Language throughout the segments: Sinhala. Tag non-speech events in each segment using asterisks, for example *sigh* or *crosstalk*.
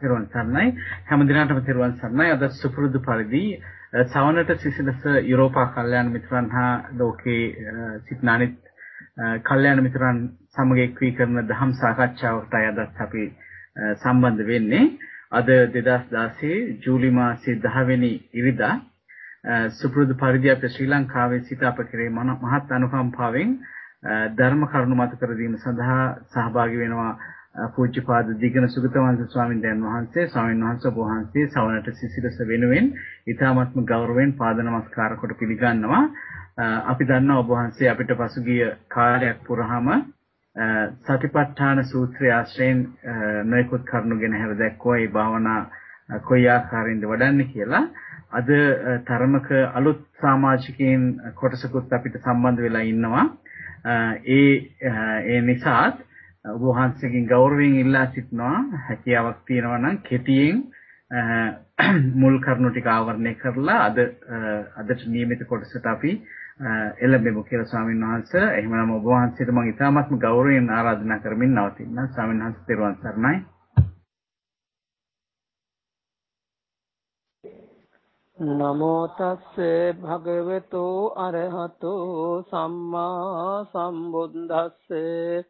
තෙරුවන් සරණයි. හැම දිනකටම තෙරුවන් සරණයි. අද සුපුරුදු පරිදි සවනට සිසිලස යුරෝපා කල්යාණ මිත්‍රයන් හා ලෝකේ සිටින අනිත් කල්යාණ මිත්‍රයන් සමග එක්වී කරන දහම් සාකච්ඡාවකට අදත් අපි සම්බන්ධ වෙන්නේ. අද 2016 ජූලි මාසයේ 10 වෙනි ඉරිදා සුපුරුදු පරිදි අප ශ්‍රී ලංකාවේ සිට අප කෙරේ මහත් අනුකම්පාවෙන් ධර්ම කරුණු මත කර දීම සඳහා සහභාගී වෙනවා පූජ්‍යපාද දිගන සුගතවංශ ස්වාමීන් වහන්සේ ස්වාමීන් වහන්සේ ඔබ වහන්සේ සවනට සිසිලස වෙනුවෙන් ඊ타මත්ම ගෞරවයෙන් පාද නමස්කාර කොට පිළිගන්නවා. අපි දන්නවා ඔබ වහන්සේ අපිට පසුගිය කාලයක් පුරාම සතිපට්ඨාන සූත්‍රය ආශ්‍රයෙන් නොයෙකුත් කරුණු ගැන හැර දැක්වුවා. ඒ භාවනා කොයි ආකාරයෙන්ද වඩන්නේ කියලා. අද තරමක අලුත් සමාජිකයන් කොටසකුත් අපිට සම්බන්ධ වෙලා ඉන්නවා. ඒ ඒ නිසාත් ඔබ වහන්සේගෙන් ගෞරවයෙන් ඉල්ලා සිටිනවා. හැකියාවක් තියෙනවා නම් කෙටියෙන් මුල් කරුණු ටික ආවරණය කරලා අද අදට නියමිත කොටසට අපි එළඹෙමු කියලා ස්වාමීන් වහන්සේ. එහෙමනම් ඔබ වහන්සේට මම ඉතාමත්ම ගෞරවයෙන් ආරාධනා කරමින් නවතිනවා ස්වාමීන් වහන්සේ තෙරුවන් සරණයි. නමෝ තස්සේ භගවතු අරහතෝ සම්මා සම්බුද්දස්සේ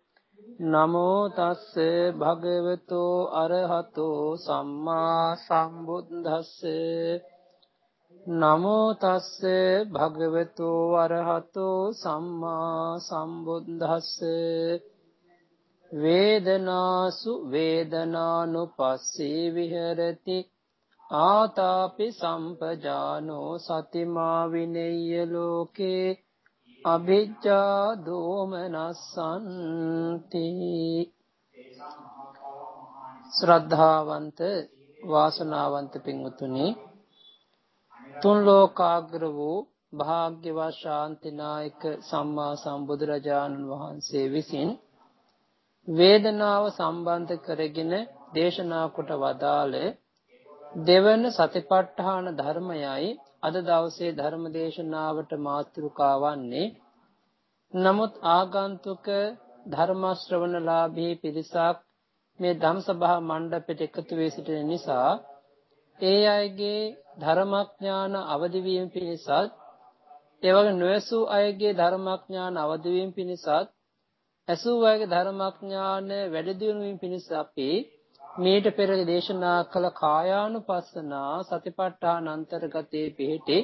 නමෝ තස්සේ භගවතු අරහතෝ සම්මා සම්බුද්දස්සේ. නමෝ තස්සේ භගවතු අරහතෝ සම්මා සම්බුද්දස්සේ. වේදනාසු වේදනානුපස්සී විහෙරති. ආතාපි සම්පජානෝ සතිමා විනෙය්‍ය ලෝකේ. අභිජ්ජා දෝමනස්සන්ති। ශ්‍රද්ධාවන්ත වාසනාවන්ත පින්වතුනි තුන් ලෝකාග්‍ර වූ භාග්‍යවත් ශාන්තිනායක සම්මා සම්බුදුරජාණන් වහන්සේ විසින් වේදනාව සම්බන්ධ කරගෙන දේශනා කොට වදාළ දෙවන සතිපට්ඨාන ධර්මයයි අද දවසේ ධර්ම දේශනාවට මාතෘකා වන්නේ නමුත් ආගන්තුක ධර්ම ශ්‍රවණලාභී පිරිසක් මේ ධම්සභා මණ්ඩපයට එකතු වී සිටින නිසා ඒ අයගේ ධර්මඥාන අවදි වීම පිණිසත් ඒ වගේ නොඇසූ අයගේ ධර්මඥාන අවදි වීම පිණිසත් ඇසූ අයගේ ධර්මඥාන වැඩි දියුණු වීම පිණිස අපි මීට පෙර දේශනා කළ කායානුපස්සනා සතිපට්ඨාන අන්තර්ගතයේ පිහිටි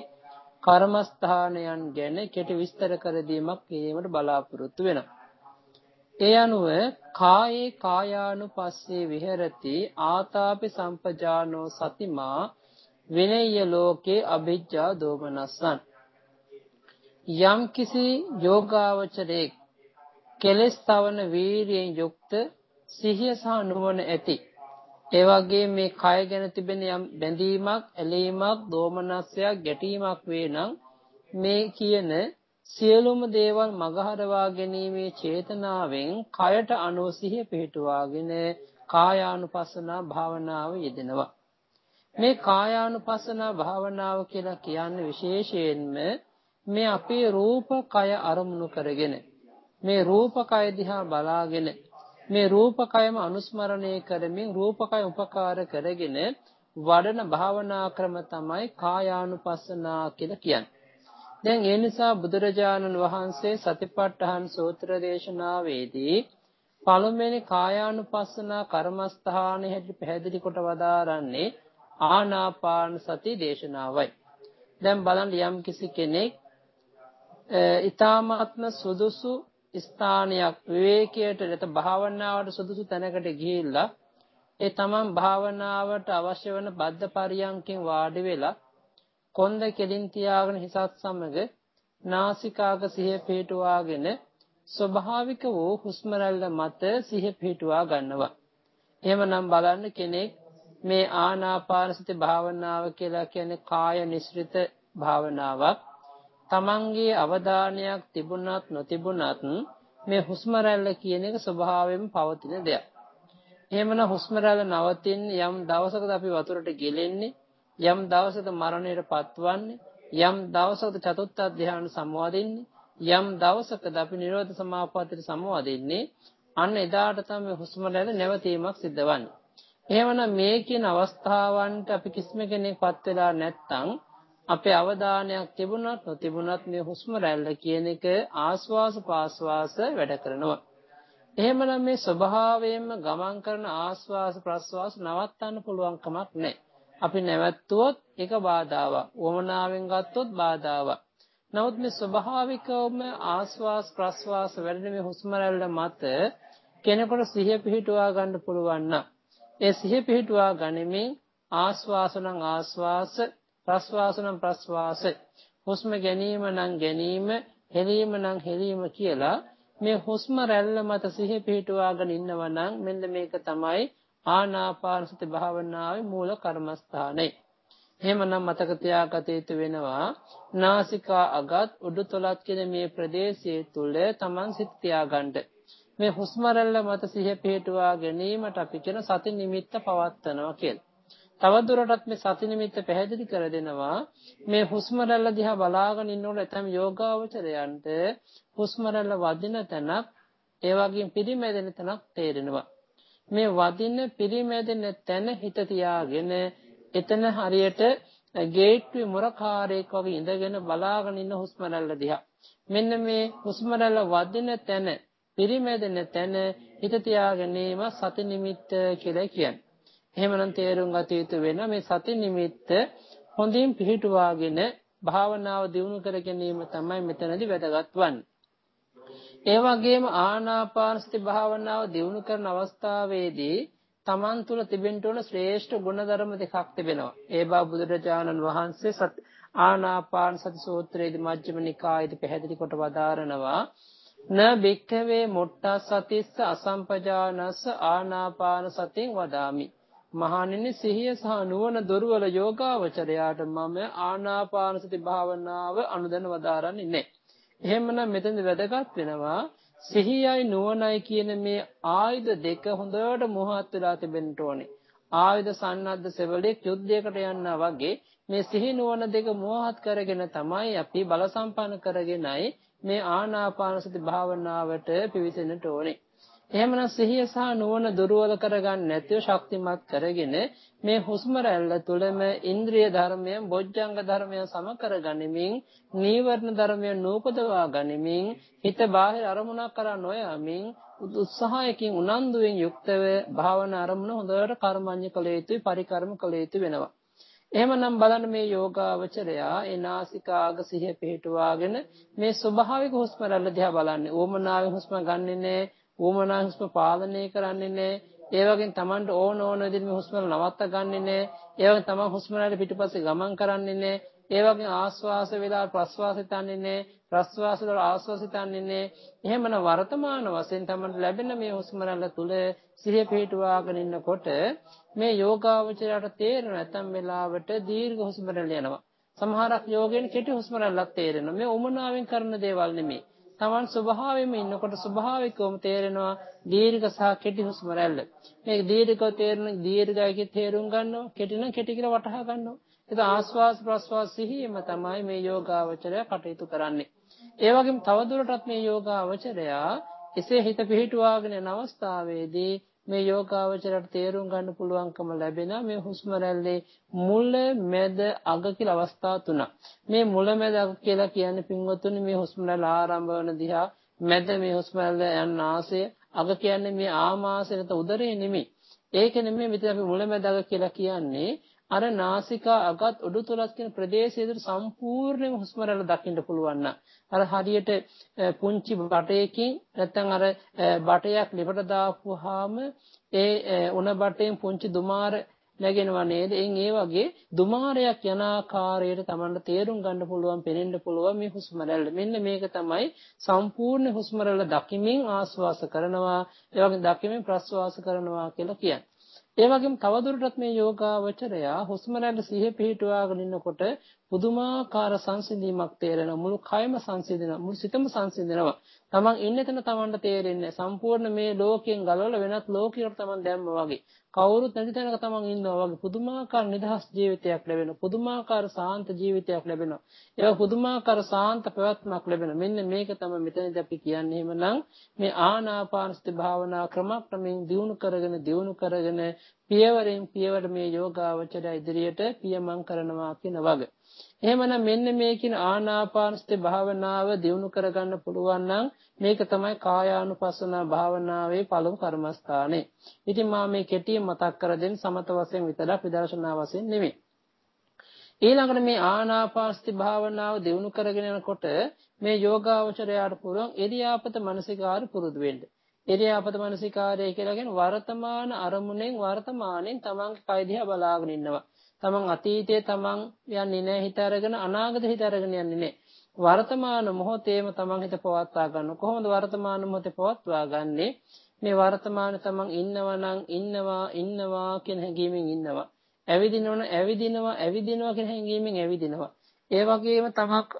කර්මස්ථානයන් ගැන කෙටි විස්තර කර දීමක් කිරීමට බලාපොරොත්තු වෙනවා. ඒ අනුව කායේ කායානුපස්සේ විහෙරති ආතාපි සම්පජානෝ සතිමා විනය්‍ය ලෝකේ අභිජ්ජා දෝමනස්සන් යම් කිසි යෝගාවචරයේ කෙලස් තවන වීරියෙන් යුක්ත සිහිය සහ නුවණ ඇති ඒ වගේ මේ කය ගැන තිබෙන යම් බැඳීමක්, ඇලීමක්, දෝමනස්සයක්, ගැටීමක් වේ නම් මේ කියන සියලුම දේවල් මගහරවා ගැනීමේ චේතනාවෙන් කයට අනුසිහිය පිහිටුවාගෙන කායානුපස්සනා භාවනාව යෙදෙනවා. මේ කායානුපස්සනා භාවනාව කියලා කියන්නේ විශේෂයෙන්ම මේ අපේ රූප කය අරමුණු කරගෙන මේ රූප කය දිහා බලාගෙන මේ රූපකයම අනුස්මරණය කරමින් රූපකය උපකාර කරගෙන වඩන භාවනා ක්‍රම තමයි කායානුපස්සනා කියලා කියන්නේ. දැන් ඒ නිසා බුදුරජාණන් වහන්සේ සතිපට්ඨාන සූත්‍ර දේශනාවේදී පළමුවෙනි කායානුපස්සනා කර්මස්ථානයේ හැටි පැහැදිලි කොට වදාරන්නේ ආනාපාන සති දේශනාවයි. දැන් බලන්න යම් කිසි කෙනෙක් ඊ타මාත්ම සුදුසු ස්ථානයක් විවේකයට නැත භාවනාවට සුදුසු තැනකට ගිහිල්ලා ඒ තමන් භාවනාවට අවශ්‍ය වන බද්ධ පරියන්කෙන් වාඩි වෙලා කොන්ද කෙලින් තියාගෙන හිසත් සමග නාසිකාග සිහිය පිහිටුවාගෙන ස්වභාවික වූ හුස්ම මත සිහිය පිහිටුවා ගන්නවා. එහෙමනම් බලන්න කෙනෙක් මේ ආනාපාන සති භාවනාව කියලා කියන්නේ කාය නිස්ෘත භාවනාවක්. තමන්ගේ අවධානයක් තිබුණත් නොතිබුණත් මේ හුස්ම රැල්ල කියන එක ස්වභාවයෙන්ම පවතින දෙයක්. එහෙමනම් හුස්ම රැල්ල නවතින යම් දවසකද අපි වතුරට ගිලෙන්නේ යම් දවසක මරණයට පත්වන්නේ යම් දවසකද චතුත්ථ ධ්‍යාන සම්වාදින්නේ යම් දවසකද අපි නිරෝධ සමාපත්තියට සම්වාදින්නේ අන්න එදාට තමයි හුස්ම රැල්ල නැවතීමක් සිද්ධ වන්නේ. එහෙමනම් මේ කියන අවස්ථාවන්ට අපි කිසිම කෙනෙක්පත් වෙලා නැත්නම් අපේ අවධානයක් තිබුණත් නොතිබුණත් මේ හුස්ම රැල්ල කියන එක ආස්වාස පාස්වාස වැඩ කරනවා. එහෙමනම් මේ ස්වභාවයෙන්ම ගමන් කරන ආස්වාස ප්‍රස්වාස නවත්තන්න පුළුවන් කමක් නැහැ. අපි නැවැත්තුවොත් ඒක බාධාවක්. වමනාවෙන් ගත්තොත් බාධාවක්. නමුත් මේ ස්වභාවිකවම ආස්වාස් ප්‍රස්වාස වැඩෙන මේ හුස්ම රැල්ල මත කෙනෙකුට සිහිය පිහිටුවා ගන්න පුළුවන් නම් ඒ සිහිය පිහිටුවා ගනිමින් ආස්වාස නම් ආස්වාස ප්‍රස්වාස නම් ප්‍රස්වාස හුස්ම ගැනීම නම් ගැනීම හෙලීම නම් හෙලීම කියලා මේ හුස්ම රැල්ල මත සිහිය පිහිටුවාගෙන ඉන්නවා නම් මෙන්න මේක තමයි ආනාපාන සති භාවනාවේ මූල කර්මස්ථානය. එහෙමනම් මතක තියාගත යුතු වෙනවා නාසිකා අගත් උඩුතලත් කියන මේ ප්‍රදේශයේ තුල Taman සිත් තියාගන්න. මේ හුස්ම රැල්ල මත සිහිය පිහිටුවා ගැනීමට අපි කියන සති නිමිත්ත පවත්නවා කියලා. තවදුරටත් මේ සති නිමිත්ත පැහැදිලි කර දෙනවා. මේ හුස්ම රැල්ල දිහා බලාගෙන ඉන්නකොට එතම යෝගාවචරයන්ට හුස්ම රැල්ල වදින තැනක් ඒ වගේම පිරිමැදෙන තැනක් තේරෙනවා. මේ වදින පිරිමැදෙන තැන හිත තියාගෙන එතන හරියට ගේට්ටුවේ මොරකාරයෙක් වගේ ඉඳගෙන බලාගෙන ඉන්න හුස්ම රැල්ල දිහා. මෙන්න මේ හුස්ම රැල්ල වදින තැන පිරිමැදෙන තැන හිත තියාගැනීම සති නිමිත්ත කියලා කියන්නේ. එහෙමනම් තේරුම් ගත යුතු වෙන මේ සති නිමිත්ත හොඳින් පිහිටුවාගෙන භාවනාව දියුණු කර ගැනීම තමයි මෙතනදී වැදගත් වන්නේ. ඒ වගේම ආනාපාන සති භාවනාව දියුණු කරන අවස්ථාවේදී තමන් තුළ තිබෙන්න ඕන ශ්‍රේෂ්ඨ ගුණධර්ම දෙකක් තිබෙනවා. ඒ බව බුදුරජාණන් වහන්සේ සත් ආනාපාන සති සූත්‍රයේදී මජ්ක්‍ධිම නිකායේදී පැහැදිලි කොට වදාරනවා. න බික්ඛවේ මොට්ටස් සතිස්ස අසම්පජානස්ස ආනාපාන සතින් වදාමි. මහණෙනි සිහිය සහ නුවණ දුර්වල යෝගාවචරයාට මම ආනාපාන සති භාවනාව අනුදැන වදාරන්නේ නැහැ. එහෙමනම් මෙතෙන්ද වැදගත් වෙනවා සිහියයි නුවණයි කියන මේ ආයුධ දෙක හොඳට මොහත් වෙලා තිබෙන්න ඕනේ. ආයුධ සන්නද්ධ සෙවලෙක් යුද්ධයකට යනවා වගේ මේ සිහි නුවණ දෙක මොහත් කරගෙන තමයි අපි බල සම්පන්න කරගෙනයි මේ ආනාපාන සති භාවනාවට පිවිසෙන්නට ඕනේ. එහෙමනම් සිහිය සහ නුවණ දුර්වල කරගන්න නැතිව ශක්තිමත් කරගෙන මේ හුස්ම රැල්ල තුළම ඉන්ද්‍රිය ධර්මයන් බොජ්ජංග ධර්මයන් සම කරගනිමින් නීවරණ ධර්මයන් නූපදවා ගනිමින් හිත බාහිර අරමුණක් කරා නොයමින් උත්සාහයකින් උනන්දුවෙන් යුක්තව භාවනා අරමුණ හොඳට කර්මඤ්ඤ කළ යුතුයි පරිකර්ම කළ යුතු වෙනවා. එහෙමනම් බලන්න මේ යෝගාවචරයා ඒ නාසිකාග සිහිය පිහිටුවාගෙන මේ ස්වභාවික හුස්ම රැල්ල දිහා බලන්නේ. ඕමනාවේ හුස්ම ගන්නෙ නෑ ඌමනා හුස්ම පාලනය කරන්නේ නැහැ. ඒ වගේම Tamanට ඕන ඕන විදිහට මේ හුස්ම නවත්ත ගන්නෙ නැහැ. ඒ වගේම Taman හුස්ම වල පිටිපස්සේ ගමන් කරන්නේ නැහැ. ඒ වගේම ආස්වාස වේලා ප්‍රස්වාස හිතන්නේ නැහැ. ප්‍රස්වාස වල ආස්වාස හිතන්නේ නැහැ. එහෙමන වර්තමාන වශයෙන් Tamanට ලැබෙන මේ හුස්ම රැල්ල තුල සිහිය පිහිටුවාගෙන ඉන්නකොට මේ යෝගාවචරයට තේරෙන නැත්නම් වෙලාවට දීර්ඝ හුස්ම රැල්ල යනවා. සමහරක් යෝගයෙන් කෙටි හුස්ම රැල්ලක් තේරෙනවා. මේ උමනාවෙන් කරන දේවල් නෙමෙයි. Taman ස්වභාවයෙන්ම ඉන්නකොට ස්වභාවිකවම තේරෙනවා දීර්ඝ සහ කෙටි හුස්ම රැල්ල. මේක දීර්ඝව තේරෙන දීර්ඝයි තේරුම් ගන්නවා කෙටි නම් කෙටි කියලා වටහා ගන්නවා. ඒක ආස්වාස් ප්‍රස්වාස් සිහියම තමයි මේ යෝගාවචරය කටයුතු කරන්නේ. ඒ වගේම තවදුරටත් මේ යෝගාවචරයා එසේ හිත පිහිටුවාගෙන යන අවස්ථාවේදී මේ යෝගාවචරයට තේරුම් ගන්න පුළුවන්කම ලැබෙන මේ හුස්ම රැල්ලේ මුල මැද අග කියලා අවස්ථා තුනක්. මේ මුල මැද අග කියලා කියන්නේ පින්වතුනි මේ හුස්ම රැල්ල ආරම්භ වන දිහා මැද මේ හුස්ම රැල්ල යන ආසය අග කියන්නේ මේ ආමාශයට උදරේ නෙමෙයි. ඒක නෙමෙයි මෙතන අපි මුල මැද අග කියලා කියන්නේ අර නාසිකා අගත් උඩුතලස් කියන ප්‍රදේශයේ සම්පූර්ණයෙන්ම හුස්ම රැල්ල දකින්න පුළුවන් නම් අර හරියට පුංචි බටයකින් නැත්නම් අර බටයක් ලිපට දාපුවාම ඒ උණ බටයෙන් පුංචි දුමාර නැගෙනවා නේද? එයින් ඒ වගේ දුමාරයක් යන ආකාරයට Tamanට තේරුම් ගන්න පුළුවන්, පෙනෙන්න පුළුවන් මේ හුස්ම රැල්ල. මෙන්න මේක තමයි සම්පූර්ණ හුස්ම රැල්ල දකිමින් ආස්වාස කරනවා, ඒ වගේ දකිමින් ප්‍රස්වාස කරනවා කියලා කියන්නේ. ඒ වගේම තවදුරටත් මේ යෝගාවචරයා හුස්ම රැල්ල සිහිය පිහිටුවාගෙන ඉන්නකොට පුදුමාකාර සංසිඳීමක් තේරෙනවා. මුළු කයම සංසිඳෙනවා. මුළු සිතම සංසිඳෙනවා. තමන් ඉන්න තැන තමන්ට තේරෙන්නේ සම්පූර්ණ මේ ලෝකයෙන් ගලවලා වෙනත් ලෝකයකට තමන් දැම්මා වගේ. කවුරුත් නැති තැනක තමන් ඉන්නවා වගේ. පුදුමාකාර නිදහස් ජීවිතයක් ලැබෙනවා. පුදුමාකාර සාන්ත ජීවිතයක් ලැබෙනවා. ඒක පුදුමාකාර සාන්ත පැවැත්මක් ලැබෙනවා. මෙන්න මේක තමයි මෙතනදී අපි කියන්නේ. එහෙමනම් මේ ආනාපානසති භාවනා ක්‍රමක්‍රමයෙන් දියුණු කරගෙන දියුණු කරගෙන පියවරෙන් පියවර මේ යෝගාවචරය ඉදිරියට පියමන් කරනවා කියන වගේ. එහෙමනම් මෙන්න මේ කියන ආනාපානසති භාවනාව දියුණු කරගන්න පුළුවන් නම් මේක තමයි කායානුපස්සන භාවනාවේ පළමු කර්මස්ථානේ. ඉතින් මම මේ කෙටියෙන් මතක් කර දෙන්න සමත වශයෙන් විතරක් විදර්ශනා වශයෙන් නෙමෙයි. ඊළඟට මේ ආනාපානසති භාවනාව දියුණු කරගෙන යනකොට මේ යෝගාවචරයාට පුළුවන් එරියාපත මානසිකාර පුරුදු වෙන්න. එරියාපත මානසිකාරය කියලා කියන්නේ වර්තමාන අරමුණෙන් වර්තමානෙන් තමන්ගේ කය දිහා බලාගෙන ඉන්නවා. තමන් අතීතයේ තමන් යන්නේ නැහැ හිත අරගෙන අනාගත හිත අරගෙන යන්නේ නැහැ. වර්තමාන මොහොතේම තමන් හිත පවත්වා ගන්න. කොහොමද වර්තමාන මොහොතේ පවත්වා ගන්නෙ? මේ වර්තමාන තමන් ඉන්නවා නම් ඉන්නවා ඉන්නවා කියන හැඟීමෙන් ඉන්නවා. ඇවිදිනවන ඇවිදිනවා ඇවිදිනවා කියන හැඟීමෙන් ඇවිදිනවා. ඒ වගේම තමක්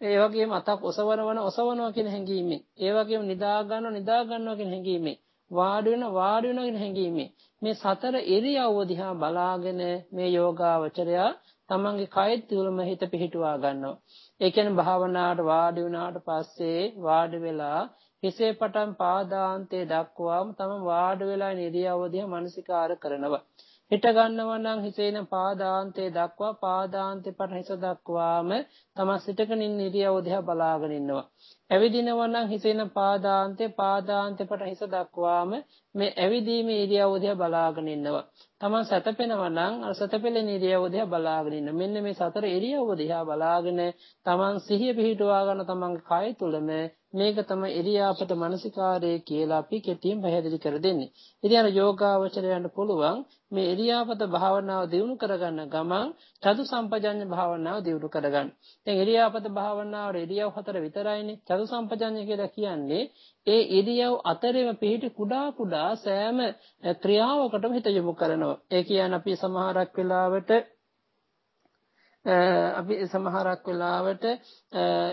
ඒ වගේම අතක් ඔසවනවන ඔසවනවා කියන හැඟීමෙන් ඒ වගේම නිදා ගන්නවා නිදා ගන්නවා කියන හැඟීමෙන් වාඩි වෙන වාඩි වෙනවා කියන හැඟීමෙන් මේ සතර ඉරියව්ව දිහා බලාගෙන මේ යෝගාවචරයා තමන්ගේ කය තුලම හිත පිහිටුවා ගන්නවා. ඒ කියන්නේ භාවනාවට වාඩි වුණාට පස්සේ වාඩි වෙලා හිසේ පටන් පාදාන්තයේ දක්වාම තම වාඩි වෙලා ඉරියව්ව දිහා මනසිකාර කරනවා. හිට ගන්නවා නම් හිසේන පාදාන්තයේ දක්වා පාදාන්තේ පට හිස දක්වාම තම සිටගෙන ඉන්න ඉරියව්ව දිහා බලාගෙන ඉන්නවා. ඇවිදිනවා නම් හිසේන පාදාන්තේ පාදාන්තේ පට හිස දක්වාම මේ ඇවිදීමේ ඉරියව්ව දිහා බලාගෙන ඉන්නවා. තමන් සැතපෙනවා නම් අර සැතපෙලෙන ඉරියව්ව දිහා බලාගෙන ඉන්න. මෙන්න මේ සතර ඉරියව්ව දිහා බලාගෙන තමන් සිහිය පිහිටුවා ගන්න තමන්ගේ කය තුලම මේක තමයි ඉරියාපත මනසිකාරය කියලා අපි කෙටියෙන් පැහැදිලි කර දෙන්නේ. ඉතින් අර යෝගාවචරයන්ට පුළුවන් මේ ඉරියාපත භාවනාව දියුණු කරගන්න ගමන් චතු සම්පජඤ්ඤ භාවනාව දියුණු කරගන්න. දැන් ඉරියාපත භාවනාවේ ඉරියව් හතර විතරයිනේ. චතු සම්පජඤ්ඤ කියලා කියන්නේ ඒ ඉරියව් අතරෙම පිහිටි කුඩා කුඩා සෑම ක්‍රියාවකටම හිත යොමු කරනවා. ඒ කියන්නේ අපි සමහරක් වෙලාවට අපි සමහරක් වෙලාවට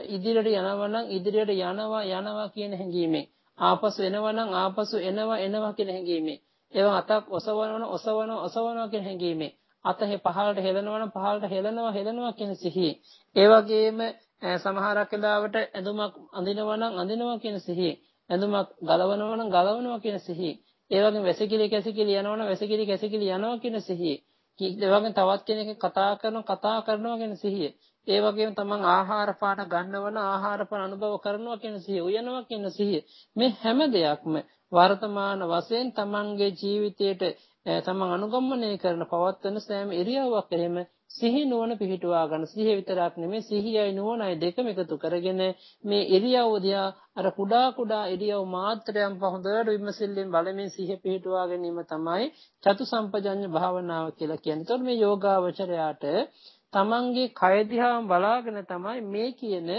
ඉදිරියට යනවා නම් ඉදිරියට යනවා යනවා කියන හැඟීමෙන්. ආපසු එනවා නම් ආපසු එනවා එනවා කියන හැඟීමෙන්. ඒවා අතක් ඔසවනවා ඔසවනවා ඔසවනවා කියන හැඟීමෙන්. අත පහළට හෙලනවා නම් පහළට හෙලනවා හෙලනවා කියන සිහිය ඒ වගේම සමහරක් වෙලාවට ඇඳුමක් අඳිනවා නම් අඳිනවා කියන සිහිය ඇඳුමක් ගලවනවා නම් ගලවනවා කියන සිහිය ඒ වගේම වැසිකිලි කැසිකිලි යනවා නම් වැසිකිලි කැසිකිලි යනවා කියන සිහිය ඒ වගේම තවත් කෙනෙක් කතා කරන කතා කරනවා කියන සිහිය. ඒ වගේම තමන් ආහාර පාන ගන්නවන ආහාර පාන අනුභව කරනවා කියන සිහිය, උයනවා කියන සිහිය. මේ හැම දෙයක්ම වර්තමාන වශයෙන් තමන්ගේ ජීවිතයට තමන් අනුගමනය කරන පවත්වන සෑම ඉරියව්වක් කෙරෙහිම සිහි නුවණ පිහිටුවා ගන්න. සිහිය විතරක් නෙමෙයි සිහියයි නුවණයි දෙකම එකතු කරගෙන මේ ඉරියව්ව දිහා අර කුඩා කුඩා ඉරියව් මාත්‍රයන් හොඳට විමසිල්ලෙන් බලමින් සිහිය පිහිටුවා ගැනීම තමයි චතු සම්පජඤ්ඤ භාවනාව කියලා කියන්නේ. ඒතකොට මේ යෝගාවචරයාට තමන්ගේ කය දිහා බලාගෙන තමයි මේ කියන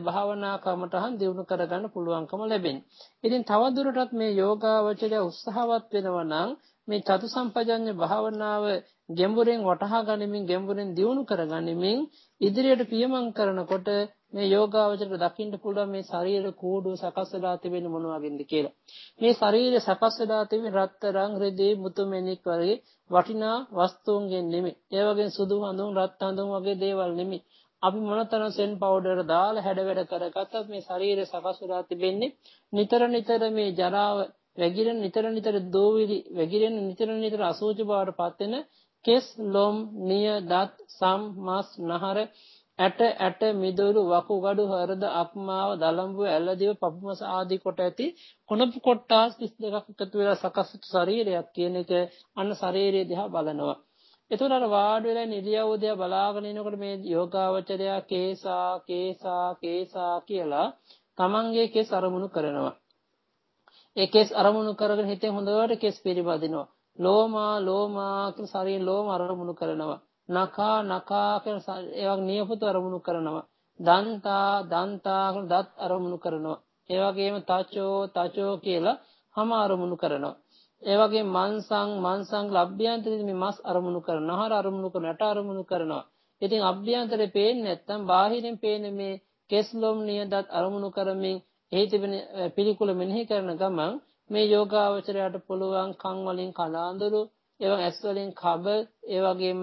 භාවනා කමටහන් දියුණු කරගන්න පුළුවන්කම ලැබෙන්නේ. ඉතින් තවදුරටත් මේ යෝගාවචරය උත්සාහවත් වෙනවා නම් මේ චතු සම්පජඤ්ඤ භාවනාව ගැඹුරෙන් වටහා ගනිමින් ගැඹුරෙන් දියුණු කරගනිමින් ඉදිරියට පියමන් කරනකොට මේ යෝගාවචරයට දකින්න පුළුවන් මේ ශරීර කූඩුව සකස් වෙලා තිබෙන්නේ මොන වගේද කියලා. මේ ශරීරය සකස් වෙලා තිබෙන රත්තරන්, රෙදි, මුතුමැණික් වගේ වටිනා වස්තුන්ගෙන් නෙමෙයි. ඒ වගේ සුදු හඳුන්, රත් හඳුන් වගේ දේවල් නෙමෙයි. අපි මොනතරම් සෙන් පවුඩර් දාලා හැඩ වැඩ කරගත්තත් මේ ශරීරය සකස් වෙලා තිබෙන්නේ නිතර නිතර මේ ජරාව වැగిරෙන නිතර නිතර දෝවිලි වැగిරෙන නිතර නිතර අසෝචි බවට පත් වෙන කෙස් ලොම් නිය දත් සම් මස් නහර ඇට ඇට මිදුළු වකුගඩු හෘද අක්මාව දලම්බුව ඇලදිව පපුමස ආදී කොට ඇති කොනපු කොට්ටාස් 32ක් එකතු වෙලා සකස් ශරීරයක් කියන එක අන්න ශරීරය දිහා බලනවා. එතකොට අර වාඩි වෙලා නිදියව දිහා බලාගෙන ඉනකොට මේ යෝගාවචරයා කේසා කේසා කේසා කියලා තමන්ගේ කෙස් අරමුණු කරනවා. ඒ කෙස් අරමුණු කරගෙන හිතෙන් හොඳට කෙස් පිළිබදිනවා ලෝමා ලෝමා කියන ශරීර ලෝම අරමුණු කරනවා. නකා නකා කියන ඒවා නියපොතු අරමුණු කරනවා. දන්තා දන්තා කියන දත් අරමුණු කරනවා. ඒ වගේම තචෝ තචෝ කියලා හම අරමුණු කරනවා. ඒ වගේම මන්සං මන්සං ලබ්භ්‍යන්තරදී මේ මස් අරමුණු කරනවා. නහර අරමුණු කරනවා. යට අරමුණු කරනවා. ඉතින් අභ්‍යන්තරේ පේන්නේ නැත්නම් බාහිරින් පේන මේ කෙස්ලොම් නියදත් අරමුණු කරමින් එහි තිබෙන පිළිකුල මෙනෙහි කරන ගමන් මේ යෝගාවචරයට පුළුවන් කන් වලින් කලාඳුරු ඒවා ඇස් වලින් කබ ඒ වගේම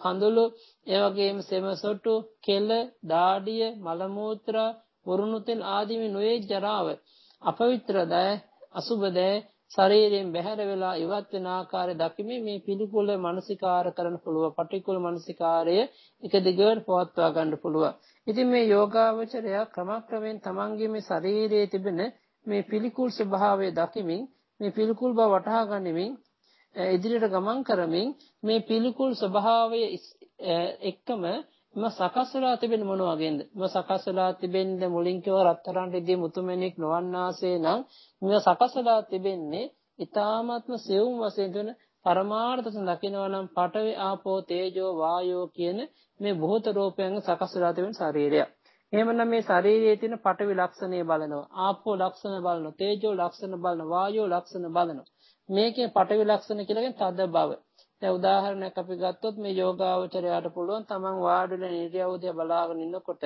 කඳුළු ඒ වගේම සෙමසොට්ටු කෙල දාඩිය මල මූත්‍රා වරුණු තෙල් ආදී මේ නොයේ ජරාව අපවිත්‍ර දය අසුබ දය ශරීරයෙන් බැහැර වෙලා ඉවත් වෙන ආකාරය දකිමින් මේ පිළිකුල මානසිකාර කරන්න පුළුවන්. පටිකුල මානසිකාරය එක දිගට පවත්වා ගන්න පුළුවන්. ඉතින් මේ යෝගාවචරය ක්‍රමක්‍රමයෙන් තමන්ගේ මේ ශරීරයේ තිබෙන මේ පිළිකුල් ස්වභාවය දකිමින් මේ පිළිකුල් බව වටහා ගනිමින් ඉදිරියට ගමන් කරමින් මේ පිළිකුල් ස්වභාවය එක්කම ම සකස් වෙලා තිබෙන මොන වගේද? ම සකස් වෙලා තිබෙන්නේ මුලින් කිව්ව රත්තරන් රෙදි මුතුමැණික් නොවන්නාසේ නම් ම සකස් වෙලා තිබෙන්නේ ඊ타ත්ම සෙවුම් වශයෙන් තුන පරමාර්ථ දකිනවා නම් පඨවි ආපෝ තේජෝ වායෝ කියන මේ බොහෝත රූපයන් සකස් වෙලා තිබෙන ශරීරය. එහෙමනම් මේ ශරීරයේ තියෙන පඨවි ලක්ෂණය බලනවා. ආපෝ ලක්ෂණ බලනවා. තේජෝ ලක්ෂණ බලනවා. වායෝ ලක්ෂණ බලනවා. මේකේ පටවි ලක්ෂණ කියලා කියන්නේ තද බව. දැන් උදාහරණයක් අපි ගත්තොත් මේ යෝගාවචරයට පුළුවන් තමන් වාඩිලා නිර්යවදිය බලාගෙන ඉන්නකොට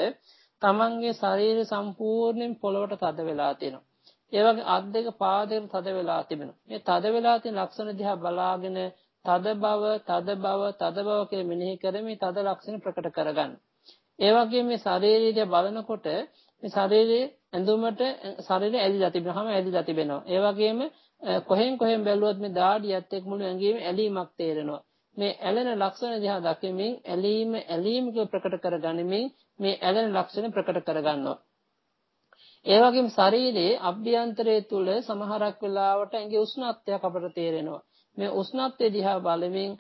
තමන්ගේ ශරීරය සම්පූර්ණයෙන් පොළවට තද වෙලා තියෙනවා. ඒ වගේ අත් දෙක පාදයක තද වෙලා තිබෙනවා. මේ තද වෙලා තියෙන ලක්ෂණ දිහා බලාගෙන තද බව, තද බව, තද බව කියලා මෙනෙහි කරමින් තද ලක්ෂණ ප්‍රකට කරගන්න. ඒ වගේම මේ ශරීරය බලනකොට මේ ශරීරයේ ඇඳුමට ශරීරය ඇලිලා තිබෙනවා. හැම ඇලිලා තිබෙනවා. ඒ වගේම කොහෙන් කොහෙන් බැලුවත් මේ දාඩියත් එක්ක මුළු ඇඟේම ඇලීමක් තේරෙනවා. මේ ඇලෙන ලක්ෂණ දිහා දකිමින් ඇලීම ඇලීම ප්‍රකට කරගනිමින් මේ ඇලෙන ලක්ෂණ ප්‍රකට කරගන්නවා. ඒ වගේම ශරීරයේ අභ්‍යන්තරයේ තුල සමහරක් වෙලාවට ඇඟේ උෂ්ණත්වයක් අපට තේරෙනවා. මේ උෂ්ණත්වය දිහා බලමින්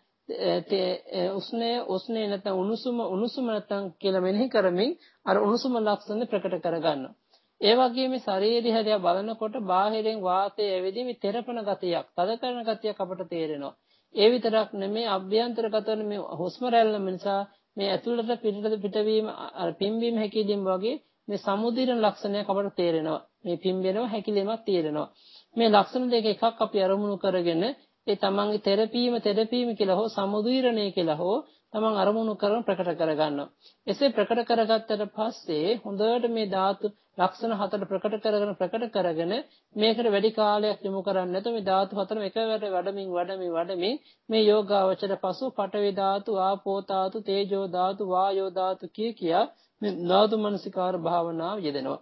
උස්නේ උස්නේ නැත්නම් උණුසුම උණුසුම නැත්නම් කියලා මෙනෙහි කරමින් අර උණුසුම ලක්ෂණ ප්‍රකට කරගන්නවා. ඒ වගේම ශරීරය හැදියා බලනකොට බාහිරින් වාතය ඇවිදින් තෙරපන ගතියක්, තද කරන ගතියක් අපට තේරෙනවා. ඒ විතරක් නෙමේ අභ්‍යන්තරගත වෙන මේ හුස්ම රැල්ල නිසා මේ ඇතුළට පිටට පිටවීම අර පිම්බීම හැකිලිම වගේ මේ සමුදිරන ලක්ෂණයක් අපට තේරෙනවා. මේ පිම්බෙනවා හැකිලීමක් තේරෙනවා. මේ ලක්ෂණ දෙක එකක් අපි අරමුණු කරගෙන ඒ තමන්ගේ තෙරපීම තෙරපීම කියලා හෝ සමුදිරණය කියලා හෝ තමන් අරමුණු කරන ප්‍රකට කරගන්නවා. එසේ ප්‍රකට කරගත්තට පස්සේ හොඳට මේ ධාතු ලක්ෂණ හතර ප්‍රකට කරගෙන ප්‍රකට කරගෙන මේකට වැඩි කාලයක් යොමු කරන්නේ නැතුව මේ ධාතු හතරම එකවර වඩමින් වඩමින් වඩමින් මේ යෝගාවචර පසු පඨවි ධාතු ආපෝ ධාතු තේජෝ ධාතු වායෝ ධාතු කිය කියා මේ ධාතු මනසිකාර භාවනාව යෙදෙනවා.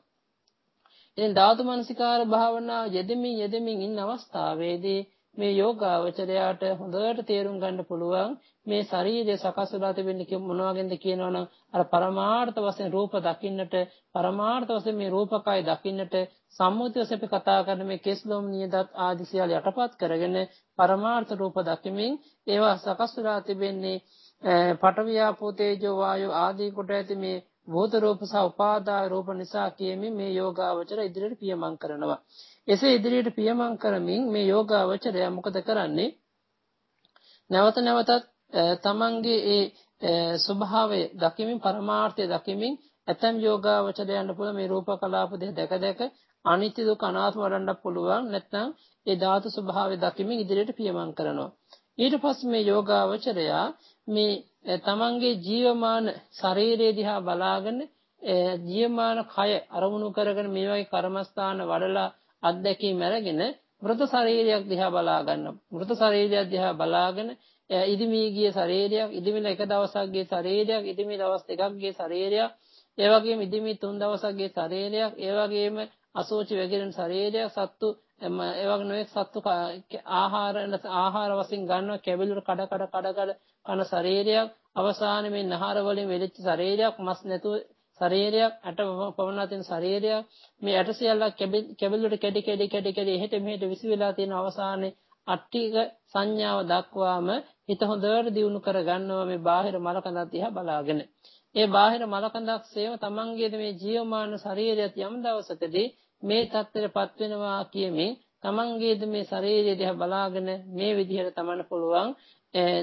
ඉතින් ධාතු මනසිකාර භාවනාව යෙදෙමින් යෙදෙමින් ඉන්න අවස්ථාවේදී මේ යෝගාවචරයාට හොඳට තේරුම් ගන්න පුළුවන් මේ ශරීරය සකස් වෙලා තිබෙන්නේ මොන වගේද කියනවනම් අර පරමාර්ථ වශයෙන් රූප දකින්නට පරමාර්ථ වශයෙන් මේ රූපකය දකින්නට සම්මුති වශයෙන් අපි කතා කරන මේ කෙස්ලොම් නියදත් ආදී සියල්ල යටපත් කරගෙන පරමාර්ථ රූප දකිමින් ඒවා සකස් වෙලා තිබෙන්නේ පඨවියා පෝතේජෝ වායෝ ආදී කොට ඇති මේ භූත රූප සහ උපාදාය රූප නිසා කියමින් මේ යෝගාවචර ඉදිරියට පියමන් කරනවා. එසේ ඉදිරියට පියමන් කරමින් මේ යෝගාවචරය මොකද කරන්නේ? නැවත නැවතත් තමන්ගේ ඒ ස්වභාවය දකිමින් පරමාර්ථය දකිමින් ඇතම් යෝගාවචරයන්ට පුළුවන් මේ රූප කලාප දෙක දැක දැක අනිත්‍ය දුක අනාත්ම වඩන්න පුළුවන්. නැත්නම් ඒ ධාතු ස්වභාවය දකිමින් ඉදිරියට පියමන් කරනවා. ඊට පස්සේ මේ යෝගාවචරයා මේ තමන්ගේ ජීවමාන ශරීරය දිහා බලාගෙන ජීවමාන කය අරමුණු කරගෙන මේ වගේ කර්මස්ථාන වඩලා අත්දැකීම් අරගෙන මෘත ශරීරයක් දිහා බලා ගන්න. මෘත ශරීරයක් දිහා බලාගෙන ඉදිමී ගිය ශරීරයක්, ඉදිමිලා එක දවසක් ගිය ශරීරයක්, ඉදිමී දවස් දෙකක් ගිය ශරීරයක්, ඒ වගේම ඉදිමී තුන් දවසක් ගිය ශරීරයක්, ඒ වගේම අසෝචි වැగిරෙන ශරීරයක්, සත්තු ඒ වගේ නොයෙක් සත්තු ආහාර ආහාර වශයෙන් ගන්නවා කැබිලුර කඩ කඩ කඩ කඩ කන ශරීරයක්, අවසානයේ මේ නහර වලින් වෙලිච්ච ශරීරයක්, මස් නැතුව ශරීරයක් ඇට පවනා තියෙන ශරීරයක් මේ ඇට සියල්ලක් කැබිල් වලට කැඩි කැඩි කැඩි කැඩි එහෙට මෙහෙට විසි වෙලා තියෙන අවසානයේ අට්ටික සංඥාව දක්වාම හිත හොඳට දියුණු කර ගන්නවා මේ බාහිර මලකඳක් දිහා බලාගෙන. ඒ බාහිර මලකඳක් සේම තමන්ගේ මේ ජීවමාන ශරීරයත් යම් දවසකදී මේ தත්ත්වයටපත් වෙනවා කියමින් තමන්ගේද මේ ශරීරය දිහා බලාගෙන මේ විදිහට තමන්න පුළුවන්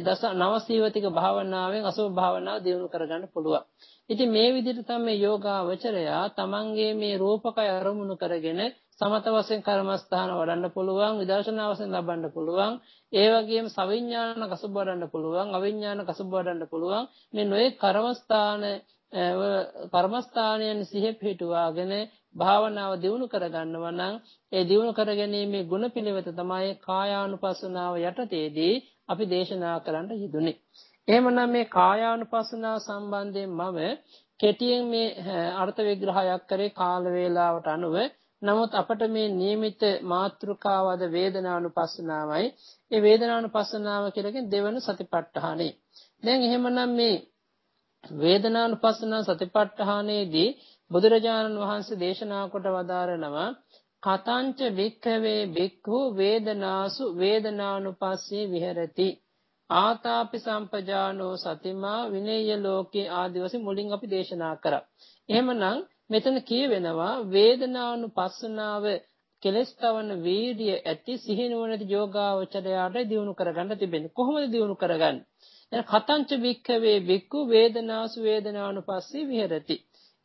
දස නවසීවතික භාවනාවෙන් අසුභ භාවනාව දියුණු කරගන්න පුළුවන්. ඉතින් මේ විදිහට තමයි යෝගාවචරයා තමන්ගේ මේ රූපකය අරමුණු කරගෙන සමත වශයෙන් කර්මස්ථාන වඩන්න පුළුවන් විදර්ශනා වශයෙන් ලබන්න පුළුවන් ඒ වගේම සවිඥාන කසුබ වඩන්න පුළුවන් අවිඥාන කසුබ වඩන්න පුළුවන් මේ නොයේ කර්මස්ථාන කර්මස්ථානයන් සිහිය පිහිටුවාගෙන භාවනාව දියුණු කරගන්නවා නම් ඒ දියුණු කරගැනීමේ ගුණ පිළිවෙත තමයි කායානුපස්සනාව යටතේදී අපි දේශනා කරන්න යෙදුනේ. එහෙමනම් මේ කායානුපස්සනාව සම්බන්ධයෙන් මම කෙටියෙන් මේ අර්ථ විග්‍රහයක් කරේ කාල වේලාවට අනුව නමුත් අපට මේ નિયમિત මාත්‍රිකාවද වේදනානුපස්සනාවයි ඒ වේදනානුපස්සනාව කියලකින් දෙවන සතිපට්ඨානෙ දැන් එහෙමනම් මේ වේදනානුපස්සනා සතිපට්ඨානයේදී බුදුරජාණන් වහන්සේ දේශනා කොට වදාරනවා කතංච වික්ඛවේ බික්ඛු වේදනාසු වේදනානුපස්සේ විහෙරති ආතාපි සම්පජානෝ සතිමා විනේය ලෝකේ ආදි වශයෙන් මුලින් අපි දේශනා කරා. එහෙමනම් මෙතන කියවෙනවා වේදනානුපස්සනාව කෙලස්තවන වීර්ය ඇති සිහිනුවනති යෝගාවචරයාට දියුණු කරගන්න තිබෙන්නේ. කොහොමද දියුණු කරගන්නේ? එන කතංච වික්ඛවේ බික්ඛු වේදනාසු වේදනානුපස්සී විහෙරති.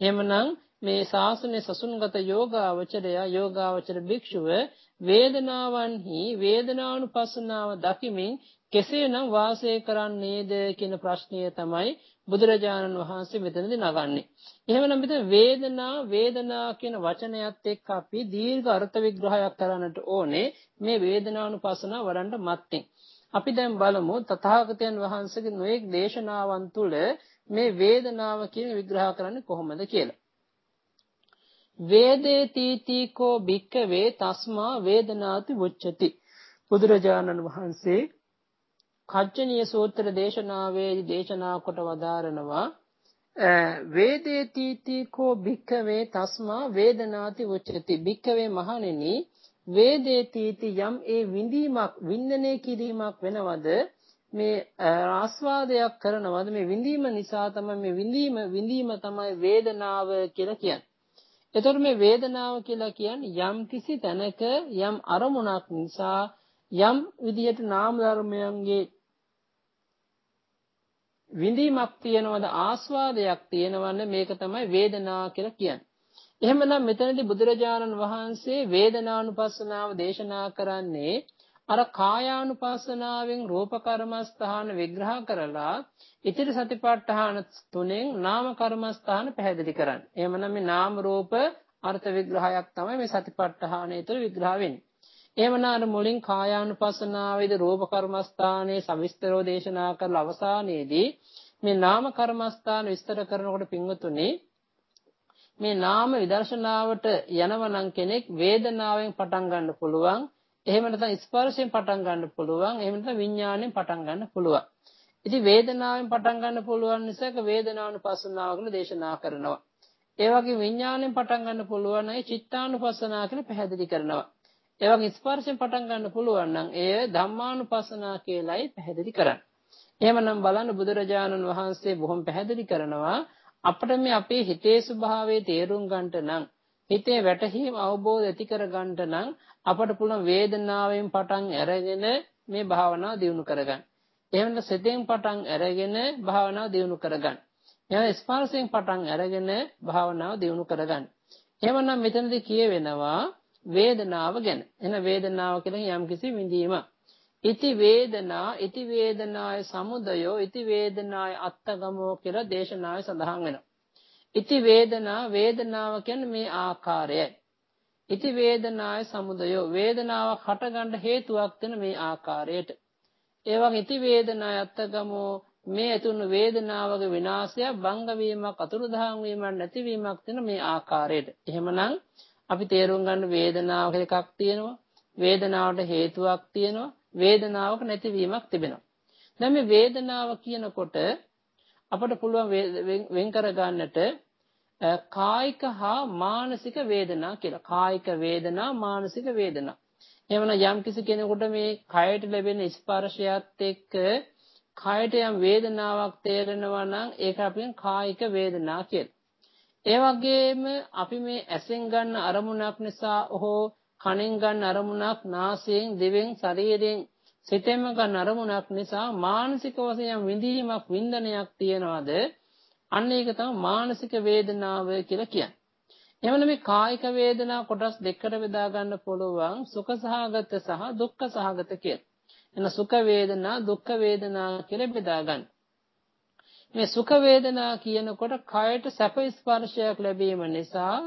එහෙමනම් මේ ශාසනයේ සසුන්ගත යෝගාවචරය යෝගාවචර භික්ෂුව වේදනාවන්හි වේදනානුපස්සනාව දකිමින් කෙසේනම් වාසය කරන්නේද කියන ප්‍රශ්නය තමයි බුදුරජාණන් වහන්සේ මෙතනදී නගන්නේ. එහෙමනම් මෙතන වේදනා වේදනා කියන වචනයත් එක්ක අපි දීර්ඝ අර්ථ විග්‍රහයක් කරන්නට ඕනේ මේ වේදනානුපස්සනාව වඩන්න මත්තෙන්. අපි දැන් බලමු තථාගතයන් වහන්සේගේ නොඑක් දේශනාවන් තුළ මේ වේදනාව කියන විග්‍රහ කරන්නේ කොහොමද කියලා. වේදේ තීතිකෝ භික්කවේ තස්මා වේදනාති වුච්චති. බුදුරජාණන් වහන්සේ කච්චනීය සූත්‍ර දේශනාවේදී දේශනා කොට වදාරනවා වේදේ තීතිකෝ භික්කවේ තස්මා වේදනාති වුච්චති. භික්කවේ මහණෙනි වේදේතීති යම් ඒ විඳීමක් වින්දනය කිරීමක් වෙනවද මේ ආස්වාදයක් කරනවද මේ විඳීම නිසා තමයි මේ විඳීම විඳීම තමයි වේදනාව කියලා කියන්නේ. එතකොට මේ වේදනාව කියලා කියන්නේ යම් කිසි තැනක යම් අරමුණක් නිසා යම් විදිහට නාම ධර්මයන්ගේ විඳීමක් තියෙනවද ආස්වාදයක් තියෙනවද මේක තමයි වේදනා කියලා කියන්නේ. එහෙමනම් මෙතනදී බුදුරජාණන් වහන්සේ වේදනානුපස්සනාව දේශනා කරන්නේ අර කායානුපස්සනාවෙන් රූප කර්මස්ථාන විග්‍රහ කරලා ඉතිරි සතිපට්ඨාන තුනෙන් නාම කර්මස්ථාන පැහැදිලි කරන්නේ. එහෙමනම් මේ නාම රූප අර්ථ විග්‍රහයක් තමයි මේ සතිපට්ඨානය තුළ විග්‍රහ වෙන්නේ. එහෙමනම් අර මුලින් කායානුපස්සනාවේදී රූප කර්මස්ථානයේ සවිස්තරව දේශනා කරලා අවසානයේදී මේ නාම කර්මස්ථාන විස්තර කරනකොට පින්වතුනි මේ නාම විදර්ශනාවට යනවනම් කෙනෙක් වේදනාවෙන් පටන් ගන්න පුළුවන්. එහෙම නැත්නම් ස්පර්ශයෙන් පටන් ගන්න පුළුවන්. එහෙම නැත්නම් විඥාණයෙන් පටන් ගන්න පුළුවන්. ඉතින් වේදනාවෙන් පටන් ගන්න පුළුවන් නිසා වේදනානුපස්සනාව කියලා දේශනා කරනවා. ඒ වගේ විඥාණයෙන් පටන් ගන්න පුළුවන් අය චිත්තානුපස්සනාව කියලා පැහැදිලි කරනවා. ඒ වගේ ස්පර්ශයෙන් පටන් ගන්න පුළුවන් නම් එය ධම්මානුපස්සනා කියලායි පැහැදිලි කරන්නේ. එහෙමනම් බලන්න බුදුරජාණන් වහන්සේ බොහොම පැහැදිලි කරනවා අපිට මේ අපේ හිතේ ස්වභාවය තේරුම් ගන්නට නම් හිතේ වැටහීම අවබෝධ ඇති කර ගන්නට නම් අපට පුළුවන් වේදනාවෙන් පටන් අරගෙන මේ භාවනාව දියුණු කරගන්න. එහෙම සිතෙන් පටන් අරගෙන භාවනාව දියුණු කරගන්න. එහෙනම් ස්පර්ශයෙන් පටන් අරගෙන භාවනාව දියුණු කරගන්න. එහෙමනම් මෙතනදී කියවෙනවා වේදනාව ගැන. එන වේදනාව කියන්නේ යම්කිසි විඳීමක්. ඉති වේදනා ඉති වේදනාය සමුදයෝ ඉති වේදනාය අත්තගමෝ කියලා දේශනාවේ සඳහන් වෙනවා. ඉති වේදනා වේදනාව කියන්නේ මේ ආකාරයයි. ඉති වේදනාය සමුදයෝ වේදනාවක් හටගන්න හේතුවක් වෙන මේ ආකාරයට. ඒ වගේ ඉති වේදනාය අත්තගමෝ මේ ඇතුණු වේදනාවක විනාශය බංග වීමක් අතුරුදහන් වීමක් නැතිවීමක් වෙන මේ ආකාරයට. එහෙමනම් අපි තේරුම් ගන්න වේදනාව එකක් තියෙනවා. වේදනාවට හේතුවක් තියෙනවා. වේදනාවක නැතිවීමක් තිබෙනවා. දැන් මේ වේදනාව කියනකොට අපට පුළුවන් වෙන් කර ගන්නට කායික හා මානසික වේදනා කියලා. කායික වේදනා මානසික වේදනා. එහෙමනම් යම් කිසි කෙනෙකුට මේ කයට ලැබෙන ස්පර්ශයත් එක්ක කයට යම් වේදනාවක් තේරෙනවා නම් ඒක අපෙන් කායික වේදනා කියලා. ඒ වගේම අපි මේ ඇසෙන් ගන්න අරමුණක් නිසා හෝ කනෙන් ගන්න අරමුණක් නාසයෙන් දිවෙන් ශරීරයෙන් සිතෙන්ම ගන්න අරමුණක් නිසා මානසික වශයෙන් විඳීමක් වින්දනයක් තියනවාද අන්න ඒක තමයි මානසික වේදනාව කියලා කියන්නේ. එවන මේ කායික වේදනා කොටස් දෙකකට බෙදා ගන්න පුළුවන් සුඛ සහගත සහ දුක්ඛ සහගත කියලා. එන සුඛ වේදනා දුක්ඛ වේදනා කියලා බෙදා ගන්න. මේ සුඛ වේදනා කියනකොට කයට සැප ස්පර්ශයක් ලැබීම නිසා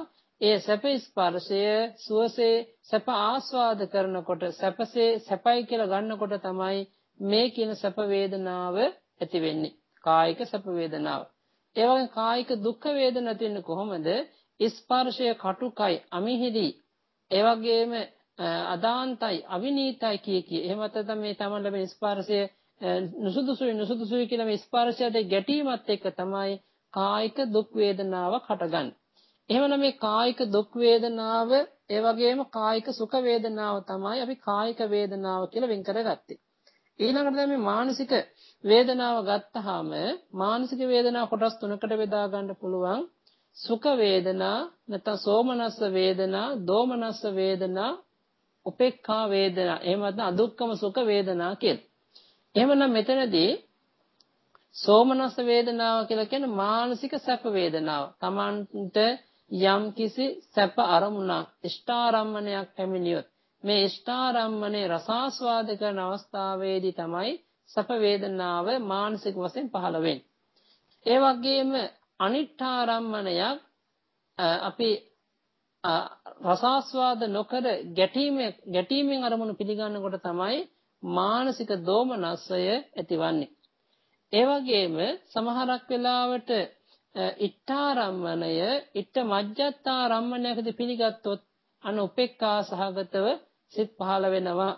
ඒ සැප ස්පර්ශය සුවසේ සැප ආස්වාද කරනකොට සැපසේ සැපයි කියලා ගන්නකොට තමයි මේ කියන සැප වේදනාව ඇති වෙන්නේ. කායික සැප වේදනාව. ඒ වගේ කායික දුක් වේදනා තියෙන්නේ කොහොමද? ස්පර්ශය කටුකයි, අමිහිරි. ඒ වගේම අදාන්තයි, අවිනීතයි කිය කිය. එහෙම නැත්නම් මේ තමන් ලැබෙන ස්පර්ශය නුසුදුසුයි නුසුදුසුයි කියලා මේ ස්පර්ශයට ගැටීමත් එක්ක තමයි කායික දුක් වේදනාවක් හටගන්නේ. එහෙමනම් මේ කායික දුක් වේදනාව ඒ වගේම කායික සුඛ වේදනාව තමයි අපි කායික වේදනාව කියලා වෙන් කරගත්තේ. ඊළඟට දැන් මේ මානසික වේදනාව ගත්තාම මානසික වේදනාව කොටස් තුනකට බෙදා ගන්න පුළුවන්. සුඛ වේදනා නැත්නම් සෝමනස්ස වේදනා, දෝමනස්ස වේදනා, උපේක්ඛා වේදනා. එහෙම නැත්නම් අදුක්කම සුඛ වේදනා කියලා. එහෙමනම් මෙතනදී සෝමනස්ස වේදනාව කියලා කියන්නේ මානසික සැප වේදනාව. Tamanට යම් කිසි සැප අරමුණක් ඉෂ්ඨාරම්මණයක් පැමිණියොත් මේ ඉෂ්ඨාරම්මණය රසාස්වාද කරන අවස්ථාවේදී තමයි සැප වේදනාව මානසික වශයෙන් පහළ වෙන්නේ. ඒ වගේම අනිත්‍යාරම්මණයක් අපි රසාස්වාද නොකර ගැටීම ගැටීමෙන් අරමුණු පිළිගන්නකොට තමයි මානසික දෝමනස්සය ඇතිවන්නේ. ඒ වගේම සමහරක් වෙලාවට ඉත්තාරම්මණය ඉත්ත මජ්ජත්තාරම්මණයකදී පිළිගත්තොත් අන උපේක්ඛා සහගතව සිත් පහළ වෙනවා.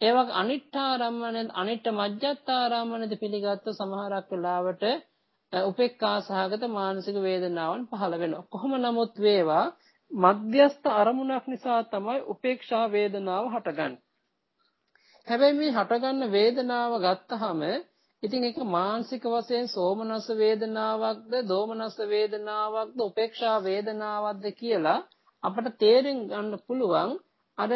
ඒ වගේ අනිත්‍යාරම්මණය අනිත්‍ය මජ්ජත්තාරම්මණයදී පිළිගත්තොත් සමහරක් වෙලාවට උපේක්ඛා සහගත මානසික වේදනාවන් පහළ වෙනවා. කොහොම නමුත් වේවා මධ්‍යස්ථ අරමුණක් නිසා තමයි උපේක්ෂා වේදනාව හටගන්නේ. හැබැයි මේ හටගන්න වේදනාව ගත්තහම ඉතින් ඒක මානසික වශයෙන් සෝමනස්ස වේදනාවක්ද දෝමනස්ස වේදනාවක්ද උපේක්ෂා වේදනාවක්ද කියලා අපට තේරුම් ගන්න පුළුවන් අර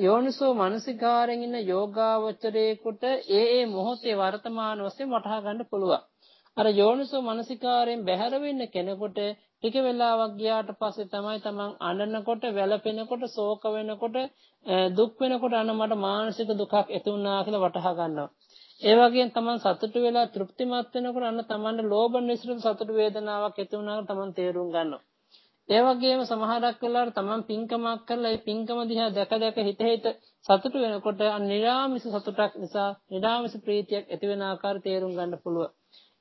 යෝනිසෝ මනසිකාරයෙන් ඉන්න යෝගාවචරයේකට ඒ ඒ මොහොතේ වර්තමාන වශයෙන් වටහා ගන්න පුළුවන්. අර යෝනිසෝ මනසිකාරයෙන් බැහැර වෙන්න කෙනෙකුට ටික වෙලාවක් ගියාට පස්සේ තමයි තමන් අඬනකොට වැළපෙනකොට ශෝක වෙනකොට දුක් වෙනකොට අන්න මට මානසික දුකක් ඇති වුණා කියලා වටහා ගන්නවා. ඒ වගේම තමන් සතුටු වෙලා තෘප්තිමත් වෙනකොට අන්න තමන්ට ලෝභ නිසෘත සතුටු වේදනාවක් ඇති වුණා තමන් තේරුම් ගන්නවා. ඒ වගේම සමහරක් වෙලාවට තමන් පින්කමක් කරලා ඒ පින්කම දිහා දැක දැක හිත හිත සතුටු වෙනකොට අන්න නිරාමිස සතුටක් නිසා නිරාමිස ප්‍රීතියක් ඇති වෙන ආකාරය තේරුම් ගන්න පුළුවන්.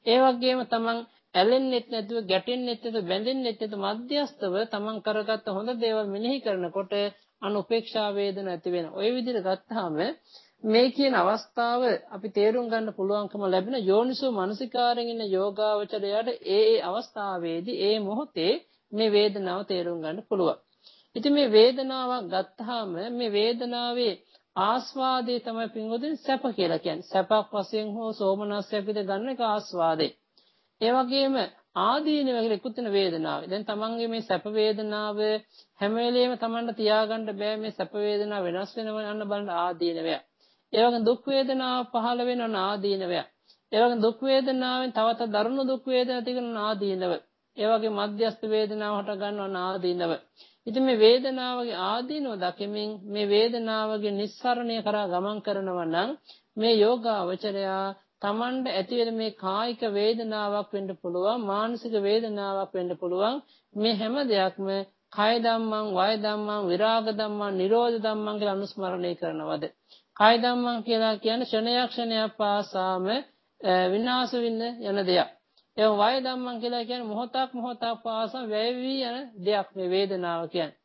ඒ වගේම තමන් ඇලෙන්නෙත් නැතුව ගැටෙන්නෙත් නැතුව බැඳෙන්නෙත් නැතුව මධ්‍යස්තව තමන් කරගත්ත හොඳ දේවල් මෙනෙහි කරනකොට අනුපේක්ෂා වේදන ඇති වෙන. ওই විදිහට ගත්තාම මේ කියන අවස්ථාව අපි තේරුම් ගන්න පුළුවන්කම ලැබෙන යෝනිසෝ මනසිකාරයෙන් ඉන්න යෝගාවචරයට ඒ ඒ අවස්ථාවේදී ඒ මොහොතේ මේ වේදනාව තේරුම් ගන්න පුළුවන්. ඉතින් මේ වේදනාවක් ගත්තාම මේ වේදනාවේ ආස්වාදේ තමයි පින්වදින් සැප කියලා කියන්නේ. සැපක් වශයෙන් හෝ සෝමනස්සයක් විදිහට ගන්න එක ආස්වාදේ. ඒ වගේම ආදීනව කියලා ඉක්ුත් වෙන වේදනාව. දැන් තමන්ගේ මේ සැප වේදනාව හැම වෙලෙම තමන්ට තියාගන්න බෑ මේ සැප වේදනාව වෙනස් වෙනව යන බලන ආදීනවය. ඒ වගේ දුක් වේදනාව පහළ වෙනවන ආදීනවය. ඒ වගේ දුක් වේදනාවෙන් තවත් දරුණු දුක් වේදනා තිකන ආදීනව. ඒ වගේ මධ්‍යස්ථ වේදනාව හට ගන්නවන ආදීනව. ඉතින් මේ වේදනාවගේ ආදීනව දකිමින් මේ වේදනාවගේ නිස්සරණය කරා ගමන් කරනවා නම් මේ යෝගාවචරයා Tamanda ඇති වෙන මේ කායික වේදනාවක් වෙන්න පුළුවන් මානසික වේදනාවක් වෙන්න පුළුවන්. මේ හැම දෙයක්ම කය ධම්මං වය ධම්මං විරාග ධම්මං නිරෝධ ධම්මං කියලා අනුස්මරණය කරනවද? කය ධම්මං කියලා කියන්නේ ක්ෂණයක් ක්ෂණයක් පාසාම විනාශ වෙන්න යන දෙයක්. ඒ වය ධම්මං කියලා කියන්නේ මොහොතක් මොහොතක් පාසා වැය වී යන දෙයක් මේ වේදනාව කියන්නේ.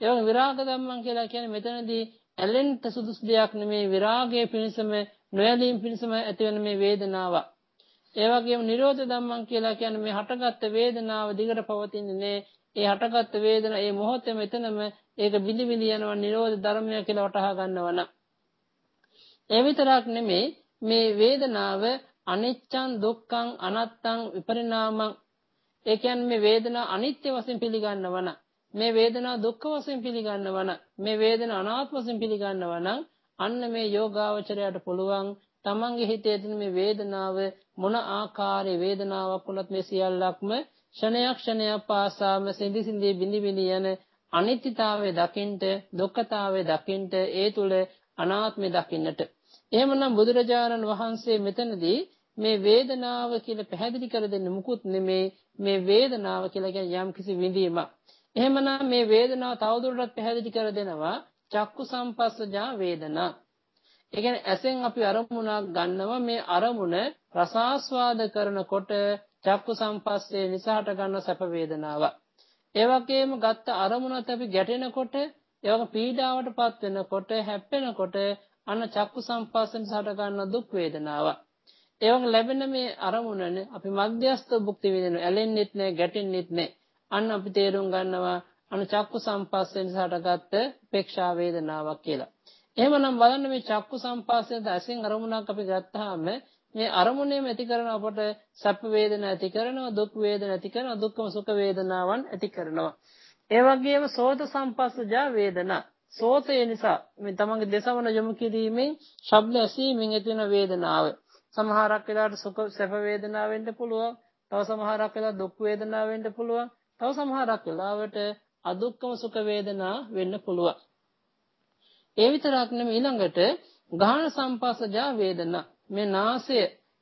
ඒ වගේ විරාග ධම්මං කියලා කියන්නේ මෙතනදී ඇලෙන්න සුදුසු දෙයක් නෙමේ විරාගයේ පිණසම නොයලීම් පිණසම ඇති වෙන මේ වේදනාව. ඒ වගේම නිරෝධ ධම්මං කියලා කියන්නේ මේ හටගත්ත වේදනාව දිගට පවතින්නේ නේ. ඒ හටගත්ත වේදන ඒ මොහොතේ මෙතනම ඒක බිලි බිලි යනවා නිරෝධ ධර්මය කියලා වටහා ගන්නවා නම්. ඒ විතරක් නෙමේ මේ වේදනාව අනිච්චං දුක්ඛං අනත්තං විපරිණාමං ඒ කියන්නේ මේ වේදනා අනිත්‍ය වශයෙන් පිළිගන්නවන මේ වේදනා දුක්ඛ වශයෙන් පිළිගන්නවන මේ වේදනා අනාත්ම වශයෙන් පිළිගන්නවන අන්න මේ යෝගාවචරයට පුළුවන් තමන්ගේ හිතේ තියෙන මේ වේදනාව මොන ආකාරයේ වේදනාවක් වුණත් මේ සියල්ලක්ම ක්ෂණයක් ක්ෂණයක් පාසාම සිඳි සිඳි බිඳි බිඳි යන අනිත්‍යතාවය දකින්ට දුක්ඛතාවය දකින්ට ඒ තුල අනාත්මය දකින්නට එහෙමනම් බුදුරජාණන් වහන්සේ මෙතනදී මේ වේදනාව කියලා පැහැදිලි කර දෙන්න මුකුත් නෙමේ මේ වේදනාව කියලා කියන්නේ යම් කිසි විඳීමක්. එහෙමනම් මේ වේදනාව තවදුරටත් පැහැදිලි කර දෙනවා චක්කු සම්පස්සජා වේදනා. ඒ කියන්නේ ඇසෙන් අපි අරමුණක් ගන්නවා මේ අරමුණ රසාස්වාද කරනකොට චක්කු සම්පස්සේ නිසා හට ගන්න සැප වේදනාවක්. ඒ වගේම ගත්ත අරමුණත් අපි ගැටෙනකොට ඒක පීඩාවටපත් වෙනකොට හැප්පෙනකොට අන්න චක්කු සම්පස්සේ නිසා හට ගන්න දුක් වේදනාවක්. ඒ වගේ ලැබෙන මේ අරමුණනේ අපි මධ්‍යස්ථ භුක්ති විඳිනවා. ඇලෙන්නෙත් නැහැ, ගැටෙන්නෙත් නැහැ. අන්න අපි තේරුම් ගන්නවා අනු චක්කු සම්පස්යෙන් හටගත්ත උපේක්ෂා වේදනාවක් කියලා. එහෙමනම් බලන්න මේ චක්කු සම්පස්යෙන් ඇසෙන් අරමුණක් අපි ගත්තාම මේ අරමුණේම ඇති කරන අපට සැප වේදනා ඇති කරනවා දුක් වේදනා ඇති කරනවා දුක්ඛම සුඛ වේදනාවන් ඇති කරනවා. ඒ වගේම සෝත සම්පස්සජා වේදනා සෝතය නිසා මේ තමන්ගේ දසවන යොමු කිරීමෙන් ශබ්ද ඇසීමෙන් ඇති වෙන වේදනාව සමහරක් වෙලාවට සුඛ සැප වේදනාව වෙන්න පුළුවන් තව සමහරක් වෙලාවට දුක් වේදනාව වෙන්න පුළුවන් තව සමහරක් වෙලාවට අදුක්කම සුඛ වේදනා වෙන්න පුළුවන්. ඒ විතරක් නෙමෙයි ඊළඟට ගාහන සම්පස්සජා වේදනා. මේ නාසය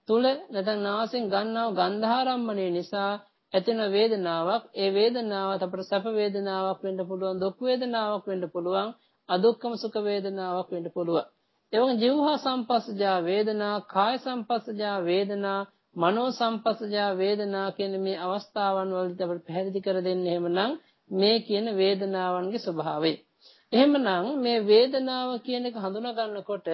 තුල නැත්නම් නාසෙන් ගන්නව ගන්ධාරම්මණය නිසා ඇතින වේදනාවක්. ඒ වේදනාවත් අපට සැප වේදනාවක් වෙන්න පුළුවන් දුක් වේදනාවක් වෙන්න පුළුවන් අදුක්කම සුඛ වේදනාවක් වෙන්න පුළුවන්. ඒ වගේ ජීවහා සම්පස්සජා වේදනා කාය සම්පස්සජා වේදනා මනෝ සම්පස්සජා වේදනා කියන මේ අවස්ථාවන් වලදී අපිට පැහැදිලි කර දෙන්නේ එහෙමනම් මේ කියන වේදනාවන්ගේ ස්වභාවය. එහෙමනම් මේ වේදනාව කියන එක හඳුනා ගන්නකොට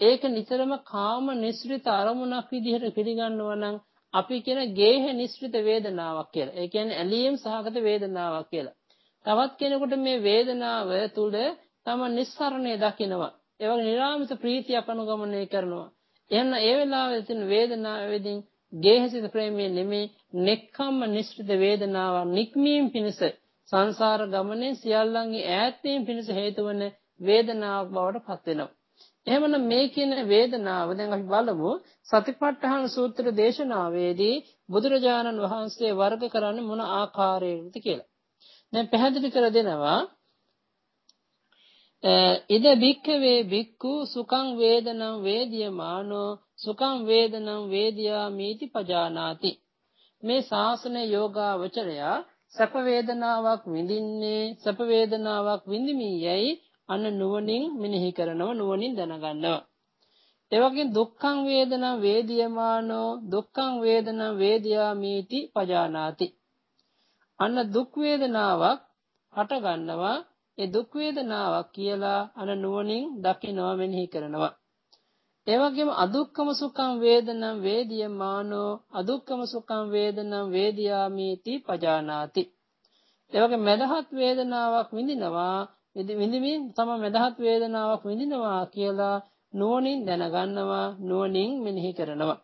ඒක නිතරම කාම නිස්ෘත අරමුණක් විදිහට පිළිගන්නවා නම් අපි කියන ගේහ නිස්ෘත වේදනාවක් කියලා. ඒ කියන්නේ ඇලීම් සහගත වේදනාවක් කියලා. තවත් කෙනෙකුට මේ වේදනාව තුල තම නිස්සරණය දකිනවා. ඒ වගේ නිරාමිත ප්‍රීතියක් අනුගමනය කරනවා. එහෙනම් ඒ වෙලාවේ තියෙන වේදනාවෙදී ගේහසිත ප්‍රේමයේ නෙමේ නෙක්ඛම්ම නිස්ෘත වේදනාව නික්මීම් පිණිස සංසාර ගමනේ සියල්ලන්ගේ ඈත්වීම පිණිස හේතු වන වේදනාවක් බවට පත් වෙනවා. එහෙමනම් මේ කියන වේදනාව දැන් අපි බලමු සතිපට්ඨාන සූත්‍ර දේශනාවේදී බුදුරජාණන් වහන්සේ වර්ග කරන්නේ මොන ආකාරයෙන්ද කියලා. දැන් පැහැදිලි කර දෙනවා ඉද බික්කවේ බික්කු සුඛං වේදනං වේදියමානෝ සුඛං වේදනං වේදියාමීති පජානාති මේ ශාසන යෝගාවචරයා සැප වේදනාවක් විඳින්නේ සැප වේදනාවක් විඳිමියයි අන්න නුවණින් මෙනෙහි කරනව නුවණින් දැනගන්නවා. ඒ වගේ දුක්ඛං වේදනං වේදියමානෝ දුක්ඛං වේදනං වේදියාමීති පජානාති. අන්න දුක් වේදනාවක් හට ගන්නවා ඒ දුක් වේදනාවක් කියලා අන නුවණින් දකිනවා මෙනෙහි කරනවා. ඒ වගේම අදුක්කම සුඛං වේදනං වේදියමානෝ අදුක්කම සුඛං වේදනං වේදියාමීති පජානාති. ඒ වගේ මදහත් වේදනාවක් විඳිනවා විඳිමින් තම මදහත් වේදනාවක් විඳිනවා කියලා නුවණින් දැනගන්නවා නුවණින් මෙනෙහි කරනවා.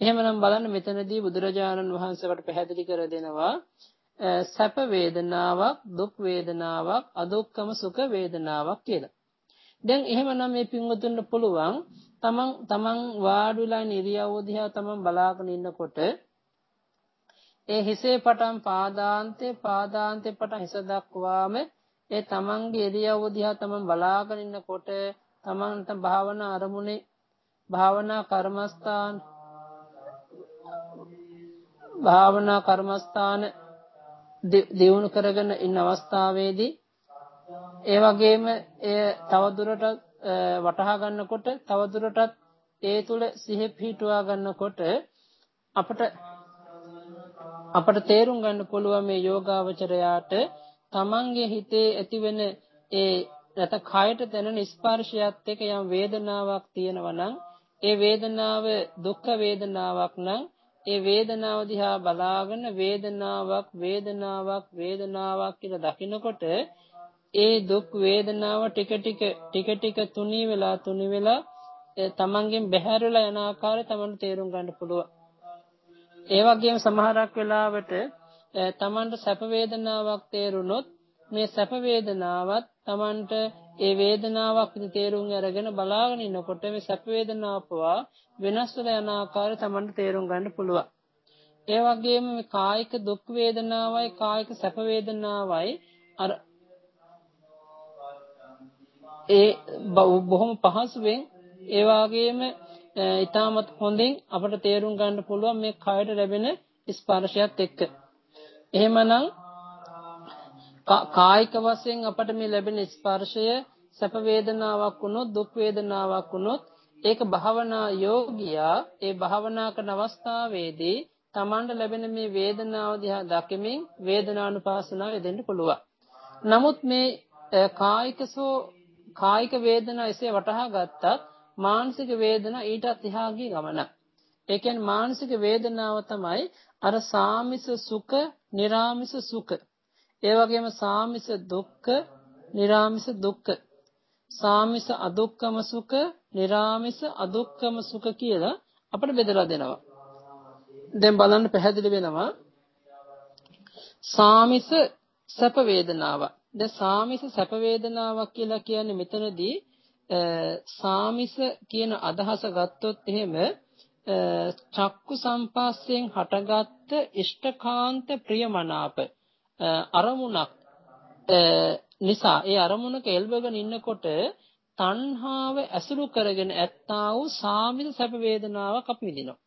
එහෙමනම් බලන්න මෙතනදී බුදුරජාණන් වහන්සේකට පැහැදිලි කර දෙනවා සැප වේදනාවක් දුක් වේදනාවක් අදුක්කම සුඛ වේදනාවක් කියලා. දැන් එහෙමනම් මේ පින්වතුන්ට පුළුවන් තමන් තමන් වාඩිලා ඉරියව්ව දිහා තමන් බලාගෙන ඉන්නකොට ඒ හිසේ පටන් පාදාන්තේ පාදාන්තේ පටන් හිස දක්වාම ඒ තමන්ගේ ඉරියව්ව දිහා තමන් බලාගෙන ඉන්නකොට තමන්ට භාවනා අරමුණේ භාවනා කර්මස්ථාන භාවනා කර්මස්ථාන දියුණු කරගෙන ඉන්න අවස්ථාවේදී ඒ වගේම එය තවදුරටත් වටහා ගන්නකොට තවදුරටත් ඒ තුල සිහිය පිහිටුවා ගන්නකොට අපට අපට තේරුම් ගන්න පුළුවන් මේ යෝගාවචරයාට තමන්ගේ හිතේ ඇතිවෙන ඒ නැත කයට දැනෙන ස්පර්ශයත් එක්ක යම් වේදනාවක් තියෙනවා නම් ඒ වේදනාව දුක්ඛ වේදනාවක් නම් ඒ වේදනාව දිහා බලාගෙන වේදනාවක් වේදනාවක් වේදනාවක් කියලා දකිනකොට ඒ දුක් වේදනාව ටික ටික ටික ටික තුනී වෙලා තුනී වෙලා තමන්ගෙන් බැහැරලා යන ආකාරය තමන්ට තේරුම් ගන්න පුළුවන්. ඒ වගේම සමහරක් වෙලාවට තමන්ට සැප වේදනාවක් තේරුනොත් මේ සැප වේදනාවත් තමන්ට ඒ වේදනාවක් විදිහට තේරුම් අරගෙන බලාගෙන ඉනකොට මේ සැප වේදනාව පවා වෙනස් වෙලා යන ආකාරය තමන්ට තේරුම් ගන්න පුළුවන්. ඒ වගේම මේ කායික දුක් වේදනාවයි කායික සැප වේදනාවයි අර ඒ බොහොම පහසුවෙන් ඒ වගේම ඊටමත් හොඳින් අපට තේරුම් ගන්න පුළුවන් මේ කයට ලැබෙන ස්පර්ශයත් එක්ක. එහෙමනම් කායික වශයෙන් අපට මේ ලැබෙන ස්පර්ශය සැප වේදනාවක් වුණොත් දුක් වේදනාවක් වුණොත් ඒක භාවනා යෝගියා ඒ භාවනා කරන අවස්ථාවේදී තමන්ට ලැබෙන මේ වේදනාව දිහා දකිමින් වේදනානුපාසනාව යෙදෙන්න පුළුවන්. නමුත් මේ කායිකසෝ කායික වේදනා එසේ වටහා ගත්තත් මානසික වේදනා ඊටත් එහා ගිය ගමනක්. ඒ කියන්නේ මානසික වේදනාව තමයි අර සාමිස සුඛ, निराමිස සුඛ. ඒ වගේම සාමිස දුක්ඛ, निराමිස දුක්ඛ. සාමිස අදුක්කම සුඛ, निराමිස අදුක්කම සුඛ කියලා අපිට බෙදලා දෙනවා. දැන් බලන්න පැහැදිලි වෙනවා. සාමිස සැප වේදනාවක්. දැන් සාමිස සැප වේදනාවක් කියලා කියන්නේ මෙතනදී සාමිස කියන අදහස ගත්තොත් එහෙම චක්කු සම්පස්සයෙන් හටගත්ත ඉෂ්ඨකාන්ත ප්‍රියමනාප අරමුණක් නිසා ඒ අරමුණක එල්බගෙන ඉන්නකොට තණ්හාව ඇසුරු කරගෙන ඇත්තා වූ සාමිත සැප වේදනාවක් අපි විඳිනවා.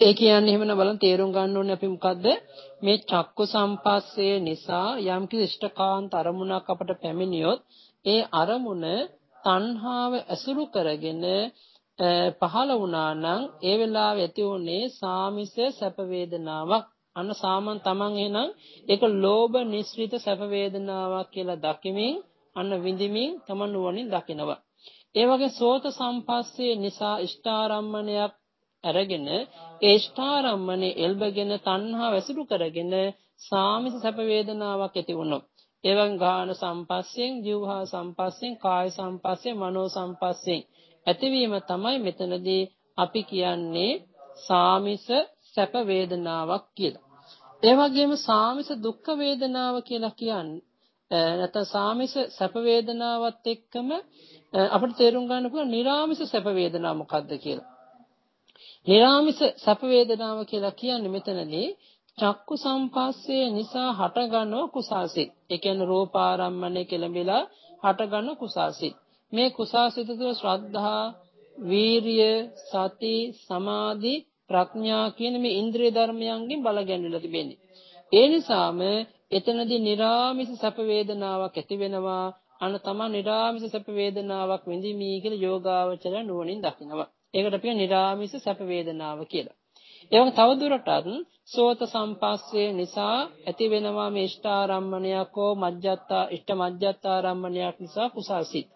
ඒ කියන්නේ එහෙමනම් බලන්න තේරුම් ගන්න ඕනේ අපි මොකද්ද? මේ චක්කු සම්පස්සේ නිසා යම් කිසි ඉෂ්ඨකාන්ත අරමුණක් අපට පැමිණියොත් ඒ අරමුණ තණ්හාව ඇසුරු කරගෙන පහළ වුණා නම් ඒ වෙලාවේ ඇති උනේ සාමිස සැප වේදනාවක්. අන්න සාමන් තමන් එහෙනම් ඒක ලෝභ නිස්ෘත සැප වේදනාවක් කියලා දකිමින් අන්න විඳිමින් තමන් නුවණින් දකිනවා. ඒ වගේ සෝත සම්පස්සේ නිසා ඉෂ්ඨාරම්මණයක් අරගෙන ඒ ස්ථාරම්මනේ එල්බගෙන තණ්හා වැසුරු කරගෙන සාමිත සැප වේදනාවක් ඇති වුණොත් එවන් ගාන සම්පස්යෙන් ජීවහා සම්පස්යෙන් කාය සම්පස්යෙන් මනෝ සම්පස්යෙන් ඇතිවීම තමයි මෙතනදී අපි කියන්නේ සාමිස සැප වේදනාවක් කියලා. ඒ වගේම සාමිස දුක්ඛ වේදනාව කියලා කියන්නේ නැත්නම් සාමිස සැප වේදනාවත් එක්කම අපිට තේරුම් ගන්න පුළුවන් නිර්ාමිස සැප වේදනාව මොකක්ද කියලා. නිරාමිස සැප වේදනාව කියලා කියන්නේ මෙතනදී චක්කු සංපස්සේ නිසා හටගනව කුසාසිත. ඒ කියන්නේ රූපාරම්මණය කෙලඹිලා හටගන කුසාසිත. මේ කුසාසිත තුළ ශ්‍රද්ධා, වීරිය, සති, සමාධි, ප්‍රඥා කියන මේ ඉන්ද්‍රිය ධර්මයන්ගෙන් බල ගැන්විලා තිබෙන්නේ. ඒ නිසාම එතනදී निराமிස සැප වේදනාවක් ඇති වෙනවා. අන තමන් निराமிස සැප වේදනාවක් විඳිමි කියලා යෝගාවචර නුවණින් දකිනවා. ඒකට අපි නිරාමිස සැප වේදනාව කියලා. ඒ වගේ තවදුරටත් සෝත සම්පස්සේ නිසා ඇති වෙනවා මේ ඉෂ්ඨාරම්මණයක් හෝ මජ්ජත්තා ඉෂ්ඨ මජ්ජත්තාරම්මණයක් නිසා කුසල්සිත.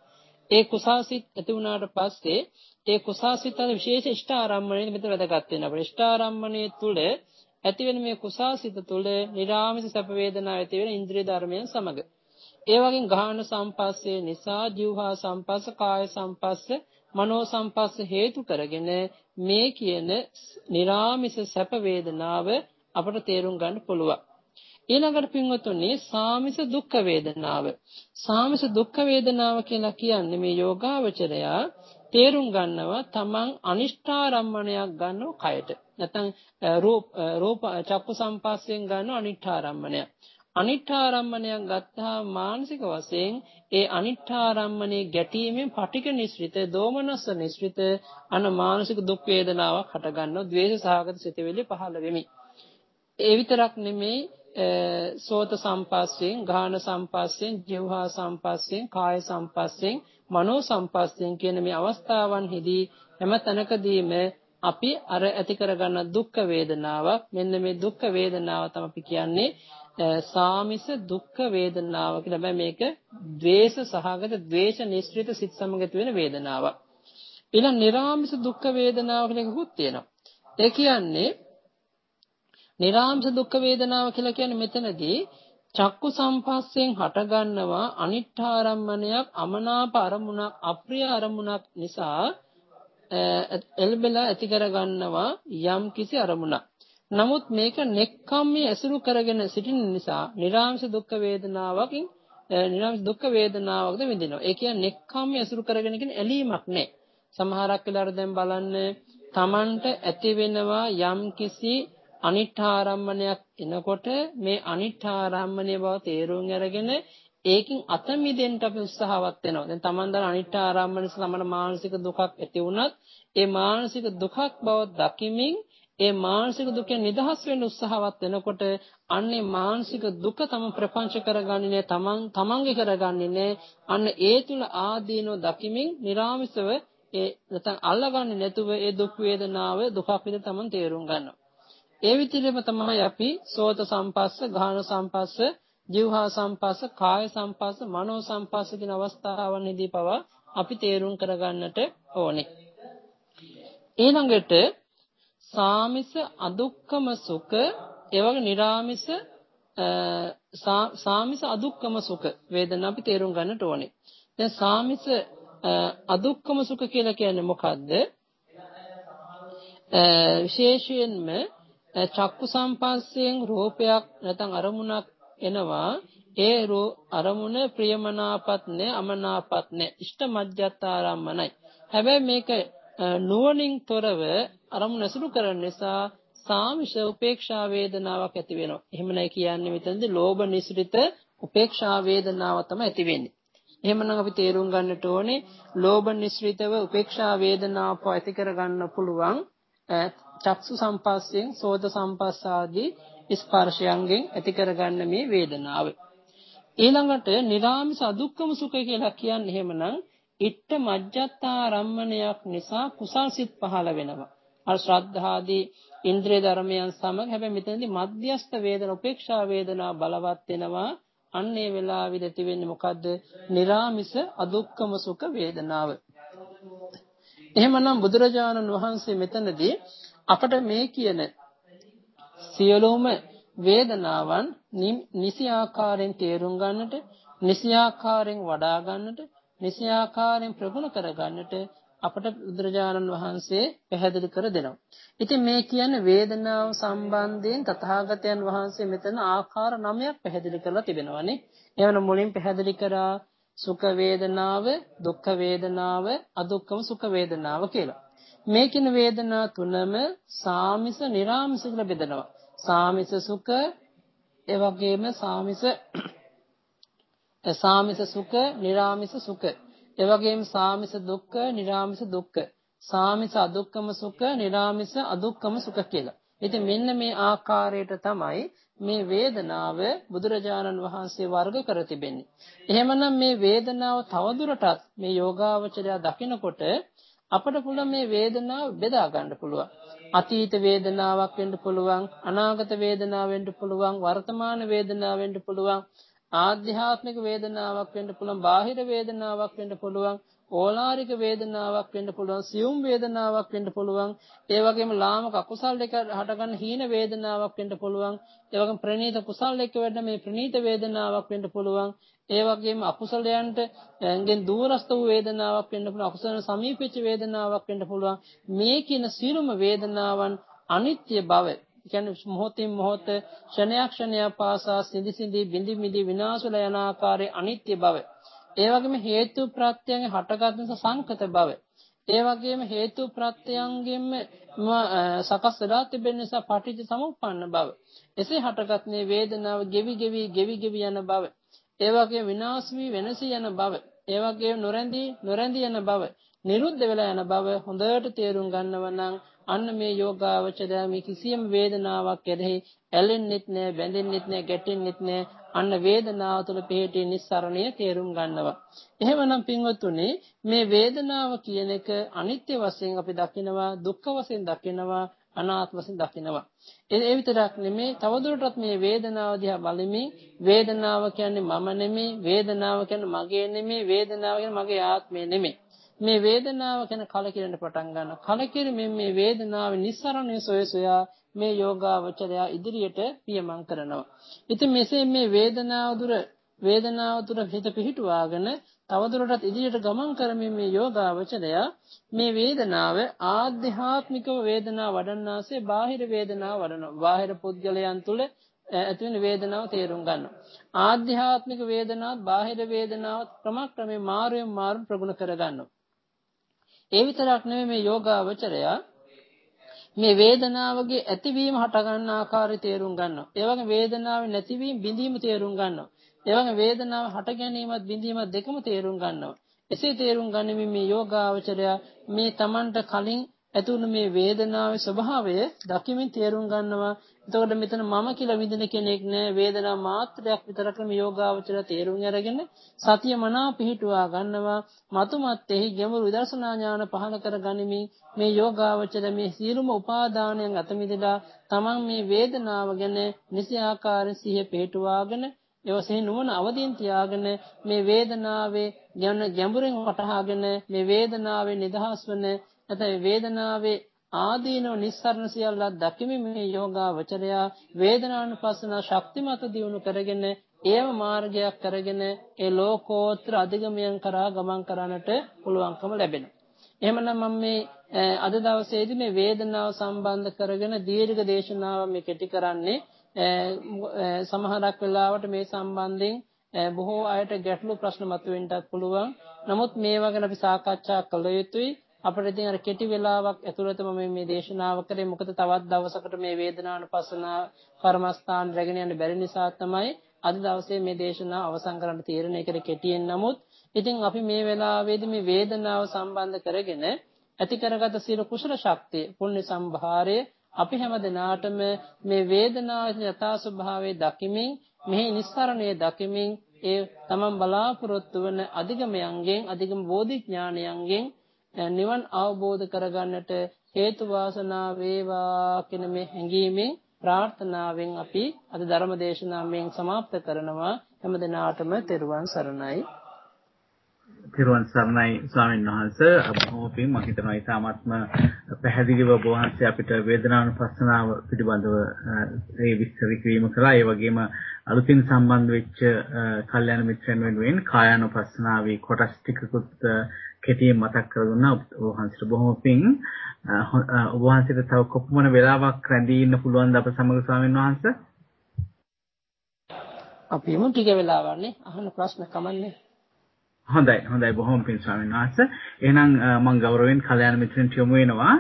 ඒ කුසල්සිත ඇති වුණාට පස්සේ ඒ කුසල්සිත අර විශේෂ ඉෂ්ඨාරම්මණය මෙතන වැදගත් වෙනවා. ඉෂ්ඨාරම්මණය තුල ඇති වෙන මේ කුසල්සිත තුල නිරාමිස සැප වේදනාව ඇති වෙන ඉන්ද්‍රිය ධර්මයන් සමග. ඒ වගේම ගාහන සම්පස්සේ නිසා ජීවහා සම්පස්ස කාය සම්පස්ස මනෝ සම්පස්ස හේතු කරගෙන මේ කියන निराமிස සැප වේදනාව අපට තේරුම් ගන්න පුළුවන්. ඊළඟට පින්වතුනි සාමිස දුක්ඛ වේදනාව. සාමිස දුක්ඛ වේදනාව කියලා කියන්නේ මේ යෝගාවචරයා තේරුම් ගන්නවා තමන් අනිෂ්ඨාරම්මණයක් ගන්නව කයට. නැත්නම් රූප චක්කු සම්පස්යෙන් ගන්නව අනිෂ්ඨාරම්මණයක්. අනිත්‍යාරම්මණයක් ගත්තා මානසික වශයෙන් ඒ අනිත්‍යාරම්මණේ ගැටීමෙන් පටික නිස්ෘත දෝමනස්ස නිස්ෘත අන මානසික දුක් වේදනාවක් හට ගන්නවා ද්වේෂ සහගත සිතවිලි පහළ වෙමි. ඒ විතරක් නෙමෙයි සෝත සම්පස්යෙන් ගාන සම්පස්යෙන් ජීවහා සම්පස්යෙන් කාය සම්පස්යෙන් මනෝ සම්පස්යෙන් කියන මේ අවස්ථාවන්හිදී හැම තැනකදීම අපි අර ඇති කරගන්න දුක් වේදනාවක්. මෙන්න මේ දුක් වේදනාව තමයි අපි කියන්නේ සාමිස දුක්ඛ වේදනාව කියලා බෑ මේක ද්වේෂ සහගත ද්වේෂ නිස්ෘත සිත් සමගත වෙන වේදනාවක්. ඊළඟ නිර්ාමිස දුක්ඛ වේදනාව කියලා එකකුත් තියෙනවා. ඒ කියන්නේ නිර්ාමිස දුක්ඛ වේදනාව කියලා කියන්නේ මෙතනදී චක්කු සම්පස්යෙන් හටගන්නවා අනිත්‍යාරම්මණයක් අමනාප අරමුණක් අප්‍රිය අරමුණක් නිසා එල්බෙලා ඇති කරගන්නවා යම් කිසි අරමුණක්. නමුත් මේක නෙක්ඛම්මී ඇසුරු කරගෙන සිටින නිසා නිර්ආංශ දුක් වේදනාවකින් නිර්ආංශ දුක් වේදනාවක්ද විඳිනවා. ඒ කියන්නේ නෙක්ඛම්මී ඇසුරු කරගෙන කියන ඇලීමක් නෑ. සමහරක් වෙලාවට දැන් බලන්න Tamanට ඇති වෙනවා යම්කිසි අනිඨාරම්මණයක් එනකොට මේ අනිඨාරම්මණය බව තේරුම් අරගෙන ඒකින් අත මිදෙන්න අපි උත්සාහවත් වෙනවා. දැන් Taman දර අනිඨාරම්මණය සමන මානසික දුකක් ඇති වුණත් ඒ මානසික දුකක් බව දකිමින් ඒ මානසික දුකෙන් නිදහස් වෙන්න උත්සාහවත් වෙනකොට අන්නේ මානසික දුක තම ප්‍රපංච කරගන්නේ නැහැ තමන් තමන්ගේ කරගන්නේ නැහැ අන්න ඒ තුල ආදීනෝ දකිමින් निराமிසව ඒ නැත්නම් අල්ලගන්නේ නැතුව ඒ දුක් වේදනාව දුකක් විදිහට තමන් තේරුම් ගන්නවා. ඒ විදිහටම තමයි අපි සෝත සම්පස්ස ගාන සම්පස්ස ජීවහා සම්පස්ස කාය සම්පස්ස මනෝ සම්පස්ස කියන අවස්ථාවන්හිදී පවා අපි තේරුම් කරගන්නට ඕනේ. ඊළඟට සාමිස අදුක්කම සුඛ එවග නිරාමිස සාමිස අදුක්කම සුඛ වේදනා අපි තේරුම් ගන්නට ඕනේ. දැන් සාමිස අදුක්කම සුඛ කියලා කියන්නේ මොකද්ද? විශේෂයෙන්ම චක්කු සම්පස්සයෙන් රූපයක් නැත්නම් අරමුණක් එනවා ඒ රූ අරමුණ ප්‍රියමනාපත් නැ අමනාපත් නැ ඉෂ්ඨ මජ්ජත්තාරම්මනයි හැබැයි මේක නුවණින් තොරව අරමුණ ඇසුරු කරන නිසා සාමිෂ උපේක්ෂා වේදනාවක් ඇති වෙනවා. එහෙම නැහැ කියන්නේ මෙතනදී ලෝභ නිස්ෘත උපේක්ෂා වේදනාව තමයි ඇති වෙන්නේ. එහෙමනම් අපි තේරුම් ගන්නට ඕනේ ලෝභ නිස්ෘතව උපේක්ෂා වේදනාව ඇති කර ගන්න පුළුවන් චක්සු සම්පස්යෙන් සෝත සම්පස්සාදී ස්පර්ශයන්ගෙන් ඇති කරගන්න මේ වේදනාව. ඊළඟට නිරාමිස අදුක්කම සුඛය කියලා කියන්නේ එහෙමනම් ඉට්ඨ මජ්ජත්තාරම්මණයක් නිසා කුසල් සිත් පහළ වෙනවා. අර ශ්‍රද්ධාදී ඉන්ද්‍රිය ධර්මයන් සමග හැබැයි මෙතනදී මධ්‍යස්ත වේදනා උපේක්ෂා වේදනා බලවත් වෙනවා. අන්න ඒ වෙලාවෙදි ඇති වෙන්නේ මොකද්ද? निराமிස අදුක්කම සුඛ වේදනාව. එහෙමනම් බුදුරජාණන් වහන්සේ මෙතනදී අපට මේ කියන සියලුම වේදනාවන් නිසි ආකාරයෙන් තේරුම් ගන්නට, නිසි ආකාරයෙන් වඩා ගන්නට, නිසි ආකාරයෙන් ප්‍රගුණ කර ගන්නට අපට බුදුරජාණන් වහන්සේ පැහැදිලි කර දෙනවා. ඉතින් මේ කියන්නේ වේදනාව සම්බන්ධයෙන් තථාගතයන් වහන්සේ මෙතන ආකාර 9ක් පැහැදිලි කරලා තිබෙනවානේ. එවන මුලින් පැහැදිලි කරා සුඛ වේදනාව, දුක්ඛ වේදනාව, අදුක්ඛම සුඛ වේදනාව කියලා. මේ කින වේදනා තුනම සාමිස, නිර්ාමිස කියලා බෙදනවා. සාමිස සුඛ, ඒ වගේම සාමිස සාමිස සුඛ, නිර්ාමිස සුඛ. ඒ වගේම සාමිස දුක්ඛ, නිර්ාමිස දුක්ඛ. සාමිස අදුක්කම සුඛ, නිර්ාමිස අදුක්කම සුඛ කියලා. ඉතින් මෙන්න මේ ආකාරයට තමයි මේ වේදනාව බුදුරජාණන් වහන්සේ වර්ග කර තිබෙන්නේ. එහෙමනම් මේ වේදනාව තවදුරටත් මේ යෝගාවචරය දකිනකොට අපට පුළුවන් මේ වේදනාව බෙදා ගන්න පුළුවන්. අතීත වේදනාවක් වෙන්න පුළුවන්, අනාගත වේදනාවක් වෙන්න පුළුවන්, වර්තමාන වේදනාවක් වෙන්න පුළුවන්, ආධ්‍යාත්මික වේදනාවක් වෙන්න පුළුවන්, බාහිර වේදනාවක් වෙන්න පුළුවන්, ඕලාරික වේදනාවක් වෙන්න පුළුවන්, සියුම් වේදනාවක් වෙන්න පුළුවන්, ඒ වගේම ලාමක අකුසල් දෙක හටගන්න හීන වේදනාවක් වෙන්න පුළුවන්, ඒ වගේම ප්‍රනීත කුසල් එක්ක වෙන්න මේ ප්‍රනීත වේදනාවක් වෙන්න පුළුවන්, ඒ වගේම අකුසලයන්ට ගෙන් දුරස්ත වූ වේදනාවක් වෙන්න පුළුවන්, අකුසලන සමීපෙච්ච වේදනාවක් වෙන්න පුළුවන්. මේ කියන සියලුම වේදනාවන් අනිත්‍ය බව කියන්නේ මොහොතින් මොහොත ක්ෂණයක් ක්ෂණයක් පාසා සිඳි සිඳි බිඳි බිඳි විනාශ වෙලා යන ආකාරයේ අනිත්‍ය බව. ඒ වගේම හේතු ප්‍රත්‍යයෙන් හටගත් නිසා සංකත බව. ඒ වගේම හේතු ප්‍රත්‍යයන්ගෙන්ම සකස් වෙලා තිබෙන නිසා පටිච්ච සමුප්පන්න බව. එසේ හටගත් මේ වේදනාව ගෙවි ගෙවි ගෙවි ගෙවි යන බව. ඒ වගේම විනාශ වී වෙනසී යන බව. ඒ වගේම නොරැඳී නොරැඳී යන බව. නිරුද්ධ වෙලා යන බව හොඳට තේරුම් ගන්නව නම් අන්න මේ යෝගාවචරය මේ කිසියම් වේදනාවක් කෙරෙහි ඇලෙන්නෙත් නෑ බැඳෙන්නෙත් නෑ ගැටෙන්නෙත් නෑ අන්න වේදනාව තුළ පිහිටි නිස්සරණය තේරුම් ගන්නවා. එහෙමනම් පින්වත්තුනි මේ වේදනාව කියන එක අනිත්‍ය වශයෙන් අපි දකිනවා දුක්ඛ වශයෙන් දකිනවා අනාත්ම වශයෙන් දකිනවා. ඒ විතරක් නෙමේ තවදුරටත් මේ වේදනාව දිහා බලමින් වේදනාව කියන්නේ මම නෙමේ වේදනාව කියන්නේ මගේ නෙමේ වේදනාව කියන්නේ මගේ ආත්මය නෙමේ මේ වේදනාව ගැන කලකිරෙන්න පටන් ගන්නවා. කලකිරීමෙන් මේ වේදනාවේ නිස්සරණය සොය සොයා මේ යෝගාවචරය ඉදිරියට පියමන් කරනවා. ඉතින් මෙසේ මේ වේදනාව දුර වේදනාව තුර හිත පිහිටුවාගෙන තවදුරටත් ඉදිරියට ගමන් කරමින් මේ යෝගාවචරය මේ වේදනාව ආධ්‍යාත්මිකව වේදනාව වඩන්නාසේ බාහිර වේදනාව වඩනවා. බාහිර පුද්ගලයන් තුල ඇති වෙන වේදනාව තේරුම් ගන්නවා. ආධ්‍යාත්මික වේදනාවත් බාහිර වේදනාවත් ක්‍රමක්‍රමයෙන් මාරුවෙන් මාරු ප්‍රගුණ කර ගන්නවා. ඒ විතරක් නෙමෙයි මේ යෝගාවචරය මේ වේදනාවගේ ඇතිවීම හට ගන්න ආකාරය තේරුම් ගන්නවා. ඒ වගේ වේදනාවේ නැතිවීම බිඳීම තේරුම් ගන්නවා. ඒ වගේ වේදනාව හට ගැනීමත් බිඳීමත් දෙකම තේරුම් ගන්නවා. එසේ තේරුම් ගනිමින් මේ යෝගාවචරය මේ Tamanට කලින් ඇතුළු මේ වේදනාවේ ස්වභාවය දකිමින් තේරුම් ගන්නවා. එතකොට මෙතන මම කියලා විඳින කෙනෙක් නෑ වේදනා මාත්‍රයක් විතරක් මේ යෝගාවචර තේරුම් අරගෙන සතිය මනා පිහිටුවා ගන්නවා. මතුමත් එහි ගැඹුරු විදර්ශනා ඥාන පහළ කර ගනිමින් මේ යෝගාවචර මේ සියලුම උපාදානයන් අත මිදලා තමන් මේ වේදනාව ගැන නිසි ආකාරයෙන් සිහිය පිහිටුවාගෙන එවසේ නුවණ අවදීන් තියාගෙන මේ වේදනාවේ ගැන ගැඹුරින් වටහාගෙන මේ වේදනාවේ නිදහස් වන නැත්නම් වේදනාවේ ආදීනව නිස්සරණ සියල්ලක් දකිමින් මේ යෝගාවචරය වේදනානුපස්සන ශක්තිමත් දියුණු කරගෙන ඒව මාර්ගයක් කරගෙන ඒ ලෝකෝත්තර අධිගමයන් කරා ගමන් කරන්නට පුළුවන්කම ලැබෙනවා. එහෙමනම් මම මේ අද දවසේදී මේ වේදනාව සම්බන්ධ කරගෙන දීර්ඝ දේශනාවක් මේ කෙටි කරන්නේ සමහරක් වෙලාවට මේ සම්බන්ධයෙන් බොහෝ අයට ගැටලු ප්‍රශ්න මතුවෙන්නත් පුළුවන්. නමුත් මේවා ගැන අපි සාකච්ඡා කළ යුතුයි. අපිට ඉතින් අර කෙටි වෙලාවක් ඇතුළතම මේ මේ දේශනාව කරේ මොකද තවත් දවසකට මේ වේදනානුපස්සන කර්මස්ථාන රැගෙන යන්න බැරි නිසා තමයි අද දවසේ මේ දේශනාව අවසන් කරන්න තීරණය කර කෙටියෙන්. නමුත් ඉතින් අපි මේ වෙලාවේදී මේ වේදනාව සම්බන්ධ කරගෙන ඇති කරගත සියලු කුසල ශක්තිය පුණ්‍ය සම්භාරය අපි හැම දිනාටම මේ වේදනාවේ යථා ස්වභාවය දකිමින් මෙහි නිස්සරණය දකිමින් ඒ තමන් බලාපොරොත්තු වන අධිගමයන්ගෙන් අධිගම බෝධි ඥානයන්ගෙන් නිවන් අවබෝධ කරගන්නට හේතු වාසනා වේවා කියන මේ හැඟීමෙන් ප්‍රාර්ථනාවෙන් අපි අද ධර්ම දේශනාවෙන් સમાપ્ત කරනවා හැම දිනාටම තෙරුවන් සරණයි තෙරුවන් සරණයි ස්වාමීන් වහන්සේ. අපෝපින් මම හිතනවා ඊටාත්ම පැහැදිලිව ඔබ වහන්සේ අපිට වේදනානුපස්සනාව පිළිබඳව ඒ විස්තර කිරීම කළා. ඒ වගේම අලුතින් සම්බන්ධ වෙච්ච කල්යාණ මිත්‍රයන් වෙනුවෙන් කායානුපස්සනාවේ කොටස් ටිකකුත් කෙටියෙන් මතක් කර දුන්නා. ඔබ වහන්සේට බොහොම පිං ඔබ වහන්සේට තව කොපමණ වෙලාවක් රැඳී ඉන්න පුළුවන්ද අප සමග ස්වාමීන් වහන්සේ? අපි මු ටික වෙලාවන්නේ අහන ප්‍රශ්න කමන්නේ. හොඳයි හොඳයි බොහොම පිං ස්වාමීන් වහන්සේ එහෙනම් මම ගෞරවයෙන් කල්යාණ මිත්‍රන්ට යොමු වෙනවා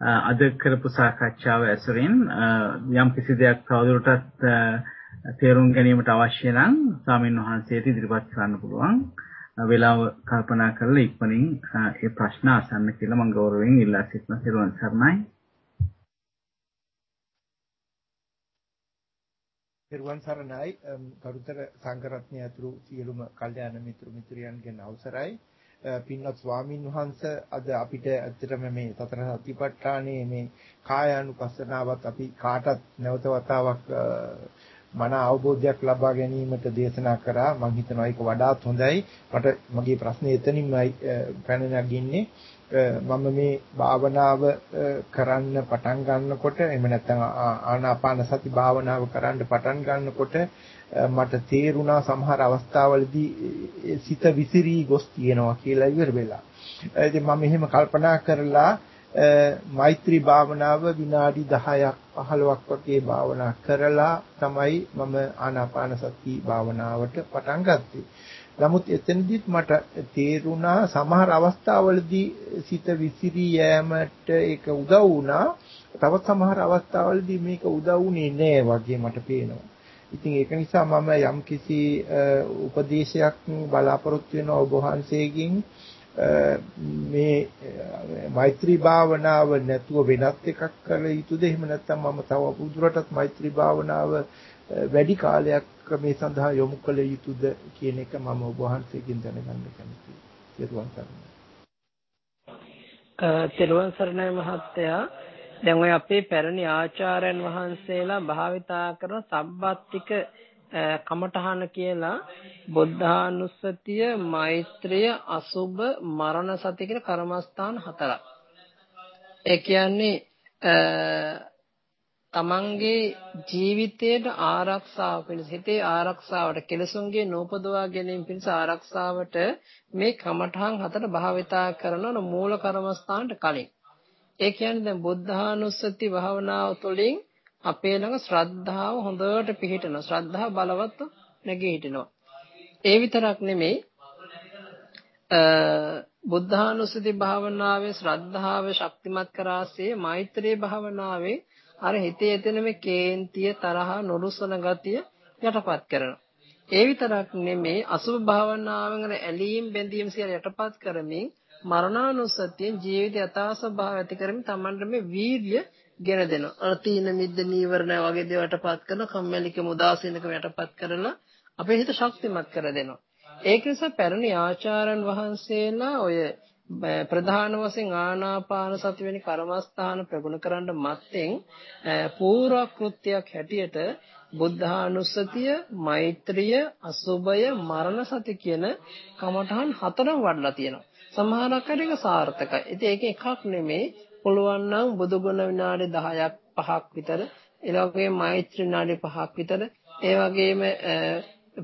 අද කරපු සාකච්ඡාව ඇසුරින් යම් කිසි දෙයක් තවදුරටත් තේරුම් ගැනීමට අවශ්‍ය නම් ස්වාමීන් වහන්සේට ඉදිරිපත් කරන්න පුළුවන්. වේලාව කල්පනා කරලා ඉක්මනින් ඒ ප්‍රශ්න අසන්න කියලා මම ගෞරවයෙන් ඉල්ලා සිටිනවා. සිරුවන් සරණයි. සිරුවන් සරණයි. කරුතර සංඝරත්නය ඇතුළු සියලුම කල්යාණ මිත්‍ර මිත්‍රයන්ගෙන් අවසරයි. පින්වත් ස්වාමින් වහන්සේ අද අපිට ඇත්තටම මේ සතර සතිපට්ඨානයේ මේ කායානුපස්සනාවත් අපි කාටත් නැවත වතාවක් මන අවබෝධයක් ලබා ගැනීමට දේශනා කරා මම හිතනවා ඒක වඩාත් හොඳයි මට මගේ ප්‍රශ්නේ එතනින්මයි පැන නගින්නේ මම මේ භාවනාව කරන්න පටන් ගන්නකොට එහෙම නැත්නම් ආනාපාන සති භාවනාව කරන්න පටන් ගන්නකොට මට තේරුණා සමහර අවස්ථාවලදී සිත විසිරී ගොස් තියෙනවා කියලා ඉවර වෙලා. ඉතින් මම එහෙම කල්පනා කරලා මෛත්‍රී භාවනාව විනාඩි 10ක් 15ක් වගේ භාවනා කරලා තමයි මම ආනාපාන සති භාවනාවට පටන් ගත්තේ. නමුත් එතනදිත් මට තේරුණා සමහර අවස්ථාවලදී සිත විසිරී යෑමට ඒක උදව් වුණා. තවත් සමහර අවස්ථාවලදී මේක උදව් වුණේ නෑ වගේ මට පේනවා. ඉතින් ඒක නිසා මම යම්කිසි උපදේශයක් බලාපොරොත්තු වෙනවා ඔබ වහන්සේගෙන් මේ මෛත්‍රී භාවනාව නැතුව වෙනත් එකක් කළ යුතුද එහෙම නැත්නම් මම තව උදුරටත් මෛත්‍රී භාවනාව වැඩි කාලයක් මේ සඳහා යොමු කළ යුතුද කියන එක මම ඔබ වහන්සේගෙන් දැනගන්න කැමතියි. ත්වන් සරණයි. ත්වන් සරණයි මහත්තයා දැන් ඔය අපේ පැරණි ආචාර්යන් වහන්සේලා භාවිතා කරන සබ්බත්තික කමඨහන කියලා බුද්ධානුස්සතිය මෛත්‍රිය අසුබ මරණ සති කියන කර්මස්ථාන හතරක්. ඒ කියන්නේ තමන්ගේ ජීවිතයට ආරක්ෂාව පිණිස හිතේ ආරක්ෂාවට කෙලසුන්ගේ නූපදවා ගැනීම පිණිස ආරක්ෂාවට මේ කමඨහන් හතර භාවිතා කරන මූල කර්මස්ථානට කලින්. ඒ කියන්නේ දැන් බුද්ධානුස්සති භාවනාව තුළින් අපේ ළඟ ශ්‍රද්ධාව හොඳට පිහිටනවා. ශ්‍රද්ධාව බලවත් නැගී හිටිනවා. ඒ විතරක් නෙමෙයි බුද්ධානුස්සති භාවනාවේ ශ්‍රද්ධාව ශක්තිමත් කරාසේ මෛත්‍රී භාවනාවේ අර හිතේ ඇතින මේ කේන්තිය තරහ නොරුසන ගතිය යටපත් කරනවා. ඒ විතරක් නෙමේ අසුභ භාවනාවෙන් ඇලීම් බැඳීම් සියල්ල යටපත් කරමින් මරණානුස්සතියෙන් ජීවිත යථා ස්වභාවය ඇති කරමින් Tamanට මේ වීර්ය ගෙන දෙනවා. අර තීන මිද්ද නීවරණ වගේ දේවල් යටපත් කරන කම්මැලිකම උදාසීනකම යටපත් කරලා අපේ හිත ශක්තිමත් කර දෙනවා. ඒක නිසා පැරණි ආචාර්යන් වහන්සේලා ඔය ප්‍රධාන වශයෙන් ආනාපාන සති වෙනි කර්මස්ථාන ප්‍රගුණ කරන්න මත්තෙන් පූර්ව කෘත්‍යයක් හැටියට බුද්ධානුස්සතිය, මෛත්‍රිය, අසුභය, මරණ සති කියන කමඨහන් හතරම වඩලා තියෙනවා. සමහරක් අය ඒක සාර්ථකයි. ඉතින් ඒක එකක් නෙමෙයි. පුළුවන් නම් බුදු ගුණ විනාඩි 10ක් 5ක් විතර, ඒ වගේම මෛත්‍රී විනාඩි 5ක් විතර, ඒ වගේම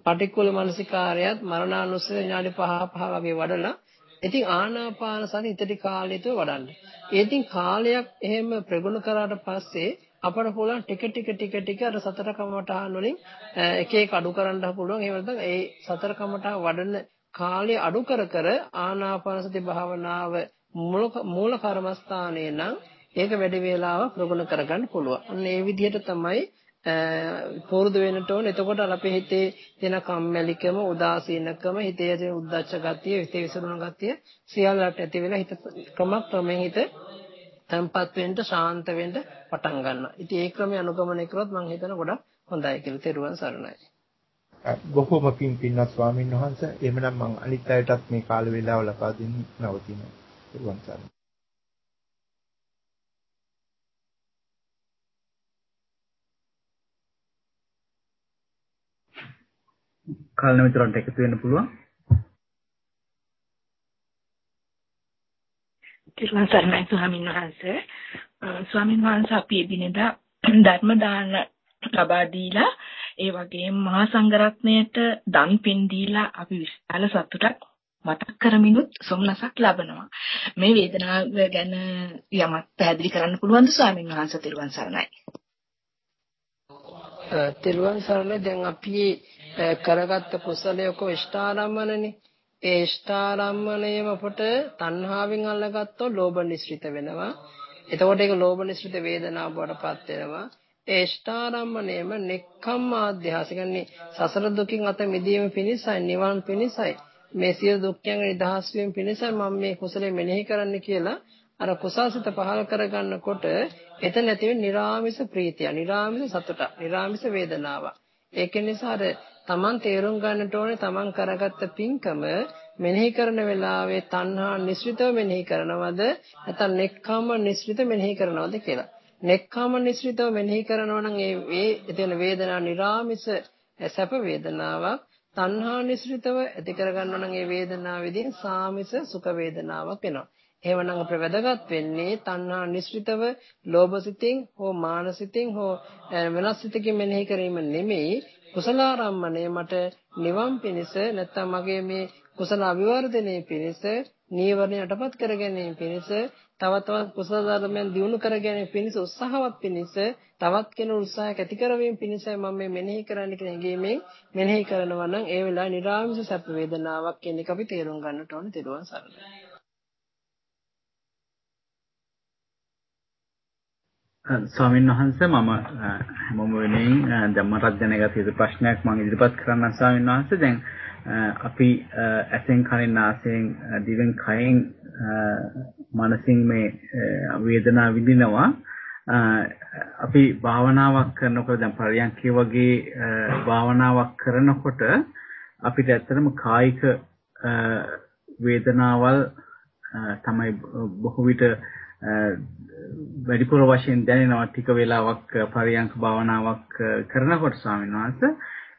පටික්කුල මනසිකාරයත් මරණානුස්සතිය විනාඩි 5 5 වගේ වඩලා ඉතින් ආනාපාන සති ඉතිරි කාලෙතව වඩන්න. ඉතින් කාලයක් එහෙම ප්‍රගුණ කරාට පස්සේ අපට පුළුවන් ටික ටික ටික ටික අර සතර කමඨාන් වලින් එක එක අඩු කරන්න පුළුවන්. ඒ වලට ඒ සතර කමඨාන් වඩන කාලය අඩු කර කර ආනාපාන සති භාවනාව මූල කර්මස්ථානයේ නම් ඒක වැඩි වේලාවක් ප්‍රගුණ කරගන්න පුළුවන්. අන්න ඒ විදිහට තමයි පුරුදු වෙන්නට ඕන. එතකොට අපේ හිතේ තියෙන කම්මැලිකම, උදාසීනකම, හිතේ තියෙන උද්දච්ච ගතිය, හිතේ විසිරුණ ගතිය සියල්ලට ඇති වෙලා හිත ක්‍රම ක්‍රමයෙන් හිත තැම්පත් වෙන්න, ශාන්ත වෙන්න පටන් ගන්නවා. ඉතින් ඒ ක්‍රමය අනුගමනය කරොත් මම හිතන ගොඩක් හොඳයි කියලා. තෙරුවන් සරණයි. බොහෝම පින් පින්වත් ස්වාමීන් වහන්සේ එහෙමනම් මම අනිත් අයටත් මේ කාල වේලාව ලබා දෙන්න නවතිනවා. තෙරුවන් සරණයි. කල්න මිතුරන්ට එකතු වෙන්න පුළුවන්. තිරුවන් සරණයි ස්වාමීන් වහන්සේ. ස්වාමීන් වහන්සේ අපි එදිනෙදා ධර්ම දාන ලබා දීලා ඒ වගේම මහා සංඝරත්නයට දන් පින් දීලා අපි විශාල සතුටක් මතක් කරමිනුත් සොම්නසක් ලබනවා. මේ වේදනාව ගැන යමක් පැහැදිලි කරන්න පුළුවන්ද ස්වාමීන් වහන්සේ තිරුවන් සරණයි. තිරුවන් සරණයි දැන් අපි කරගත්ත කුසලයක ඉෂ්ඨාරම්මනනේ ඒ ඉෂ්ඨාරම්මණයම අපට තණ්හාවෙන් අල්ලගත්තොත් ලෝභ නිස්ෘත වෙනවා. එතකොට ඒක ලෝභ නිස්ෘත වේදනාව බවටපත් වෙනවා. ඒ ඉෂ්ඨාරම්මණයම නෙක්ඛම් ආධ්‍යාසිකන්නේ සසර දුකින් අත මිදීම පිණිසයි නිවන් පිණිසයි. මේ සියලු දුක්ඛයන් නිදහස් වීම පිණිසයි මම මේ කුසලයේ මෙනෙහි කරන්න කියලා අර කුසාසිත පහල කරගන්නකොට එතන ඇති වෙන නිරාමිස ප්‍රීතිය, නිරාමිස සතුට, නිරාමිස වේදනාව. ඒක නිසා අර Taman තේරුම් ගන්නට ඕනේ Taman කරගත්ත පින්කම මෙනෙහි කරන වෙලාවේ තණ්හා නිස්ෘතව මෙනෙහි කරනවද නැත්නම් නෙක්ඛම්ම නිස්ෘත මෙනෙහි කරනවද කියලා. නෙක්ඛම්ම නිස්ෘතව මෙනෙහි කරනවා නම් ඒ ඒ එතන වේදනා නිරාමිස සැප වේදනාවක් තණ්හා නිස්ෘතව ඇති කරගන්නවා නම් ඒ වේදනාවේදී සාමිස සුඛ වේදනාවක් වෙනවා. එහෙමනම් අපේ වැදගත් වෙන්නේ තණ්හා නිස්ෘතව ලෝභසිතින් හෝ මානසිතින් හෝ වෙනස් සිතකින් මෙනෙහි කිරීම නෙමෙයි කුසලාරම්මණය මට නිවන් පිණිස නැත්තම් මගේ මේ කුසල අභිවර්ධනයේ පිණිස නීවරණ යටපත් කර ගැනීම පිණිස තව තවත් කුසල ධර්මයන් දියුණු කර ගැනීම පිණිස උත්සාහවත් පිණිස තවත් කෙනෙකු උත්සාහයක් ඇති කරවීම පිණිසයි මම මේ මෙනෙහි කරන්න කියන හැඟීමෙන් මෙනෙහි කරනවා නම් ඒ වෙලාවේ නිර්ආමිෂ සැප වේදනාවක් කියන එක අපි තේරුම් ගන්නට ඕනේ. තිරුවන් සරණයි. ස්වාමීන් වහන්සේ මම හැමෝම වෙනුවෙන් දැන් මටත් දැනගත යුතු ප්‍රශ්නයක් මම ඉදිරිපත් කරන්න ස්වාමීන් වහන්සේ. දැන් අපි ඇසෙන් කනෙන් නාසයෙන් දිවෙන් කයෙන් මනසින් මේ වේදනාව විඳිනවා. අපි භාවනාවක් කරනකොට දැන් පරියන්කේ වගේ භාවනාවක් කරනකොට අපිට ඇත්තටම කායික වේදනාවල් තමයි බොහෝ විට වැඩිපුර වශයෙන් දැනෙනවා ටික වෙලාවක් පරියන්ක භාවනාවක් කරනකොට ස්වාමීන් වහන්සේ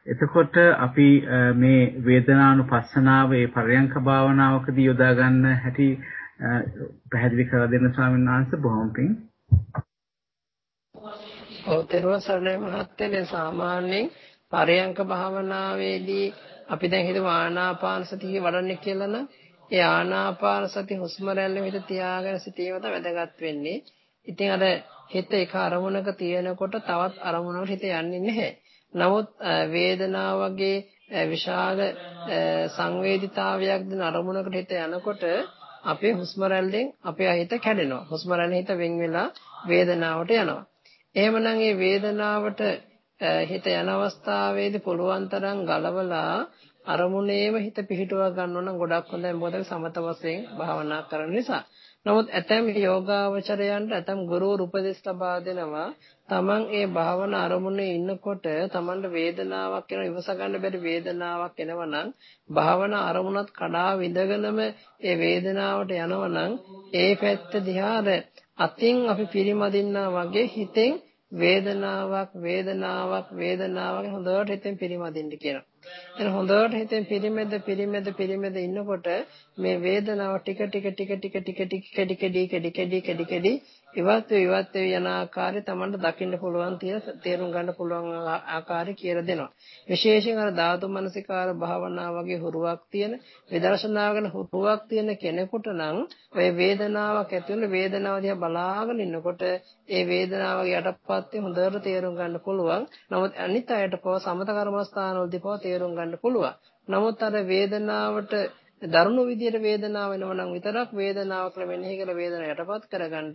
එතකොට අපි මේ වේදනානුපස්සනාව ඒ පරියන්ක භාවනාවකදී යොදා ගන්න හැටි පැහැදිලි කරලා දෙන්න ස්වාමීන් වහන්සේ බොහොම පිං. ඔව් තේරුවන් සරණයි මහත්තයනේ සාමාන්‍යයෙන් පරියන්ක භාවනාවේදී අපි දැන් හිතමු ආනාපාන සතිය වඩන්නේ කියලා නම් ඒ ආනාපාන සති හුස්ම රැල්ල විතර තියාගෙන සිටීම තමයි වැදගත් වෙන්නේ. ඉතින් අර හිත එක අරමුණක තියෙනකොට තවත් අරමුණකට හිත යන්නේ නැහැ. නමුත් වේදනාව වගේ විශාල සංවේදීතාවයක් දෙන අරමුණකට හිත යනකොට අපේ හුස්ම රැල්ලෙන් අපේ හිත කැඩෙනවා. හුස්ම රැල්ලෙන් හිත වෙන් වෙලා වේදනාවට යනවා. එහෙමනම් මේ වේදනාවට හිත යන අවස්ථාවේදී පුළුවන් තරම් ගලවලා අරමුණේම හිත පිහිටුවා ගන්න නම් ගොඩක් හොඳයි මොකද සමත වශයෙන් භාවනා කරන නිසා. නමුත් ඇතැම් යෝගාවචරයන්ට ඇතැම් ගුරු උපදෙස් ලබා දෙනවා. තමන් ඒ භාවනා අරමුණේ ඉන්නකොට තමන්ට වේදනාවක් එන ඉවස ගන්න බැරි වේදනාවක් එනවනම් භාවනා අරමුණත් කඩා විඳගෙනම ඒ වේදනාවට යනවනම් ඒ පැත්ත දිහා අතින් අපි පිරිමදින්නා වගේ හිතෙන් වේදනාවක් වේදනාවක් වේදනාවක් හොඳට හිතෙන් පිරිමදින්න කියනවා. එතන හොඳට හිතෙන් පිරිමෙද පිරිමෙද පිරිමෙද ඉන්නකොට මේ වේදනාව ටික ටික ටික ටික ටික ටික කැඩි කැඩි කැඩි කැඩි කැඩි කැඩි ඉවත් ඉවත් යන ආකාරය Tamanට දකින්න පුළුවන් තියෙන තේරුම් ගන්න පුළුවන් ආකාරය කියලා දෙනවා. විශේෂයෙන් අර ධාතු මනසිකාර භාවනා වගේ හුරුවක් තියෙන විදර්ශනා ගැන හුරුවක් තියෙන කෙනෙකුට නම් ඔය වේදනාවක් ඇති වෙන වේදනාව දිහා බලාගෙන ඉන්නකොට ඒ වේදනාවගේ යටපත් හොඳට තේරුම් ගන්න පුළුවන්. නමුත් අනිත් අයට පව සමත කර්මස්ථානවලදී පව තේරුම් ගන්න පුළුවන්. නමුත් අර වේදනාවට දරුණු විදියට වේදනාව වෙනව නම් විතරක් වේදනාව කියලා මෙනෙහි කරලා වේදනාව යටපත් කරගන්න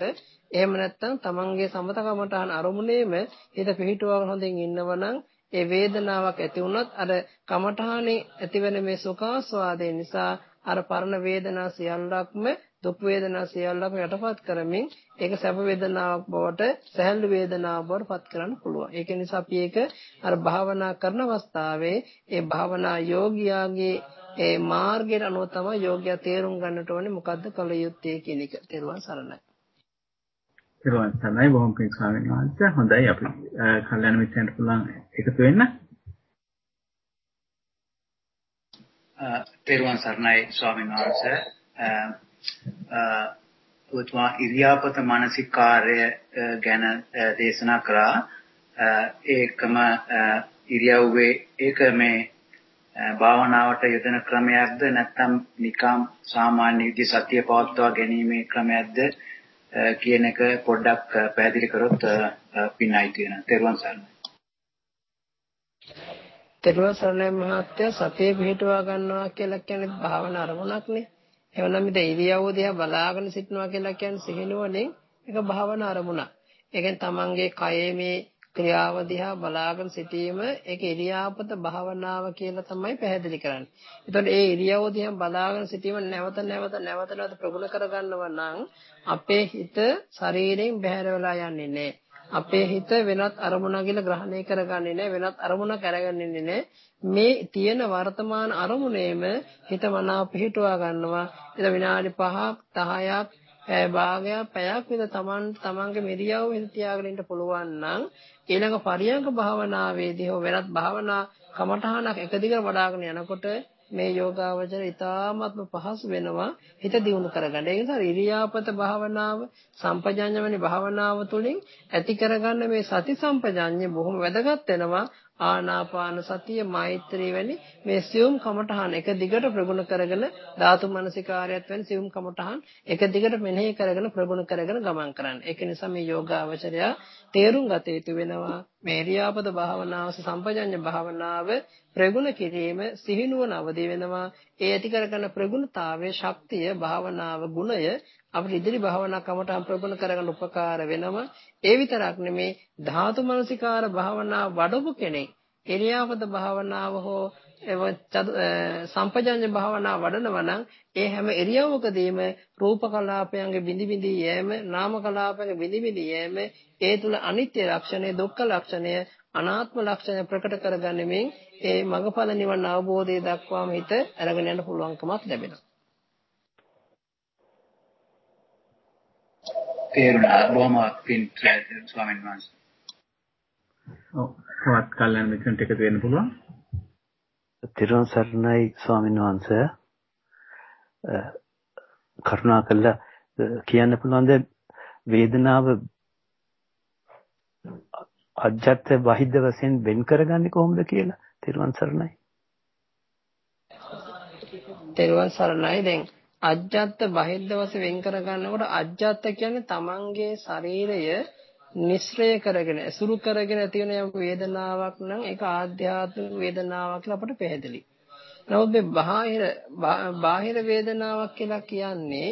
එහෙම නැත්නම් තමන්ගේ සමතකමටහන් අරමුණේම හිත පිහිටුවගෙන හොඳින් ඉන්නවනම් ඒ වේදනාවක් ඇති වුණොත් අර කමඨහනේ ඇතිවෙන මේ සුඛාස්වාදේ නිසා අර පරණ වේදනා සියල්ලක්ම දුක් වේදනා සියල්ලක්ම යටපත් කරමින් ඒක සැප වේදනාවක් බවට සැහැල්ලු වේදනාවක් බවට පත් කරන්න පුළුවන්. ඒක නිසා අපි ඒක අර භාවනා කරන අවස්ථාවේ ඒ භාවනා යෝගියාගේ ඒ මාර්ගයට අනුව තමයි යෝග්‍යයා තේරුම් ගන්නට ඕනේ මොකද්ද කළ යුත්තේ කියන එක. තේරුවන් සරණයි. තේරුවන් සරණයි බොහොම පිං ස්වාමීන් වහන්සේ. හොඳයි අපි කල්යනා මිත්‍රයන්ට පුළුවන් එකතු වෙන්න. තේරුවන් සරණයි ස්වාමීන් වහන්සේ. ඔතුමා ඉරියාපත මානසිකාර්ය ගැන දේශනා කරා. ඒකම ඉරියව්වේ ඒක මේ භාවනාවට යෙදෙන ක්‍රමයක්ද නැත්නම් නිකම් සාමාන්‍ය විදි සතිය පවත්වා ගැනීමේ ක්‍රමයක්ද කියන එක පොඩ්ඩක් පැහැදිලි කරොත් පින්නයි තියෙන. තෙරුවන් සරණයි. තෙරුවන් සරණයි මහත්තයා සතිය පිහිටුවා ගන්නවා කියලා කියන්නේ භාවනා අරමුණක්නේ. එවනම් මේ ඉරියව්ව දිහා බලාගෙන සිටනවා කියලා කියන්නේ සිහිනුවණෙන් ඒක භාවනා අරමුණක්. ඒ කියන්නේ තමන්ගේ කයේ මේ ක්‍රියාව දිහා බලාගෙන සිටීම ඒක ඉරියාපත භාවනාව කියලා තමයි පැහැදිලි කරන්නේ. එතකොට ඒ ඉරියව්ව දිහා බලාගෙන සිටීම නැවත නැවත නැවත නැවත ප්‍රගුණ කරගන්නව නම් අපේ හිත ශරීරයෙන් බැහැර වෙලා යන්නේ නැහැ. අපේ හිත වෙනත් අරමුණකින් ග්‍රහණය කරගන්නේ නැහැ වෙනත් අරමුණක් අරගන්නේ නැහැ මේ තියෙන වර්තමාන අරමුණේම හිත මනාව පිහිටුවා ගන්නවා එතන විනාඩි 5ක් 10ක් භාගයක් පැයක් විතර තමන් තමන්ගේ මෙරියාව වෙන තියාගෙන ඉන්න පුළුවන් නම් ඊළඟ පරියංග භාවනාවේදී හෝ වෙනත් භාවනා කමඨහනක් එක දිගට වඩ아가න යනකොට මේ යෝගාවචර ඉතාමත්ම පහසු වෙනවා හිත දියුණු කරගන්න. ඒ නිසා ඉරියාපත භාවනාව සම්පජාඤ්ඤමනේ භාවනාව තුළින් ඇති කරගන්න මේ සති සම්පජාඤ්ඤය බොහොම වැදගත් වෙනවා. ආනාපාන සතිය මෛත්‍රී වැනි මේ සියුම් කමඨහන් එක දිගට ප්‍රගුණ කරගෙන ධාතු මනසිකාරයත් වැනි සියුම් කමඨහන් එක දිගට මෙනෙහි කරගෙන ප්‍රගුණ කරගෙන ගමන් කරන්න. ඒක නිසා මේ යෝගාවචරය තේරුම් ගත යුතු වෙනවා මේ ඉරියාපත භාවනාව සම්පජඤ්ඤ භාවනාව ප්‍රගුණ කිරීම සිහිනුවන අවදි වෙනවා. ඒ ඇති කරගන්න ප්‍රගුණතාවයේ ශක්තිය භාවනාව ගුණය අපිට ඉදිරි භාවනා කමටහන් ප්‍රගුණ කරගන්න උපකාර වෙනවා. ඒ විතරක් නෙමේ ධාතු මනසිකාර භාවනා වඩපු කෙනෙක් ඉරියාපත භාවනාව හෝ සම්පජඤ්ඤ භාවනා වඩනවා නම් ඒ හැම ඉරියව්වකදීම රූප කලාපයන්ගේ බිඳි බිඳි යෑම නාම කලාපයන්ගේ බිඳි බිඳි යෑම ඒ තුල අනිත්‍ය ලක්ෂණය දුක්ඛ ලක්ෂණය අනාත්ම ලක්ෂණය ප්‍රකට කරගැනීමෙන් ඒ මගඵල නිවන අවබෝධය දක්වාම හිත අරගෙන යන්න පුළුවන්කමක් ලැබෙනවා තේරුණා බොහොම පින් ස්වාමීන් වහන්සේ. ඔව් තවත් කල්යන මිත්‍රන්ට එකතු වෙන්න පුළුවන්. තිරුවන් සරණයි ස්වාමීන් වහන්සේ. කරුණා කළා කියන්න පුළුවන්ද වේදනාව අජත්ත වහිද්ද වශයෙන් වෙන් කරගන්නේ කොහොමද කියලා? තිරුවන් සරණයි. තිරුවන් සරණයි දැන් අජ්ජත් බහිද්ද වශයෙන් වෙන් කර ගන්නකොට අජ්ජත් කියන්නේ තමන්ගේ ශරීරය නිස්සය කරගෙන අසුරු කරගෙන තියෙන යම් වේදනාවක් නම් ඒක ආධ්‍යාත්මික වේදනාවක් කියලා අපට පැහැදිලි. නමුත් මේ බාහිර බාහිර වේදනාවක් කියලා කියන්නේ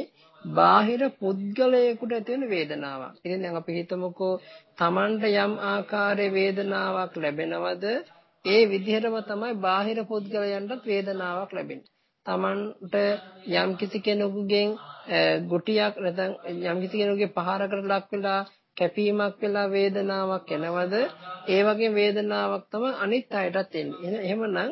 බාහිර පුද්ගලයෙකුට ඇති වෙන වේදනාවක්. ඉතින් දැන් අපි හිතමුකෝ Tamanට යම් ආකාරයේ වේදනාවක් ලැබෙනවද ඒ විදිහටම තමයි බාහිර පුද්ගලයන්ටත් වේදනාවක් ලැබෙන්නේ. Tamanට යම් කිසි කෙනෙකුගෙන් ගුටියක් නැත්නම් යම් කිසි කෙනෙකුගේ පහරකට ලක් වෙලා කැපීමක් වෙලා වේදනාවක් එනවද ඒ වගේ වේදනාවක් තමයි අනිත් අයටත් එන්නේ. එහෙමනම්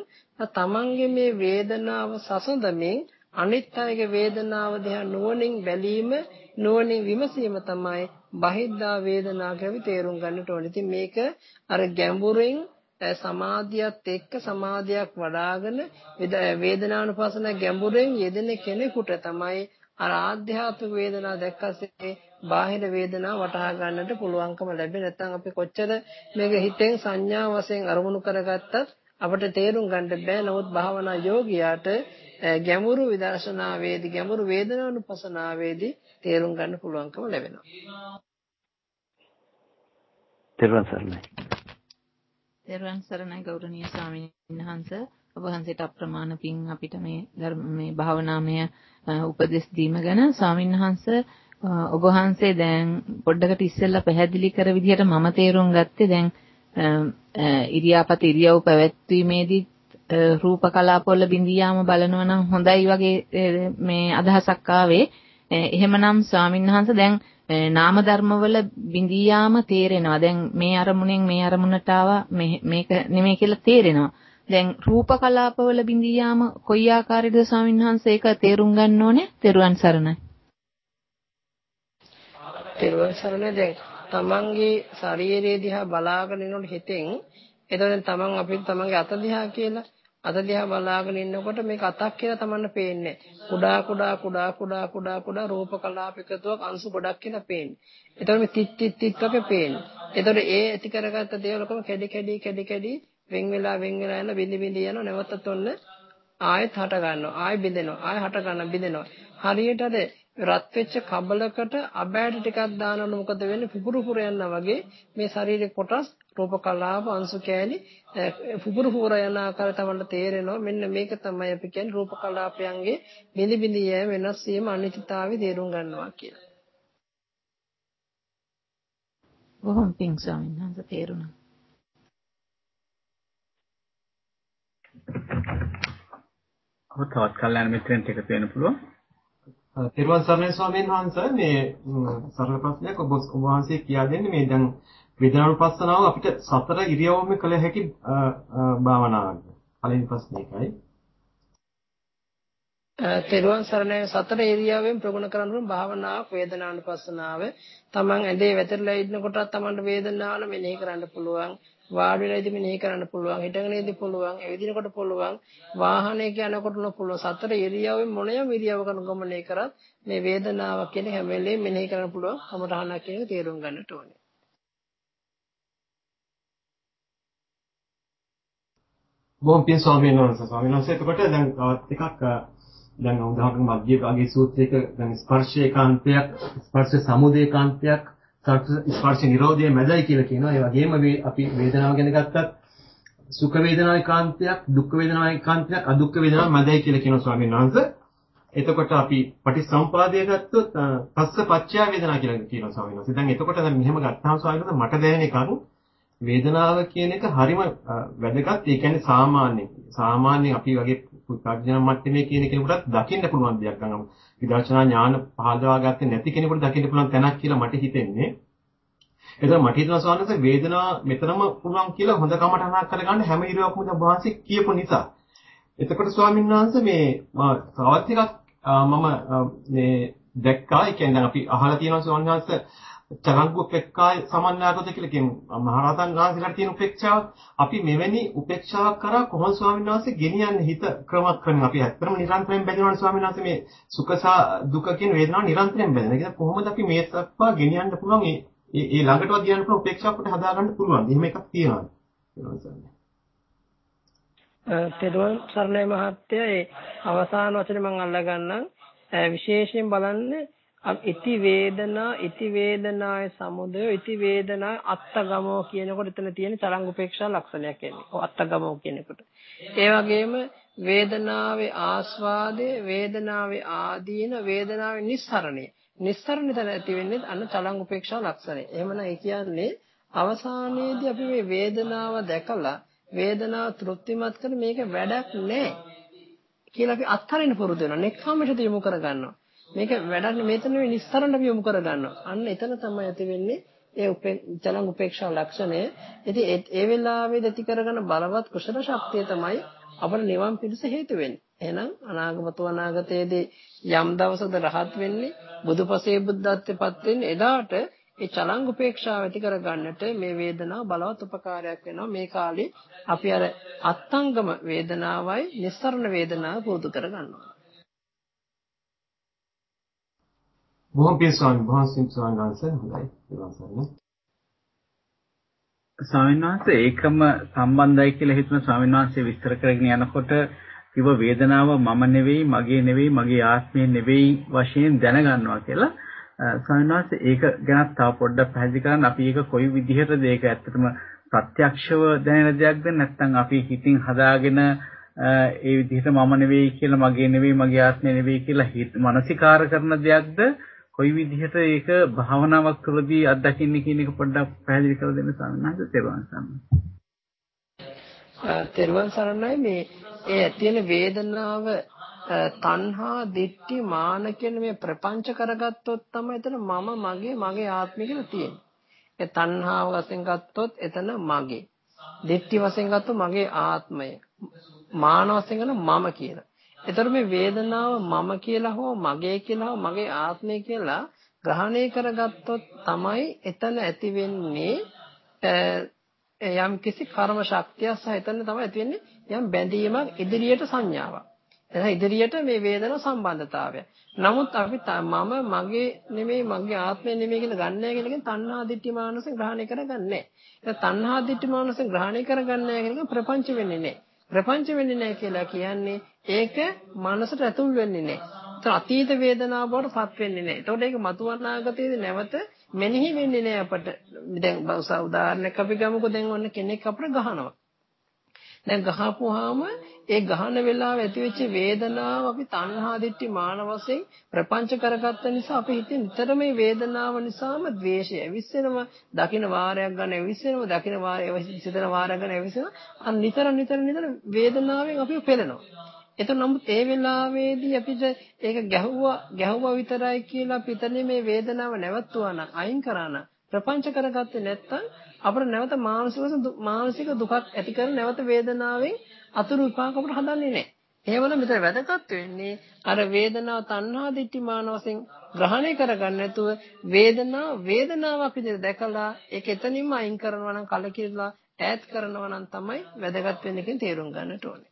තමන්ගේ මේ වේදනාව සසඳමින් අනිත් අයගේ වේදනාව දිහා නුවණින් බැලීම නුවණින් විමසීම තමයි බහිද්දා වේදනා කියලා තේරුම් ගන්නට ඕනේ. ඉතින් මේක අර ගැඹුරින් සමාධියත් එක්ක සමාධියක් වඩ아가න වේදනානුපසන ගැඹුරෙන් යෙදෙන කෙනෙකුට තමයි අර ආධ්‍යාත්මික වේදනා දැක්කසේ බාහිර වේදනා වටහා ගන්නට පුළුවන්කම ලැබෙන්නේ නැත්නම් අපි කොච්චර මේක හිතෙන් සංඥා වශයෙන් අරමුණු කරගත්තත් අපිට තේරුම් ගන්න බෑ නමුත් භාවනා යෝගියාට ගැඹුරු විදර්ශනාවේදී ගැඹුරු වේදනානුපසනාවේදී තේරුම් ගන්න පුළුවන්කම ලැබෙනවා. තෙරුවන් සරණයි. තෙරුවන් සරණයි ගෞරවනීය ස්වාමීන් වහන්සේ ඔබ වහන්සේට අප්‍රමාණ පින් අපිට මේ ධර්ම මේ භාවනාමය උපදෙස් දීම ගැන ස්වාමීන් වහන්සේ ඔබ වහන්සේ දැන් පොඩ්ඩකට ඉස්සෙල්ලා පැහැදිලි කර විදිහට මම තේරුම් ගත්තේ දැන් ඉරියාපත ඉරියව් පැවැත්වීමේදී රූප කලාපවල බිඳියාම බලනවා නම් හොඳයි වගේ මේ අදහසක් ආවේ. එහෙමනම් ස්වාමින්වහන්සේ දැන් නාම ධර්මවල බිඳියාම තේරෙනවා. දැන් මේ අරමුණෙන් මේ අරමුණට ආවා මේක නෙමෙයි කියලා තේරෙනවා. දැන් රූප කලාපවල බිඳියාම කොයි ආකාරයකද ස්වාමින්වහන්සේ ඒක තේරුම් ගන්න ඕනේ? තෙරුවන් සරණයි. තෙරුවන් සරණයි දැන් තමන්ගේ ශරීරය දිහා බලාගෙන ඉන්නකොට හිතෙන් එතකොට තමන් අපිට තමන්ගේ අත දිහා කියලා අත දිහා බලාගෙන ඉන්නකොට මේක අතක් කියලා තමන්න පේන්නේ කුඩා කුඩා කුඩා කුඩා කුඩා කුඩා රූප කලාප එකතුවක් අංශු ගොඩක් කියලා පේන්නේ. එතකොට මේ තිත් තිත් තිත් වගේ පේන්නේ. එතකොට ඒ ඇති කරගත්ත දේවලකම කැඩි කැඩි කැඩි කැඩි වෙන් වෙලා වෙන් වෙලා යන බිඳි බිඳි යනවා නැවතත් ඔන්න ආයෙත් හට ගන්නවා. ආයෙ බිඳෙනවා. ආයෙ හට ගන්නවා බිඳෙනවා. හරියට අර රත් වෙච්ච කබලකට අබෑට ටිකක් දානවල මොකද වෙන්නේ පුපුරු පුර යනවා වගේ මේ ශරීරේ කොටස් රූප කලාප අංශු කෑලි පුපුරු පුර යන ආකාරය තමයි තේරෙනවා මෙන්න මේක තමයි අපි කියන්නේ රූප කලාපයන්ගේ බිඳි බිඳි යෑම වෙනස් වීම අනිත්‍යතාවය තේරුම් ගන්නවා කියලා. බොහොම පිං ස්වාමීන් වහන්සේ තේරුණා. ඔබ තවත් කල්යනා මිත්‍රෙන්ට එකතු වෙන්න පුළුවන්. තෙරුවන් සරණයි ස්වාමීන් වහන්සේ මේ සරල ප්‍රශ්නයක් ඔබ ඔබ වහන්සේ කියා දෙන්නේ මේ දැන් වේදනානුපස්සනාව අපිට සතර ඉරියව්වෙම කළ හැකි භාවනාවක්. පළවෙනි ප්‍රශ්නේ ඒකයි. තෙරුවන් සරණයි සතර ඉරියව්වෙන් ප්‍රගුණ කරන භාවනාවක් වේදනානුපස්සනාව. Taman ඇඳේ වැතිරලා ඉන්නකොටත් Tamanට වේදනාවන මෙනෙහි කරන්න පුළුවන්. වාඩි වෙලා ඉඳි මෙනෙහි කරන්න පුළුවන් හිටගෙන ඉඳි පුළුවන් එවිදිනකොට පුළුවන්. වාහනයක යනකොට පුළුවන්. සතර ඉරියව්වෙන් මොනියම් ඉරියව්වක ගමනය කරත් මේ වේදනාවක් කියන හැම වෙලේම මෙනෙහි කරන්න පුළුවන්. කමටහනක් කියන එක තේරුම් ගන්නට ඕනේ. බොහොම පින් ස්වාමීන් වහන්සේ. ස්වාමීන් වහන්සේ එතකොට දැන් තවත් එකක් දැන් උදාහරණයක් මධ්‍ය භාගයේ සූත්‍රයක දැන් ස්පර්ශ ඒකාන්තයක් ස්පර්ශ සමුදේකාන්තයක් ස්පර්ශ නිරෝධයේ මැදයි කියලා කියනවා. ඒ වගේම අපි වේදනාව ගැන ගත්තත් සුඛ වේදනාවේ කාන්තයක්, දුක්ඛ වේදනාවේ කාන්තයක්, අදුක්ඛ වේදනාවේ මැදයි කියලා කියනවා ස්වාමීන් වහන්සේ. එතකොට අපි පටිසම්පාදය ගත්තොත් පස්ස පච්චය වේදනා කියලා කියනවා ස්වාමීන් වහන්සේ. දැන් එතකොට දැන් මෙහෙම ගත්තාම ස්වාමීන් වහන්සේ මට දැනෙන එකක් වේදනාව කියන එක හරිම වැදගත්. ඒ කියන්නේ සාමාන්‍ය සාමාන්‍යයෙන් අපි වගේ ප්‍රඥා මට්ටමේ කියන කෙනෙකුට දකින්න පුළුවන් දෙයක් ගන්න. විදර්ශනා ඥාන පහදවා ගත්තේ නැති කෙනෙකුට දකින්න පුළුවන් තැනක් කියලා මට හිතෙන්නේ. එතකොට මට හිතෙනවා ස්වාමීන් වේදනාව මෙතනම පුළුවන් කියලා හොඳ කමටහනක් කරගන්න හැම ඉරියව්වක්ම දැන් වහන්සේ කියපු නිසා. එතකොට ස්වාමීන් වහන්සේ මේ තවත් එකක් මම මේ දැක්කා. ඒ කියන්නේ අපි අහලා තියෙනවා ස්වාමීන් වහන්සේ චරංග උපේක්ඛාය සමන්නාගත කියලා කියන මහරහතන් වහන්සේලාට තියෙන උපේක්ෂාව අපි මෙවැනි උපේක්ෂාවක් කරා කොහොම ස්වාමීන් වහන්සේ ගෙනියන්නේ හිත ක්‍රමක්‍රමයෙන් අපි ඇත්තටම නිරන්තරයෙන් බැඳෙනවා ස්වාමීන් වහන්සේ මේ සුඛ දුක කියන වේදනාව නිරන්තරයෙන් බැඳෙන. ඒක කොහොමද අපි මේ සත්පා ගෙනියන්න පුළුවන් ඒ ඒ ළඟටවත් ගෙනියන්න පුළුවන් උපේක්ෂාවකට හදාගන්න පුළුවන්. එහෙම එකක් තියෙනවා. තෙරුවන් සරණයි මහත්තයා ඒ අවසාන වචනේ මම අල්ලගන්නම් විශේෂයෙන් බලන්න ඉති වේදනා ඉති වේදනාය සමුදය ඉති වේදනාය අත්තගමෝ කියනකොට එතන තියෙන තරංග උපේක්ෂා ලක්ෂණයක් එන්නේ. ඔව් අත්තගමෝ කියනකොට. ඒ වගේම වේදනාවේ ආස්වාදය වේදනාවේ ආදීන වේදනාවේ නිස්සරණය නිස්සරණ තැන ඇති වෙන්නේ අන්න චලං උපේක්ෂා ලක්ෂණය. එහෙමනම් ඒ කියන්නේ අවසානයේදී අපි මේ වේදනාව දැකලා වේදනාව තෘප්තිමත් කර මේක වැඩක් නෑ කියලා අපි අත්හරින්න පුරුදු වෙනවා. නෙක්ඛම්මයට යොමු කර ගන්නවා. මේක වැඩක් මෙතන මේ නිස්සරණ යොමු කර ගන්නවා. අන්න එතන තමයි ඇති වෙන්නේ ඒ චලං උපේක්ෂා ලක්ෂණය. ඉතින් ඒ වෙලාවේදී ඇති කරගන්න බලවත් කුසල ශක්තිය තමයි අපට නිවන් පිණිස හේතු වෙන්නේ. එහෙනම් අනාගතව අනාගතයේදී යම් දවසකද රහත් වෙන්නේ බුදුපසේ බුද්ධත්වයටපත් වෙන්නේ එදාට ඒ චලං උපේක්ෂාව ඇති කරගන්නට මේ වේදනාව බලවත් උපකාරයක් වෙනවා මේ කාලේ අපි අර අත්ංගම වේදනාවයි නිස්සරණ වේදනාව පුරුදු කරගන්නවා බොහොම පිං ස්වාමීන් වහන්සේ ස්වාමීන් වහන්සේ හොඳයි. ඊළඟට ස්වාමීන් වහන්සේ ඒකම සම්බන්ධයි කියලා හිතන ස්වාමීන් වහන්සේ විස්තර කරගෙන යනකොට කිව්ව වේදනාව මම නෙවෙයි මගේ නෙවෙයි මගේ ආත්මය නෙවෙයි වශයෙන් දැනගන්නවා කියලා. ස්වාමීන් වහන්සේ ඒක ගැන තව පොඩ්ඩක් පැහැදිලි කරන්න. අපි ඒක කොයි විදිහටද ඒක ඇත්තටම ප්‍රත්‍යක්ෂව දැනෙන දෙයක්ද නැත්නම් අපි හිතින් හදාගෙන ඒ විදිහට මම නෙවෙයි කියලා මගේ නෙවෙයි මගේ ආත්මය නෙවෙයි කියලා මානසිකාර කරන දෙයක්ද කොයි විදිහට ඒක භාවනාවක් තුළදී අත්දකින්නේ කියන එක පොඩ්ඩක් පැහැදිලි කරලා දෙන්න සම්මානද තෙරුවන් සරණයි. තෙරුවන් සරණයි මේ ඒ තියෙන වේදනාව තණ්හා දිට්ඨි මාන කියන මේ ප්‍රපංච කරගත්තොත් තමයි එතන මම මගේ මගේ ආත්මය කියලා තියෙන්නේ. ඒ තණ්හාව වශයෙන් ගත්තොත් එතන මගේ. දිට්ඨි වශයෙන් ගත්තොත් මගේ ආත්මය. මාන වශයෙන් ගන්න මම කියලා. එතකොට මේ වේදනාව මම කියලා හෝ මගේ කියලා හෝ මගේ ආත්මය කියලා ග්‍රහණය කරගත්තොත් තමයි එතන ඇති වෙන්නේ යම් කිසි කර්ම ශක්තිය සහ එතන තමයි ඇති වෙන්නේ යම් බැඳීමක් ඉදිරියට සංඥාවක්. එහෙනම් ඉදිරියට මේ වේදනා සම්බන්ධතාවය. නමුත් අපි මම මගේ නෙමෙයි මගේ ආත්මය නෙමෙයි කියලා ගන්නෑ කියලා කියන තණ්හා දිට්ඨි මානසෙන් ග්‍රහණය කරගන්නේ නැහැ. ඒ තණ්හා දිට්ඨි මානසෙන් ග්‍රහණය කරගන්නේ නැහැ කියන ප්‍රපංච වෙන්නේ නැහැ. ප්‍රපංච වෙන්නේ නැහැ කියලා කියන්නේ ඒක මනසට ඇතුල් වෙන්නේ නැහැ. ඒතර අතීත වේදනාව බවට පත් වෙන්නේ නැහැ. ඒතකොට ඒක මතුවනාගතයේදී නැවත මෙනෙහි වෙන්නේ නැහැ අපට. දැන් උදාහරණයක් අපි ගමුකෝ දැන් ඔන්න කෙනෙක් අපිට ගහනවා. දැන් ගහපුවාම ඒ ගහන වෙලාව ඇතිවෙච්ච වේදනාව අපි තණ්හා දිට්ඨි මාන වශයෙන් ප්‍රපංච කරගත්ත නිසා අපි හිතේ නිතර මේ වේදනාව නිසාම ද්වේෂය විශ්සෙනවා දකින්න වාරයක් ගන්න විශ්සෙනවා දකින්න වාරය සිතන වාරයක් ගන්න විශ්සෙනවා අන්න නිතර නිතර නිතර වේදනාවෙන් අපි පෙළෙනවා. එතකොට නමුත් ඒ වෙලාවේදී අපිට ඒක ගැහුවා ගැහුවා විතරයි කියලා පිටනේ මේ වේදනාව නැවතුවා නම් අයින් කරා නම් ප්‍රපංච කරගත්තේ නැත්නම් අපිට නැවත මානසික මානසික දුකක් ඇති කර නැවත වේදනාවෙන් අතුරු විපාක අපිට හදන්නේ නැහැ. එහෙමනම් මෙතන වැදගත් වෙන්නේ අර වේදනාව තණ්හා දිට්ඨි මාන වශයෙන් ග්‍රහණය කරගන්න නැතුව වේදනාව වේදනාවක් විදිහට දැකලා ඒක එතනින්ම අයින් කරනවා නම් කලකිරලා ඈත් කරනවා නම් තමයි වැදගත් වෙන්නේ කියන තේරුම් ගන්නට ඕනේ.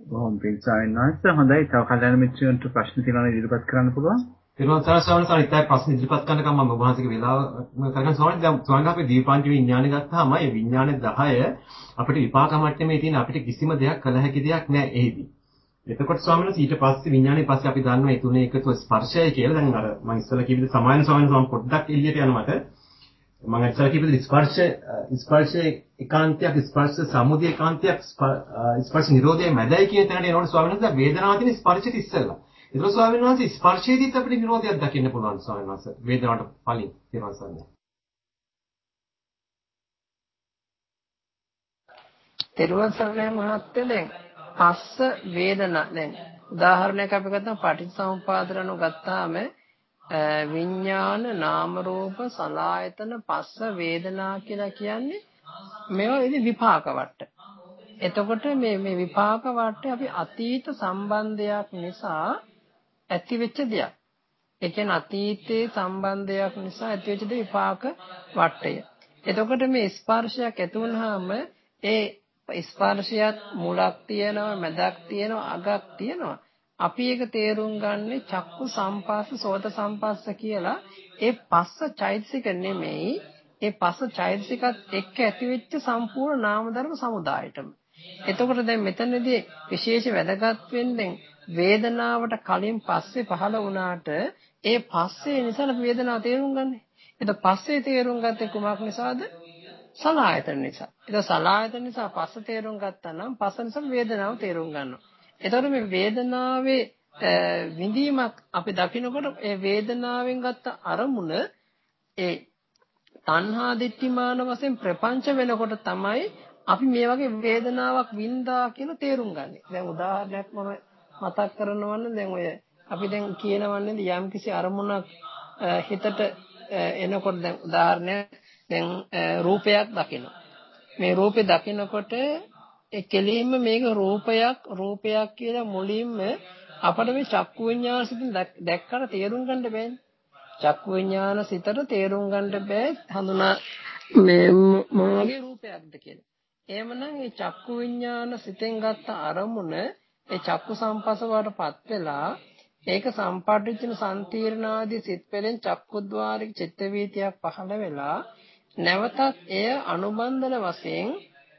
බොහොම පිං ස්වාමීන් වහන්සේ හොඳයි තව කල්‍යාණ මිත්‍රයන්ට ප්‍රශ්න තියෙනවා ඉදිරිපත් කරන්න පුළුවන්. තිරුවන් සරණ ස්වාමීන් වහන්සේ ඉතින් ප්‍රශ්න ඉදිරිපත් කරනකම් මම ඔබ වහන්සේගේ වේලාව කරගෙන ස්වාමීන් දැන් ස්වාමීන් අපේ දීපාංච විඥානය ගත්තාම ඒ විඥාන 10 අපිට විපාක මට්ටමේ තියෙන අපිට කිසිම දෙයක් කළ හැකි දෙයක් නැහැ එහිදී. එතකොට ස්වාමීන් වහන්සේ ඊට පස්සේ විඥානයේ පස්සේ අපි දන්නවා මේ තුනේ එකතුව ස්පර්ශය කියලා. දැන් අර මම ඉස්සෙල්ලා කිව්විද සමාන ස්වාමීන් වහන්සේ පොඩ්ඩක් එළියට යනවට මම ඉස්සෙල්ලා කිව්විද ස්පර්ශ ස්පර්ශයේ ඒකාන්තයක් ස්පර්ශ සමුදය ඒකාන්තයක් ස්පර්ශ නිරෝධය මැදයි කියන තැනට එනකොට ස්වාමීන් වහන්සේ වේදනාව තියෙන ස්පර්ශයට ඉස්සෙල්ලා ඒක ස්වාමීන් වහන්සේ ස්පර්ශයේදීත් අපිට විරෝධයක් දකින්න පුළුවන් ස්වාමීන් වහන්සේ වේදනාවට පලින් තේරුම් ගන්න. තෙරුවන් සරණයි මහත්තයා දැන් පස්ස වේදනා දැන් උදාහරණයක් අපි ගත්තාම පටිච්චසමුපාදරණු ගත්තාම විඥාන නාම රූප සලායතන පස්ස වේදනා කියලා කියන්නේ මේවා ඉතින් විපාක වට. එතකොට මේ මේ විපාක වට අපි අතීත සම්බන්ධයක් නිසා ඇති වෙච්ච දෙයක්. ඒ කියන්නේ අතීතයේ සම්බන්ධයක් නිසා ඇති වෙච්ච විපාක වටය. එතකොට මේ ස්පර්ශයක් ඇති වුනහම ඒ ස්පර්ශයත් මුලක් තියෙනවා මැදක් තියෙනවා අගක් තියෙනවා. අපි ඒක තේරුම් ගන්නේ චක්කු සම්පස්ස සෝත සම්පස්ස කියලා ඒ පස්ස චෛතසික නෙමෙයි ඒ පස්ස චෛතසිකත් එක්ක ඇතිවෙච්ච සම්පූර්ණ නාම ධර්ම සමුදායටම. එතකොට දැන් මෙතනදී විශේෂ වැදගත් වෙන්නේ වේදනාවට කලින් පස්සේ පහළ වුණාට ඒ පස්සේ නිසා වේදනාව තේරුම් ගන්න. එතකොට පස්සේ තේරුම් ගත්තේ කුමක් නිසාද? සලායතන නිසා. ඒක සලායතන නිසා පස්ස තේරුම් ගත්තා නම් පස්ස නිසා වේදනාව තේරුම් ගන්නවා. එතකොට මේ වේදනාවේ විඳීමක් අපි දකිනකොට ඒ වේදනාවෙන් ගත්ත අරමුණ ඒ තණ්හා දිට්ඨිමාන වශයෙන් ප්‍රපංච වෙනකොට තමයි අපි මේ වගේ වේදනාවක් වින්දා කියලා තේරුම් ගන්න. දැන් උදාහරණයක් මම මතක් කරනවා නම් දැන් ඔය අපි දැන් කියනවන්නේ යම් කිසි අරමුණක් හිතට එනකොට දැන් උදාහරණයක් දැන් රූපයක් දකිනවා. මේ රූපේ දකිනකොට ඒ කෙලින්ම මේක රූපයක් රූපයක් කියලා මුලින්ම අපිට මේ චක්කු විඤ්ඤාණ සිතින් දැක්කට තේරුම් ගන්න බෑනේ. චක්කු විඤ්ඤාණ සිතට තේරුම් ගන්න බෑ හඳුනා මේ මොනගේ රූපයක්ද කියලා. එහෙමනම් මේ චක්කු විඤ්ඤාණ සිතෙන් ගත්ත අරමුණ ඒ චක්කු සම්පසවටපත් වෙලා ඒක සම්පාදිච්චන සම්තීර්ණාදී සිත් වලින් චක්කුද්්වාරික චිත්ත වීතියක් පහළ වෙලා නැවතත් එය අනුබන්ධන වශයෙන්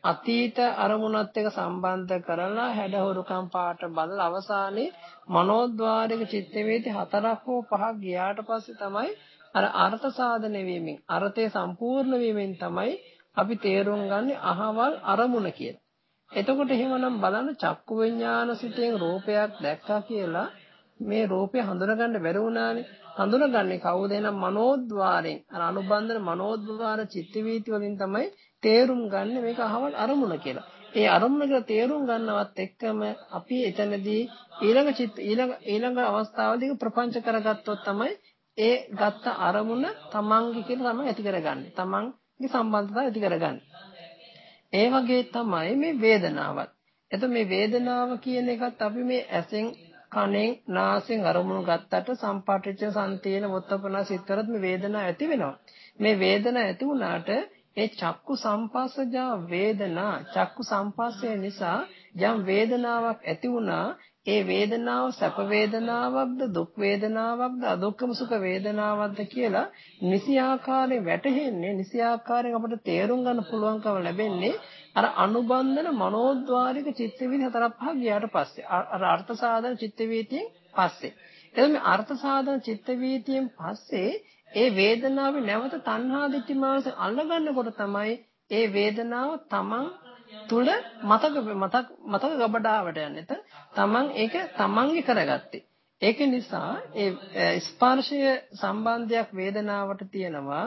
අතීත අරමුණත් එක්ක සම්බන්ධ කරලා හැඩහුරුකම් පාට බලලා අවසානයේ මනෝද්වාරික චිත්ත වේති හතරක් හෝ පහක් ගියාට පස්සේ තමයි අර අර්ථ සාධන වීමෙන් අර්ථය සම්පූර්ණ වීමෙන් තමයි අපි තේරුම් ගන්නේ අහවල් අරමුණ කියලා. එතකොට එහෙමනම් බලන්න චක්කු විඤ්ඤාණ සිතෙන් රූපයක් දැක්කා කියලා මේ රූපය හඳුනගන්න බැරි වුණානේ. හඳුනගන්නේ කවුද එහෙනම් මනෝද්වාරයෙන් අර අනුබන්ධන මනෝද්වාර චිත්ත වීති වලින් තමයි තේරුම් ගන්න මේක අහවල් අරමුණ කියලා. ඒ අරමුණ කියලා තේරුම් ගන්නවත් එක්කම අපි එතනදී ඊළඟ චිත්ත ඊළඟ ඊළඟ අවස්ථාවදී ප්‍රපංච කරගත්තොත් තමයි ඒ ගත්ත අරමුණ තමන්ගේ කියලා තමයි ඇති කරගන්නේ. තමන්ගේ සම්බන්ධතාවය ඇති කරගන්නේ. ඒ වගේ තමයි මේ වේදනාවත්. එතකොට මේ වේදනාව කියන එකත් අපි මේ ඇසෙන් කනෙන් නාසයෙන් අරමුණු ගත්තට සම්පාටිච්ච සම්තේන වොත්තපන සිත්තරත් මේ වේදනාව ඇති වෙනවා. මේ වේදනාව ඇති වුණාට ඒ චක්කු සම්පස්සජා වේදනා චක්කු සම්පස්සය නිසා යම් වේදනාවක් ඇති වුණා ඒ වේදනාව සැප වේදනාවක්ද දුක් වේදනාවක්ද අදුක්කම සුඛ වේදනාවක්ද කියලා නිසි ආකාරයෙන් වැටහෙන්නේ නිසි ආකාරයෙන් අපිට තේරුම් ගන්න පුළුවන්කම ලැබෙන්නේ අර අනුබන්ධන මනෝද්වාරික චිත්ත වීති හතරක් පහ ගියාට පස්සේ. අර අර්ථ සාධන චිත්ත වීතියෙන් පස්සේ. එතකොට මේ අර්ථ සාධන චිත්ත වීතියෙන් පස්සේ ඒ වේදනාවේ නැවත තණ්හා දිට්ඨි මානස අල්ලගන්නකොට තමයි ඒ වේදනාව තමන් තුල මතක මතක මතක ගබඩාවට යන්නේ. තමන් ඒක තමන්ගේ කරගත්තේ. ඒක නිසා ඒ ස්පර්ශය සම්බන්ධයක් වේදනාවට තියෙනවා.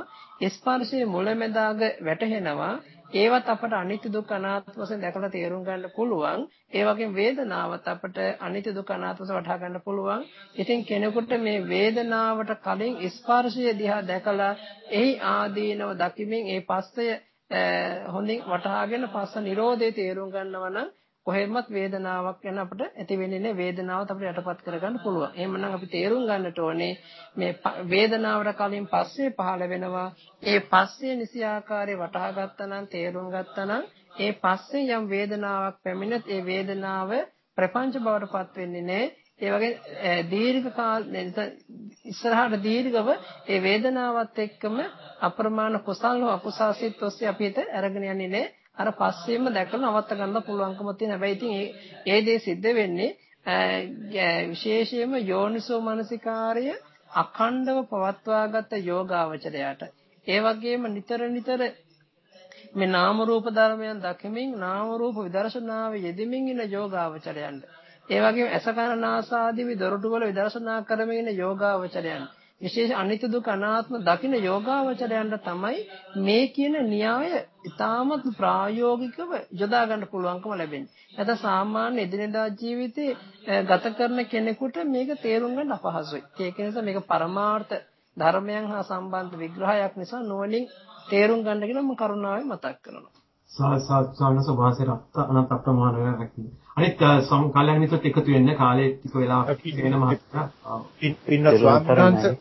ස්පර්ශයේ මුලැමැදාග වැටහෙනවා. ඒවත් අපට අනිත්‍ය දුක්ඛ අනාත්ම වශයෙන් දැකලා තේරුම් ගන්න පුළුවන්. ඒ වගේම වේදනාවත් අපට අනිත්‍ය දුක්ඛ අනාත්ම වශයෙන් වටහා ගන්න පුළුවන්. ඉතින් කෙනෙකුට මේ වේදනාවට කලින් ස්පර්ශය දිහා දැකලා එහි ආදීනව දකිමින් ඒ පස්සය හොඳින් වටහාගෙන පස්ස නිරෝධය තේරුම් ගන්නවා නම් කොහෙන්වත් වේදනාවක් ගැන අපිට ඇති වෙන්නේ නැහැ වේදනාවත් අපිට යටපත් කරගන්න පුළුවන්. එහෙමනම් අපි තේරුම් ගන්නට ඕනේ මේ වේදනාවට කලින් පස්සේ පහළ වෙනවා. ඒ පස්සේ නිසි ආකාරයේ වටහා ගත්තා නම් තේරුම් ගත්තා නම් ඒ පස්සේ යම් වේදනාවක් පැමිණෙත් ඒ වේදනාව ප්‍රපංච බවට පත් වෙන්නේ නැහැ. ඒ වගේ දීර්ඝ කාල ඉස්සරහට දීර්ඝව ඒ වේදනාවත් එක්කම අප්‍රමාණ කුසල් හෝ අකුසල් සිත් ඔස්සේ අපි හිත අරගෙන යන්නේ නැහැ. අර පස්සෙම දැකලා නවත්ත ගන්න පුළුවන්කම තියෙන හැබැයි ඉතින් ඒ ඒ දේ සිද්ධ වෙන්නේ විශේෂයෙන්ම යෝනිසෝ මනසිකාර්ය අඛණ්ඩව පවත්වාගත යෝගාවචරයට ඒ වගේම නිතර නිතර මේ නාම රූප ධර්මයන් දකිමින් නාම රූප විදර්ශනාවේ යෙදෙමින් ඉන්න යෝගාවචරයන්ට ඒ වගේම අසකරණාසාදී විදොරටු වල විදර්ශනා කරමින් ඉන්න යෝගාවචරයන්ට විශේෂ අනිත්‍ය දුක අනාත්ම දකින්න යෝගාවචරයන්ට තමයි මේ කියන න්‍යාය ඉතාමත් ප්‍රායෝගිකව යොදා ගන්න පුළුවන්කම ලැබෙන්නේ. නැත්නම් සාමාන්‍ය එදිනෙදා ජීවිතේ ගත කරන කෙනෙකුට මේක තේරුම් ගන්න අපහසුයි. ඒක නිසා මේක පරමාර්ථ ධර්මයන් හා සම්බන්ධ විග්‍රහයක් නිසා නුවණින් තේරුම් ගන්න කියලා මම කරුණාවෙන් මතක් කරනවා. සාසාසනස වාසයට අනන්ත අප්‍රමාණ අනිත් සම් කල්යනා මිත්‍රත් එකතු වෙන්න කාලේ ටික වෙලාවක් වෙන මහත්තයා. පින්න ස්වාමීන් වහන්සේ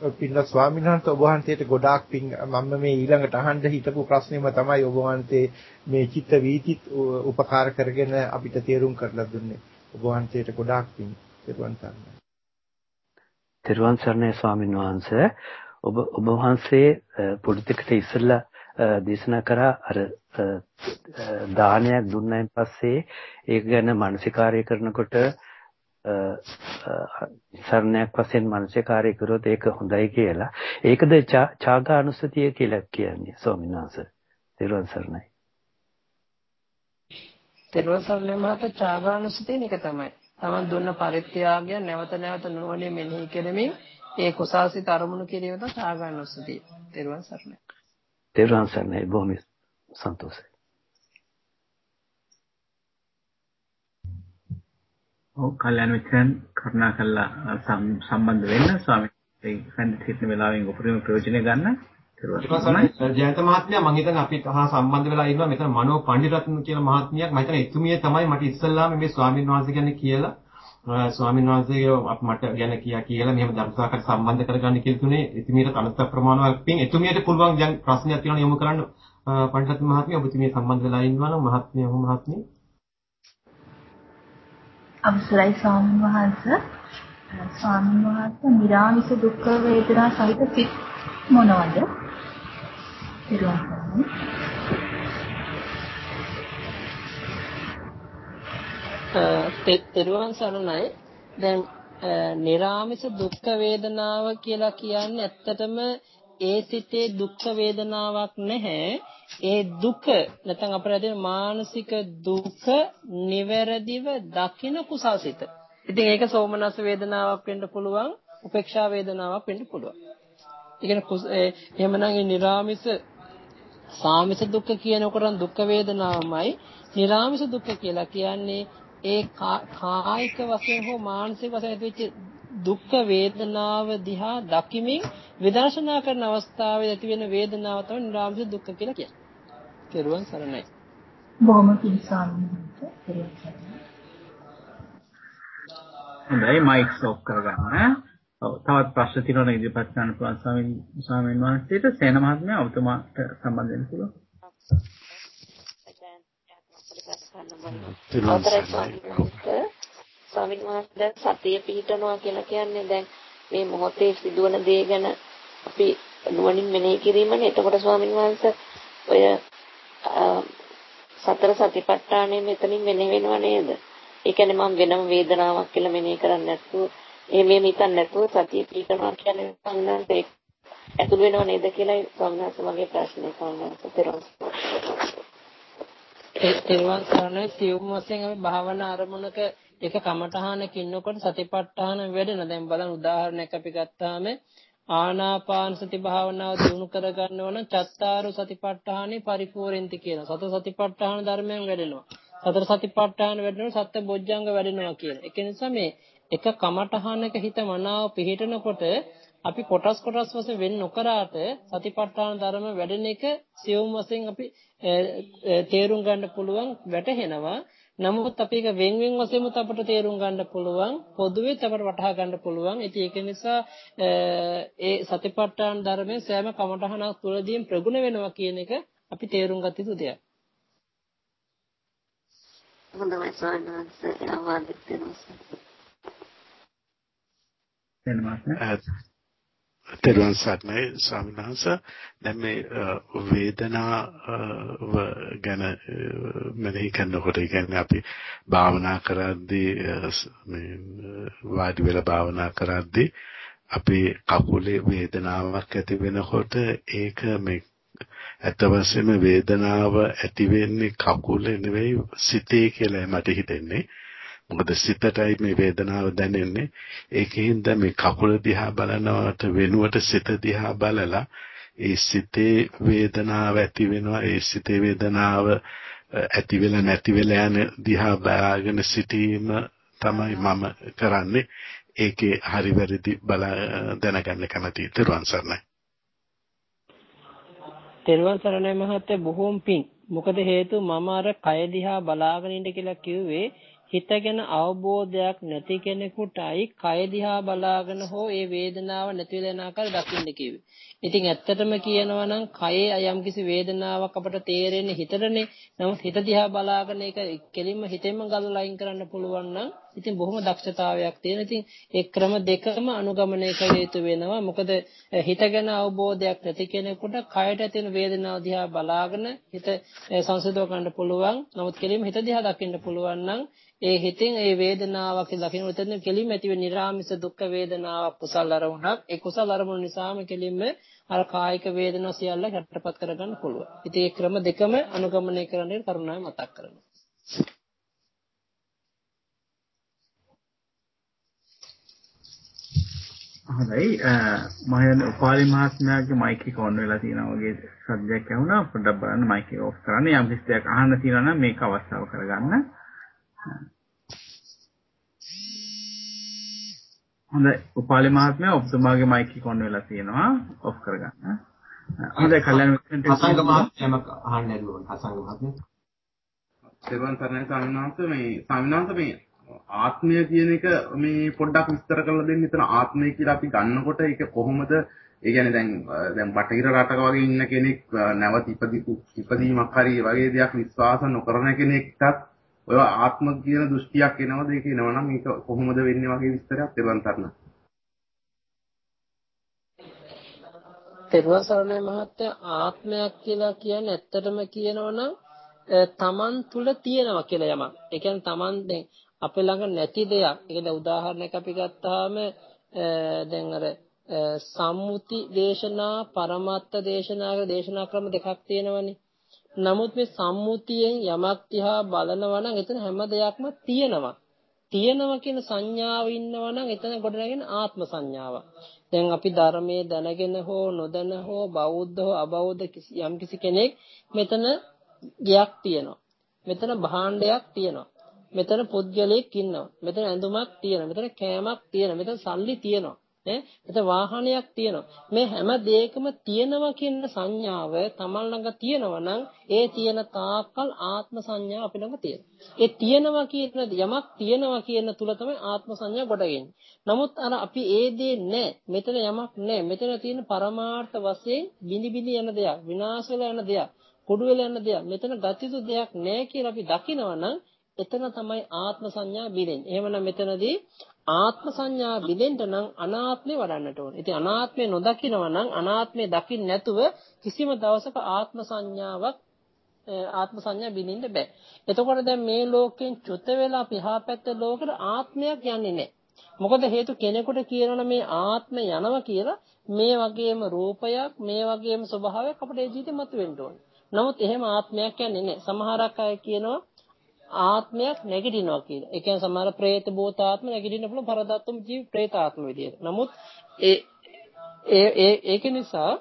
පින්න ස්වාමීන් වහන්සේ ඔබ වහන්සේට ගොඩාක් පින් මම මේ ඊළඟට අහන්න හිතපු ප්‍රශ්නේම තමයි ඔබ වහන්සේ මේ චිත්ත වීතිත් උපකාර කරගෙන අපිට තේරුම් කරලා දුන්නේ. ඔබ වහන්සේට ගොඩාක් පින්. තෙරුවන් සරණයි. තෙරුවන් සරණයි ස්වාමීන් වහන්සේ ඔබ ඔබ වහන්සේ පොඩිතකට ඉස්සෙල්ලා දේශනා කරා අර දානයක් දුන්නයින් පස්සේ ඒක ගැන මානසිකාරය කරනකොට සරණයක් වශයෙන් මානසිකාරය කරොත් ඒක හොඳයි කියලා. ඒකද චාගානුසතිය කියලා කියන්නේ ස්වාමීන් වහන්සේ. තෙරුවන් සරණයි. තෙරුවන් සරණයි මහත චාගානුසතිය එක තමයි. තමන් දුන්න පරිත්‍යාගය නැවත නැවත නුවණින් මෙනෙහි කරමින් ඒ කුසාසිත අරමුණු කිරීම තමයි චාගානුසතිය. තෙරුවන් සරණයි. තෙරුවන් සරණයි බොහොම සන්තෝෂයි. ඔව් කල්‍යාණ මිත්‍රයන් කරුණා කළා සම්බන්ධ වෙන්න ස්වාමීන් වහන්සේ හිටන වෙලාවෙන් උපරිම ප්‍රයෝජනය ගන්න. ජයන්ත මහත්මයා මම හිතන්නේ අපිත් හා සම්බන්ධ වෙලා ඉන්නවා මෙතන මනෝ පණ්ඩිරත්න කියලා මහත්මියක් මම හිතන්නේ එතුමිය තමයි මට ඉස්සල්ලාම මේ ස්වාමීන් වහන්සේ ගැන කියලා ස්වාමීන් වහන්සේගේ මට ගැන කියා කියලා මෙහෙම ධර්මසාකච්ඡා සම්බන්ධ කරගන්න කියලා තුනේ එතුමියට අනන්ත ප්‍රමාණයක් පින්. එතුමියට පුළුවන් දැන් ප්‍රශ්නයක් තියෙනවා යොමු කරන්න. පණ්ඩිරත්න මහත්මිය ඔබතුමිය සම්බන්ධ වෙලා ඉන්නවා නම් මහත්මිය ඔහු මහත්මිය. අවසරයි ස්වාමීන් වහන්සේ. ස්වාමීන් වහන්සේ නිරාමිස දුක්ඛ වේදනා සහිත සිත් මොනවද? තෙරුවන් සරණයි. දැන් නිරාමිස දුක්ඛ වේදනාව කියලා කියන්නේ ඇත්තටම ඒ සිතේ දුක්ඛ වේදනාවක් නැහැ. ඒ දුක නැත්නම් අපිට මානසික දුක නිවැරදිව දකින කුසල්සිත. ඉතින් ඒක සෝමනස් වේදනාවක් වෙන්න පුළුවන්, උපේක්ෂා වේදනාවක් වෙන්න පුළුවන්. ඒ කියන්නේ එහෙමනම් ඒ නිර්ාමිස සාමිස දුක්ඛ කියනකොට දුක් වේදනාවමයි නිර්ාමිස දුක්ඛ කියලා කියන්නේ ඒ කායික වශයෙන් හෝ මානසික වශයෙන් ඇතිවෙච්ච දුක් වේදනාව දිහා දකිමින් විදර්ශනා කරන අවස්ථාවේ ඇති වෙන වේදනාව තමයි නිර්ාමිස දුක්ඛ කියලා කියන්නේ. කෙරුවන් සරණයි. බොහොම. හොඳයි මයික්ස් ඔෆ් කරගන්න. ඔව් තවත් ප්‍රශ්න තියෙනවා නම් ඉදිරිපත් කරන්න පුළුවන් ස්වාමීන් ස්වාමීන් වහන්සේට සේන මහත්මයා ඔබතුමාට සම්බන්ධ වෙන්න පුළුවන්. ස්වාමීන් වහන්සේ සතිය පිහිටනවා කියලා කියන්නේ දැන් මේ මොහොතේ සිදුවන දේ ගැන අපි නුවණින් මෙනෙහි කිරීමනේ. එතකොට ස්වාමීන් වහන්සේ ඔය සතර සතිපට්ඨානය මෙතනින් මෙනෙහි වෙනව නේද? ඒ කියන්නේ මම වෙනම වේදනාවක් කියලා මෙනෙහි කරන්නේ නැතුව එහෙම එහෙම හිතන්නේ නැතුව සතිය පිටනවා කියන්නේ සංඥාන්ත ඇතුළු වෙනව නේද කියලා ස්වාමීනාස මගේ ප්‍රශ්නේ ස්වාමීනාස තේරුම් ඒ තේරුම් ගන්න සියුම් වශයෙන් අපි භාවනා අරමුණක එක කමඨහනක ඉන්නකොට සතිපට්ඨාන වැඩෙන. දැන් බලන්න උදාහරණයක් අපි ගත්තාම ආනාපාන සති භාවනාව දිනු කරගන්න ඕන චත්තාරු සතිපට්ඨානෙ පරිපූර්ණති කියන සත සතිපට්ඨාන ධර්මයන් වැඩෙනවා. සතර සතිපට්ඨාන වැඩෙනවා සත්‍ය බොජ්ජංග වැඩෙනවා කියන. ඒක නිසා මේ එක කමඨහනක හිත මනාව පිහිටනකොට අපි කොටස් කොටස් වශයෙන් වෙන් නොකරාට සතිපට්ඨාන ධර්ම වැඩෙන එක සියුම් වශයෙන් අපි තේරුම් ගන්න පුළුවන් වැටහෙනවා. නමුත් අපි ඒක වෙන් වෙන් වශයෙන්ම අපට තේරුම් ගන්න පුළුවන් පොදුවේ අපට වටහා ගන්න පුළුවන්. ඉතින් ඒක නිසා ඒ සතිපට්ඨාන ධර්මයේ සෑම කමඨහනක් තුළදීම ප්‍රගුණ වෙනවා කියන එක අපි තේරුම් ගත යුතු දෙයක්. හොඳයි ස්වාමීන් වහන්සේ අවවාදයක් දෙනවා. තෙරුවන් සරණයි ස්වාමීන් වහන්සේ. දැන් මේ වේදනාව ගැන මෙනෙහි කරනකොට කියන්නේ අපි භාවනා කරද්දී මේ වාඩි වෙලා භාවනා කරද්දී අපේ කකුලේ වේදනාවක් ඇති වෙනකොට ඒක මේ ඇත්ත වශයෙන්ම වේදනාව ඇති වෙන්නේ කකුලේ නෙවෙයි සිතේ කියලා මට හිතෙන්නේ. මොකද සිතටයි මේ වේදනාව දැනෙන්නේ. ඒකෙන්ද මේ කකුල දිහා බලනවට වෙනුවට සිත දිහා බලලා ඒ සිතේ වේදනාව ඇති වෙනවා. ඒ සිතේ වේදනාව ඇති වෙලා නැති වෙලා යන දිහා බලාගෙන සිටීම තමයි මම කරන්නේ. ඒකේ හරි වැරදි බලා දැනගන්න කැමතියි. ත්වන් සරණයි. තෙරුවන් සරණයි මහත්තයා බොහෝම් පිං. මොකද හේතුව මම අර කය දිහා බලාගෙන ඉන්න කියලා කිව්වේ හිත ගැන අවබෝධයක් නැති කෙනෙකුටයි කය දිහා බලාගෙන හෝ ඒ වේදනාව නැති වෙන ආකාරය දකින්න කිව්වේ. ඉතින් ඇත්තටම කියනවා නම් කයේ යම්කිසි වේදනාවක් අපට තේරෙන්නේ හිතටනේ. නමුත් හිත දිහා බලාගෙන ඒක කෙලින්ම හිතෙන්ම ගලලා අයින් කරන්න පුළුවන් නම් ඉතින් බොහොම දක්ෂතාවයක් තියෙන. ඉතින් ඒ ක්‍රම දෙකම අනුගමනය කළ යුතු වෙනවා. මොකද හිතගෙන අවබෝධයක් නැති කෙනෙකුට කයට තියෙන වේදනාව දිහා බලාගෙන හිත සංසිඳව ගන්න පුළුවන්. නමුත් කෙලින්ම හිත දිහා දකින්න පුළුවන් නම් ඒ හිතෙන් ඒ වේදනාවක් දකින්න උතන කෙලින්ම ඇති වෙන නිර්ාමිස දුක් වේදනාවක් කුසල අරමුණක්. ඒ කුසල අරමුණ නිසාම කෙලින්ම අර කායික වේදනා සියල්ල යටපත් කරගන්න පුළුවන්. ඉතින් මේ ක්‍රම දෙකම අනුගමනය කරන්න කරුණාවෙන් මතක් කරනවා. හොඳයි මම හිතන්නේ උපාලි මහත්මයාගේ මයික් එක ඔන් වෙලා තියෙනවා වගේ සබ්ජෙක්ට් ඇහුණා පොඩ්ඩක් බලන්න මයික් එක ඔෆ් කරන්න යම් කිසි දෙයක් අහන්න තියෙනවා නම් මේක අවස්ථාව කරගන්න හොඳයි උපාලි මහත්මයා ඔබතුමාගේ මයික් එක ඔන් වෙලා තියෙනවා. ඔෆ් කරගන්න. හොඳයි කල්යනා මිත්‍රන්ට හසංග මහත්මයාම අහන්න ඇල්ලුවා හසංග මහත්මයා. සර්වන් තරණය ස්වාමීන් වහන්සේ. මේ ස්වාමීන් වහන්සේ මේ ආත්මය කියන එක මේ පොඩ්ඩක් විස්තර කරලා දෙන්න. එතන ආත්මය කියලා අපි ගන්නකොට ඒක කොහොමද? ඒ කියන්නේ දැන් දැන් බටහිර රටක වගේ ඉන්න කෙනෙක් නැවත ඉපදීමක් හරි වගේ දෙයක් විශ්වාස නොකරන කෙනෙක්ටත් ඔය ආත්ම කියන දෘෂ්ටියක් එනවද? ඒක එනවනම් ඒක කොහොමද වෙන්නේ වගේ විස්තරයක් දෙවන් තරණ. තෙරුවන් සරණයි මහත්තයා ආත්මයක් කියලා කියන්නේ ඇත්තටම කියනවනම් තමන් තුල තියෙනවා කියලා යමක්. ඒ කියන්නේ තමන් දැන් අපේ ළඟ නැති දෙයක්. ඒ කියන්නේ උදාහරණයක් අපි ගත්තාම දැන් අර සම්මුති දේශනා, පරමත්ත දේශනා කියලා දේශනා ක්‍රම දෙකක් තියෙනවනේ. නමුත් මේ සම්මුතියෙන් යමක් දිහා බලනවා නම් එතන හැම දෙයක්ම තියෙනවා. තියෙනවා කියන සංඥාව ඉන්නවා නම් එතන ගොඩනගෙන ආත්ම සංඥාව. දැන් අපි ධර්මයේ දැනගෙන හෝ නොදැන හෝ බෞද්ධ හෝ අබෞද්ධ යම් කිසි කෙනෙක් මෙතන ගයක් තියෙනවා. මෙතන භාණ්ඩයක් තියෙනවා. මෙතන පුද්ගලයෙක් ඉන්නවා. මෙතන ඇඳුමක් තියෙනවා. මෙතන කෑමක් තියෙනවා. මෙතන සල්ලි තියෙනවා. නේ? මෙතන වාහනයක් තියෙනවා. මේ හැම දෙයකම තියෙනවා කියන සංඥාව තමන් ළඟ තියෙනවා නම් ඒ තියෙන තාක්කල් ආත්ම සංඥා අපි ළඟ තියෙනවා. ඒ තියෙනවා කියන යමක් තියෙනවා කියන තුල තමයි ආත්ම සංඥා ගොඩගන්නේ. නමුත් අර අපි ඒ දේ නැහැ. මෙතන යමක් නැහැ. මෙතන තියෙන පරමාර්ථ වශයෙන් බිනි බිනි යන දෙයක්, විනාශ වෙලා යන දෙයක්, කුඩු වෙලා යන දෙයක්, මෙතන ගතිතු දෙයක් නැහැ කියලා අපි දකිනවා නම් එතන තමයි ආත්ම සංඥා බිඳෙන්නේ. එහෙමනම් මෙතනදී ආත්ම සංඥා බිඳෙන්න නම් අනාත්මේ වඩන්නට ඕනේ. ඉතින් අනාත්මේ නොදකිනවා නම් අනාත්මේ දකින්න නැතුව කිසිම දවසක ආත්ම සංඥාවක් ආත්ම සංඥා බිඳින්න බෑ. එතකොට දැන් මේ ලෝකෙන් චුත වෙලා පියාපැත්ත ලෝකෙට ආත්මයක් යන්නේ නැහැ. මොකද හේතු කෙනෙකුට කියනවනේ මේ ආත්ම යනවා කියලා මේ වගේම රූපයක් මේ වගේම ස්වභාවයක් අපේ ජීවිතේ මතුවෙන්න ඕනේ. නමුත් එහෙම ආත්මයක් යන්නේ නැහැ. සමහරක් අය කියනවා ආත්මයක් නැගිටිනවා කියලා. ඒ කියන්නේ සමහර പ്രേත භූත ආත්ම නැගිටින්න පුළුවන් පරදත්තුම ජීව പ്രേත ආත්ම විදියට. නමුත් ඒ ඒ ඒක නිසා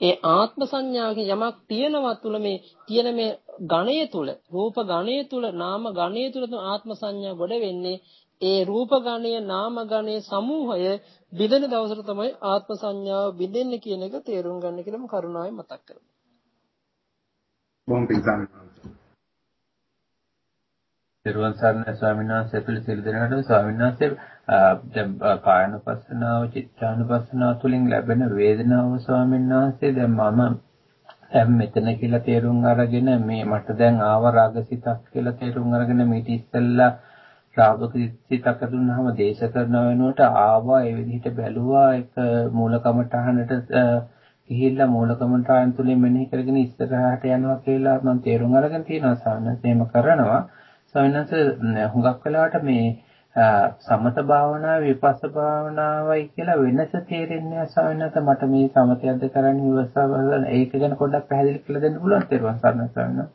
ඒ ආත්ම සංඥාවකින් යමක් තියනවා තුල මේ තියෙන මේ ඝණය තුල රූප ඝණය තුල නාම ඝණය තුල ආත්ම සංඥා ගොඩ වෙන්නේ ඒ රූප ඝණය නාම ඝණය සමූහය බිඳෙන දවසට තමයි ආත්ම සංඥාව බිඳෙන්නේ කියන එක තේරුම් ගන්න කියලාම කරුණාවෙන් මතක් කරනවා. බොම්බින් සාමි තිරුවන් සරණයි ස්වාමීන් වහන්සේ. පිළිසිල් දෙනාට ස්වාමීන් වහන්සේ දැන් කායනුපස්සනාව චිත්තානුපස්සනාව තුලින් ලැබෙන වේදනාව ස්වාමීන් වහන්සේ. දැන් මම දැන් මෙතන කියලා තේරුම් අරගෙන මේ මට දැන් ආව රාගසිතක් කියලා තේරුම් අරගෙන මේටි ඉස්සෙල්ලා රාගසිතක් දුන්නාම දේශ කරන වෙනුවට ආවා. ඒ විදිහට බැලුවා. ඒක මූලකමටහනට ගිහිල්ලා මූලකමටහන් තුලින් මෙනෙහි කරගෙන ඉස්සරහට යනවා කියලා මම තේරුම් අරගෙන තියෙනවා. සානස් එහෙම කරනවා. ස්වාමීන් හුඟක් වෙලාවට මේ සමත භාවනාව විපස්ස භාවනාවයි කියලා වෙනස තේරෙන්නේ ස්වාමීන් මට මේ සමතයක්ද කරන්නේ විපස්ස භාවනාව ඒක ගැන පොඩ්ඩක් පැහැදිලි කරලා දෙන්න පුළුවන් තේරුවන් සරණ ස්වාමීන්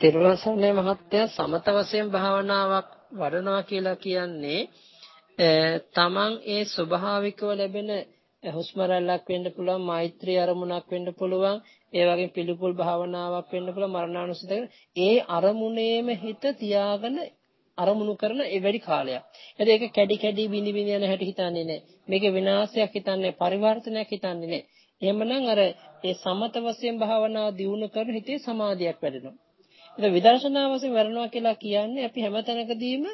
තෙරුවන් සරණේ මහත්තයා. සමත වශයෙන් භාවනාවක් වඩනවා කියලා කියන්නේ තමන් ඒ ස්වභාවිකව ලැබෙන හුස්ම රැල්ලක් වෙන්න පුළුවන් මෛත්‍රී අරමුණක් වෙන්න පුළුවන් ඒ වගේම පිළිකුල් භාවනාවක් වෙන්න පුළුවන් මරණානුස්සතිය ඒ අරමුණේම හිත තියාගෙන අරමුණු කරන ඒ වැඩි කාලයක්. එතකොට ඒක කැඩි කැඩි බිනි බිනි යන හැටි හිතන්නේ නැහැ. මේකේ විනාශයක් හිතන්නේ පරිවර්තනයක් හිතන්නේ නැහැ. එහෙමනම් අර ඒ සමත වශයෙන් භාවනාව දියුණු කරන හිතේ සමාධියක් වැඩෙනවා. ඒක විදර්ශනා වශයෙන් වරනවා කියලා කියන්නේ අපි හැමතැනකදීම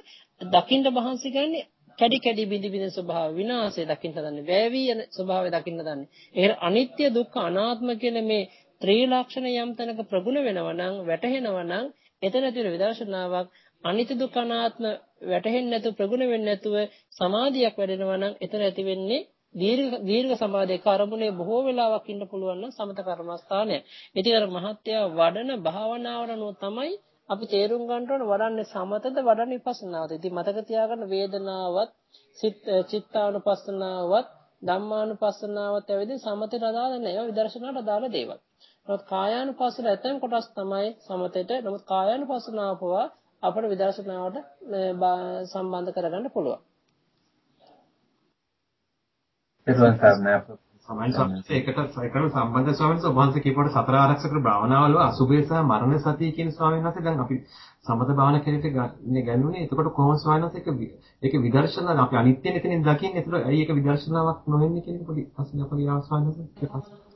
දකින්න මහන්සි ගන්නේ කැඩි කැඩි බිඳි බිඳ ස්වභාව විනාශය දකින්න දන්නේ වැවි යන ස්වභාවය දකින්න දන්නේ ඒ අනිත්‍ය දුක්ඛ අනාත්ම කියන මේ ත්‍රිලක්ෂණ යම් තැනක ප්‍රගුණ වෙනවා නම් වැටහෙනවා නම් එතන තියෙන විදර්ශනාවක් අනිත්‍ය දුක්ඛ අනාත්ම වැටහෙන්නේ නැතුව ප්‍රගුණ වෙන්නේ නැතුව සමාධියක් වැඩෙනවා නම් එතන ඇති වෙන්නේ දීර්ඝ දීර්ඝ සමාධියක අරමුණේ බොහෝ වෙලාවක් ඉන්න පුළුවන් නම් සමත කර්මස්ථානය. ඉතින් අර මහත්ය වඩන භාවනාවට අනුව තමයි අපි තේරුම් ගන්න ඕන වඩන්නේ සමතද වඩන්නේ විපස්සනාද. ඉතින් මතක තියාගන්න වේදනාවත් චිත්තානුපස්සනාවත් ධම්මානුපස්සනාවත් ඇවිදින් සමතේට අදාළ නැහැ. ඒවා විදර්ශනාට අදාළ දේවල්. නමුත් කායානුපස්සන ඇතැම් කොටස් තමයි සමතේට. නමුත් කායානුපස්සනාව පවා අපට විදර්ශනාවට සම්බන්ධ කරගන්න පුළුවන්. එතකොට සමයි සමයි. ඒකට ඒකට සම්බන්ධ ස්වාමීන් වහන්සේ වහන්සේ කියපුවට සතර ආරක්ෂක භාවනාවල අසුභය සහ මරණ සතිය කියන ස්වාමීන් වහන්සේ දැන් අපි සමත භාවනා කෙනෙක්ට ගන්නුනේ. එතකොට කොහොමද ස්වාමීන් වහන්සේ ඒක විදර්ශනා අපි අනිත්‍ය නෙතනින් දකින්නේ. එතකොට ඇයි ඒක විදර්ශනාවක් නොවෙන්නේ කියන පොඩි ප්‍රශ්නයක් වගේ ආස්වාද වහන්සේ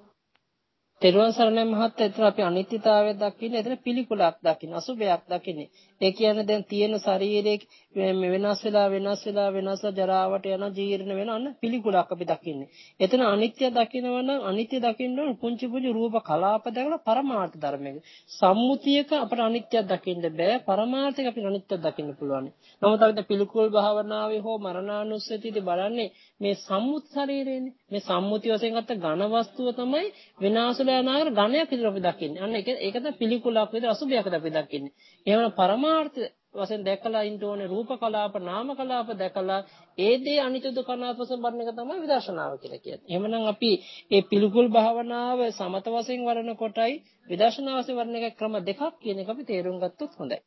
තෙරුවන් සරණයි මහත්තයා. එතන අපි අනිත්‍යතාවය දකින්නේ එතන පිළිකුලක් දකින්නේ අසුභයක් දකින්නේ. ඒ කියන්නේ දැන් තියෙන ශරීරයේ වෙනස් වෙලා වෙනස් වෙලා වෙනස් ජරාවට යන ජීර්ණ වෙන අන්න පිළිකුලක් අපි දකින්නේ. එතන අනිත්‍ය දකිනවා නම් අනිත්‍ය දකින්න ඕන පුංචි පුංචි රූප කලාප දැකලා පරමාර්ථ ධර්මයක. සම්මුතියක අපට අනිත්‍යයක් දකින්න බෑ. පරමාර්ථයක අපිට අනිත්‍යයක් දකින්න පුළුවන්. නමුත් අපි දැන් පිළිකුල් භාවනාවේ හෝ මරණානුස්සතියදී බලන්නේ මේ සම්මුති ශරීරයනේ මේ සම්මුති වශයෙන් ගත්ත ඝන වස්තුව තමයි විනාශ යනාගර ඝණයක් විදිහට අපි දකින්නේ. අන්න ඒක ඒක තමයි පිළිකුලක් විදිහට අසුභයක්ද අපි දකින්නේ. එහෙම පරමාර්ථ වශයෙන් දැකලා ඉන්න ඕනේ රූප කලාප නාම කලාප දැකලා ඒ දේ අනිත්‍ය දුකනාත් වශයෙන් බලන එක තමයි විදර්ශනාව කියලා කියන්නේ. එහෙමනම් අපි මේ පිළිකුල් භාවනාව සමත වශයෙන් වරන කොටයි විදර්ශනා වශයෙන් වරන එක ක්‍රම දෙකක් කියන එක අපි තේරුම් ගත්තොත් හොඳයි.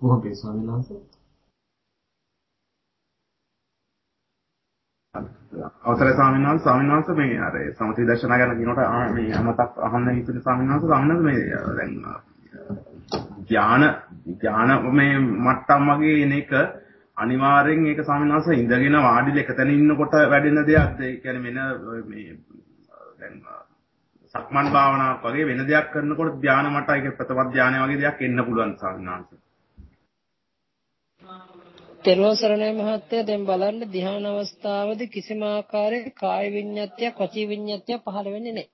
බොහොම පිං ස්වාමීන් වහන්සේ. අවසරයි ස්වාමීන් වහන්සේ. ස්වාමීන් වහන්සේ මේ අර සමථ විදර්ශනා ගැන කියනකොට මේ අමතක් අහන්න හිතුනේ ස්වාමීන් වහන්සේ. ස්වාමීන් වහන්සේ මේ දැන් ධාන ධාන මේ මට්ටම් වගේ එන එක අනිවාර්යෙන් ඒක ස්වාමීන් වහන්සේ ඉඳගෙන වාඩිලා එකතැන ඉන්නකොට වැඩෙන දෙයක්ද ඒ කියන්නේ මෙන්න මේ දැන් සක්මන් භාවනාවක් වගේ වෙන දෙයක් කරනකොට ධාන මට්ටම් ඒක ප්‍රථම ධානය වගේ දෙයක් එන්න පුළුවන් ස්වාමීන් වහන්සේ. තෙරුවන් සරණයි මහත්තයා දැන් බලන්න ධ්‍යාන අවස්ථාවේදී කිසිම ආකාරයක කාය විඤ්ඤාතියක් වචී විඤ්ඤාතියක් පහළ වෙන්නේ නැහැ.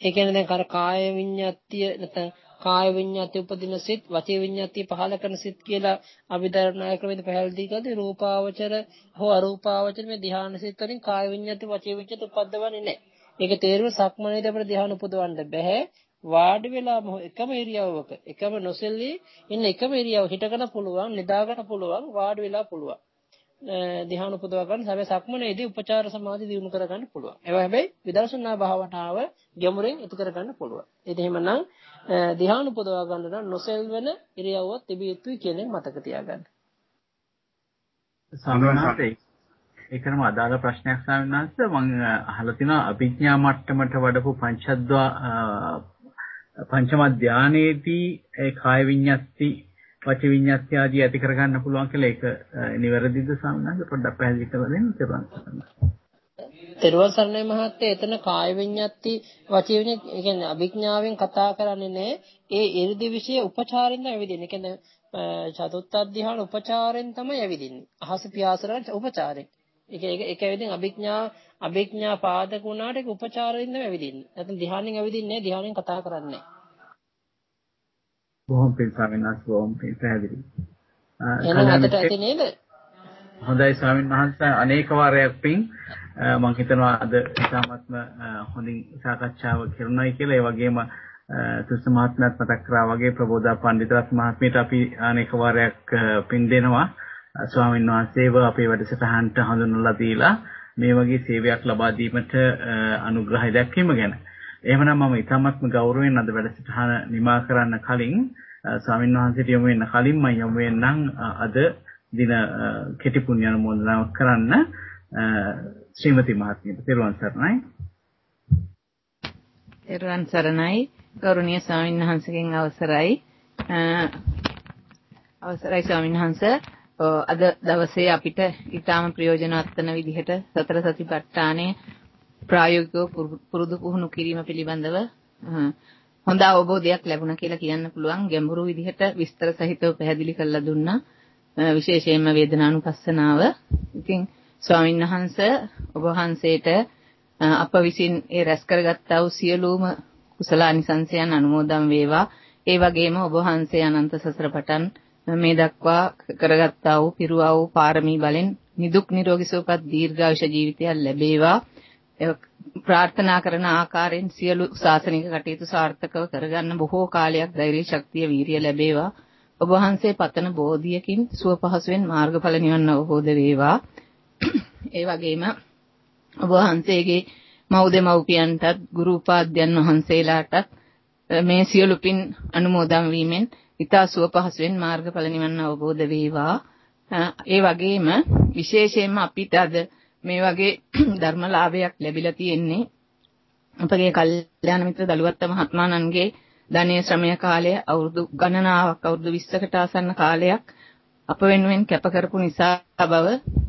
ඒ කියන්නේ දැන් අර කාය විඤ්ඤාතිය නැත්නම් කාය විඤ්ඤාතිය උපදින සිත් වචී විඤ්ඤාතිය පහළ කරන සිත් කියලා අභිධර්ණාය ක්‍රමෙද පැහැදිලි කරද්දී රූපාවචර හෝ අරූපාවචර මේ ධ්‍යාන සිත් වලින් කාය විඤ්ඤාතිය වචී විඤ්ඤාතිය උපද්දවන්නේ නැහැ. ඒක තේරුම සක්මනේදී අපිට ධ්‍යාන උපදවන්න බෑ. වාඩි වෙලා එකම ඉරියව්වක එකම නොසෙල්ලී ඉන්න එකම ඉරියව් හිටගෙන පුළුවන් නිදාගෙන පුළුවන් වාඩි වෙලා පුළුවන්. ධ්‍යාන උපදව ගන්න හැබැයි සක්මනේදී උපචාර සමාධි දිනු කර ගන්න පුළුවන්. ඒවා හැබැයි විදර්ශනා භාවනාව ගැඹුරින් ඉතු කර ගන්න පුළුවන්. ඒක එහෙමනම් ධ්‍යාන උපදව ගන්න නම් නොසෙල් වෙන ඉරියව්වක් තිබිය යුතුයි කියන එක මතක තියාගන්න. සම්මානතේ ඒකනම අදාළ ප්‍රශ්නයක් ස්වාමීන් වහන්සේ. මම අහලා තිනවා අභිඥා මට්ටමට වඩපු පංචද්වා පංචම ධානයේදී ඒ කාය විඤ්ඤාති වච විඤ්ඤාති ආදී ඇති කරගන්න පුළුවන් කියලා ඒක නිවැරදිද සම්මත පොඩ්ඩක් පැහැදිලි කරලා දෙන්න තිබුණා. තෙරුවන් සරණයි මහත්තයා එතන කාය විඤ්ඤාති වචී විඤ්ඤාති ඒ කියන්නේ අභිඥාවෙන් කතා කරන්නේ නැහැ. ඒ 이르දි විෂය උපචාරෙන් තමයි ඇවිදින්නේ. ඒ කියන්නේ චතුත්ථ ධ්‍යාන උපචාරෙන් තමයි ඇවිදින්නේ. අහස පියාසරන උපචාරෙන්. ඒක ඒක ඒක ඇවිදින් අභිඥා අභිඥා පාදක වුණාට ඒක උපචාරයෙන් තමයි ඇවිදින්නේ. නැත්නම් ධ්‍යානෙන් ඇවිදින්නේ නැහැ ධ්‍යානෙන් කතා කරන්නේ බොහොම පිං ස්වාමීන් වහන්සේ බොහොම පිං පැහැදිලි. එහෙනම් අදට ඇති නේද? හොඳයි ස්වාමීන් වහන්සේ අනේක වාරයක් පිං මම හිතනවා අද ඉතාමත්ම හොඳින් සාකච්ඡාව කරනයි කියලා ඒ වගේම තුස්ස මහත්මයාත් මතක් කරා වගේ ප්‍රබෝධා පඬිතුරත් මහත්මියට අපි අනේක වාරයක් පින් දෙනවා. ස්වාමීන් වහන්සේව අපේ වැඩසටහනට හඳුන්වලා දීලා මේ වගේ සේවයක් ලබා දීමට අනුග්‍රහය දැක්වීම ගැන. එහෙමනම් මම ඉතාමත්ම ගෞරවයෙන් අද වැඩසටහන නිමා කරන්න කලින් ස්වාමීන් වහන්සේට යොමු වෙන්න කලින් මම යොමු වෙන්නම් අද දින කෙටි පුණ්‍ය අනුමෝදනාවක් කරන්න ශ්‍රීමති මහත්මියට තෙරුවන් සරණයි. තෙරුවන් සරණයි ගෞරවනීය ස්වාමීන් වහන්සේගෙන් අවසරයි. අවසරයි ස්වාමීන් වහන්සේ අද දවසේ අපිට ඊටාම ප්‍රයෝජනවත් වෙන විදිහට සතර සතිපට්ඨානය ප්‍රායෝගිකව පුරුදු පුහුණු කිරීම පිළිබඳව හොඳ අවබෝධයක් ලැබුණා කියලා කියන්න පුළුවන් ගැඹුරු විදිහට විස්තර සහිතව පැහැදිලි කරලා දුන්නා විශේෂයෙන්ම වේදනානුපස්සනාව. ඉතින් ස්වාමීන් වහන්සේ ඔබ වහන්සේට අප විසින් ඒ රැස් කරගත්තා වූ සියලුම කුසල අනිසංසයන් අනුමෝදන් වේවා. ඒ වගේම ඔබ වහන්සේ අනන්ත සසර පටන් මේ දක්වා කරගත්තා වූ පිරුවා වූ පාරමී බලෙන් නිදුක් නිරෝගී සුවපත් දීර්ඝායුෂ ජීවිතයක් ලැබේවා. ප්‍රාර්ථනා කරන ආකාරයෙන් සියලු ශාසනික කටයුතු සාර්ථකව කරගන්න බොහෝ කාලයක් ධෛර්ය ශක්තිය වීරිය ලැබේවා. ඔබ වහන්සේ පතන බෝධියකින් සුව පහසුවෙන් මාර්ගඵල නිවන් අවබෝධ වේවා. ඒ වගේම ඔබ වහන්සේගේ මව් දෙමව්පියන්ටත් ගුරු උපාධ්‍යයන් වහන්සේලාටත් මේ සියලු පින් අනුමෝදන් වීමෙන් ඊතා සුව පහසුවෙන් මාර්ගඵල නිවන් අවබෝධ වේවා. ඒ වගේම විශේෂයෙන්ම අපිට අද මේ වගේ *clears throat* ධර්මලාභයක් ලැබිලා තියෙන්නේ අපගේ කල්යාණ මිත්‍ර දලුවත් මහත්මාණන්ගේ ධනේ ශ්‍රමය කාලය අවුරුදු ගණනාවක් අවුරුදු 20කට ආසන්න කාලයක් අප වෙනුවෙන් කැප කරපු නිසා බව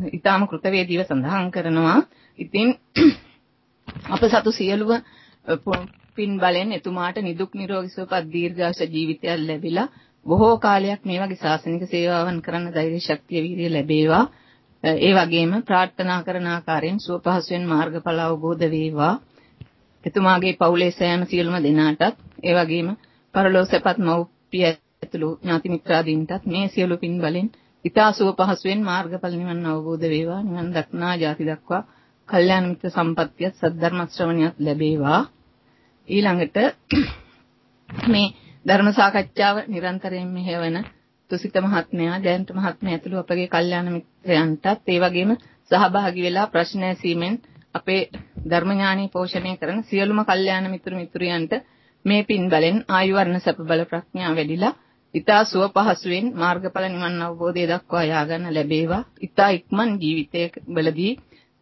ඊටාම කෘතවේදීව සඳහන් කරනවා. ඉතින් *clears throat* අප සතු සියලුම පින් බලෙන් එතුමාට නිදුක් නිරෝගී සුවපත් දීර්ඝාෂ ජීවිතයක් ලැබිලා බොහෝ කාලයක් මේ වගේ ශාසනික සේවාවන් කරන්න ධෛර්ය ශක්තිය වීර්යය ලැබේවා. ඒ වගේම ප්‍රාර්ථනා කරන ආකාරයෙන් සුව පහසුවෙන් මාර්ගඵල අවබෝධ වේවා. එතුමාගේ පවුලේ සෑම සියලුම දෙනාටත් ඒ වගේම පරලෝසපත් මව්පිය ඇතුළු ඥාති මිත්‍රාදීන්ටත් මේ සියලු පින් බලෙන් ඊතා සුව පහසුවෙන් මාර්ගඵල නිවන් අවබෝධ වේවා. නිවන් දක්නා ජාති දක්වා කල්යාණ මිත්‍ර සම්පත්තියත් සද්ධර්ම ශ්‍රවණියත් ලැබේවා. ඊළඟට *clears throat* මේ ධර්ම සාකච්ඡාව නිරන්තරයෙන් මෙහෙවන තුසිත මහත්මයා ජයන්ත මහත්මයා ඇතුළු අපගේ කල්යාණ මිත්‍රයන්ටත් ඒ වගේම සහභාගී වෙලා ප්‍රශ්න ඇසීමෙන් අපේ ධර්ම ඥානී පෝෂණය කරන සියලුම කල්යාණ මිත්‍ර මිත්‍රයන්ට මේ පින් බලෙන් ආයු වර්ණ සැප බල ප්‍රඥා වැඩිලා ඊතා සුව පහසුවෙන් මාර්ගඵල නිවන් අවබෝධය දක්වා යාගන්න ලැබේවා. ඊතා ඉක්මන් ජීවිතයේ වලදී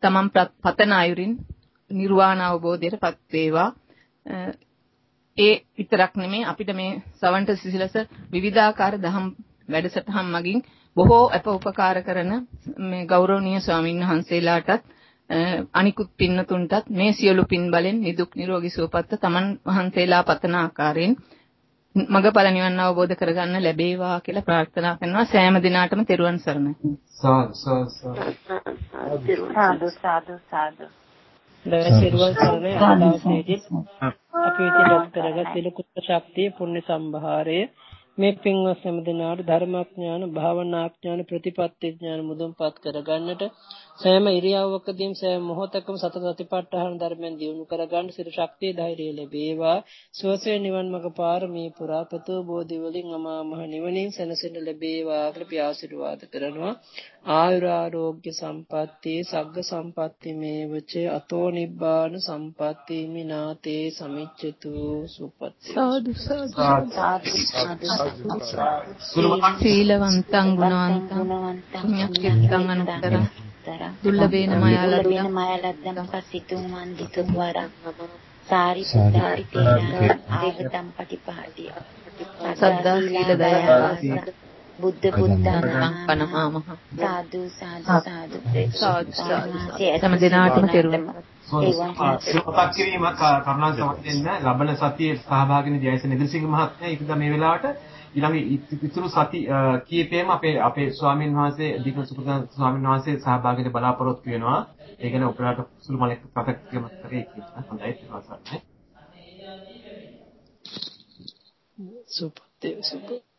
තමන් පතන අයුරින් නිර්වාණ අවබෝධයට පත් වේවා. ඒ විතරක් නෙමේ. අපිට මේ සවන්ට සිසිලස විවිධාකාර දහම් වැඩසටහන් මගින් බොහෝ අප උපකාර කරන මේ ගෞරවනීය ස්වාමින් වහන්සේලාටත් අනිකුත් පින්නතුන්ටත් මේ සියලු පින් බලෙන් නිදුක් නිරෝගී සුවපත් තමන් වහන්සේලා පතන ආකාරයෙන් මගපල නිවන් අවබෝධ කරගන්න ලැබේවා කියලා ප්‍රාර්ථනා කරනවා. සෑම දිනාටම තෙරුවන් සරණයි. සාදු. සාදු සාදු සාදු දවසිරුවන් සරණයි. අද දවසේදී අපි ඉතින් රැස් කරගත් ලකුත් ශක්තිය පුණ්‍ය සම්භාරය මේ පින්වත් හැම දිනාට ධර්මාඥාන භාවනාඥාන ප්‍රතිපත්ති ඥාන මුදුන්පත් කරගන්නට සෑම ඉරියව්වකදීම සෑම මොහොතකම සතර සතිපට්ඨාන ධර්මයන් දියුණු කරගන්න සිර ශක්තිය ධෛර්යය ලැබේවා. සුවසේ නිවන් මඟ පාරමී පුරාපතෝ බෝධි වලින් අමා මහ නිවනින් සැනසෙන්න ලැබේවා කියලා පියාසිරුවාද කරනවා. ආයුරාෝග්‍ය සම්පatti සග්ග සම්පatti මේවච අතෝ නිබ්බාන සම්පatti මිනාතේ සමිච්ඡතු සුපත්ති. සාදු සාදු. සීලවන්තං ගුණවන්තං පුඤ්ඤක්ඛිතං අනුත්තර දුර්ලභේන මයාලබ්බේන මයාලබ්බම් පසිතුම් වන්දිතුම් වරං සාරිපුත්තාරි තේන ආගතම් පටිපාටිය. සද්දා සීල දයා බුද්ධ පුත්තාන පනමාමහ සාදු සාදු සාදු. සාදු. සාදු සෑම දිනාටම කෙරුවා. සිල්පත් කිරීම කරුණාන් සමත් දෙන්න ලබන සතියේ සහභාගී වෙන ජයසන ඉදිරිසිංහ මහත්මයා ඉතින් මේ වෙලාවට ඊළඟ ඉතුරු සති කීපෙම අපේ අපේ ස්වාමින් වහන්සේ දීපන සුපුරුදන් ස්වාමින් වහන්සේ සහභාගීව බලාපොරොත්තු වෙනවා. ඒ ගැන ඔපරාට සුළු මලක් කතා කරේ කියලා. හොඳයි ඊට පස්සේ. සුපත් සුපත්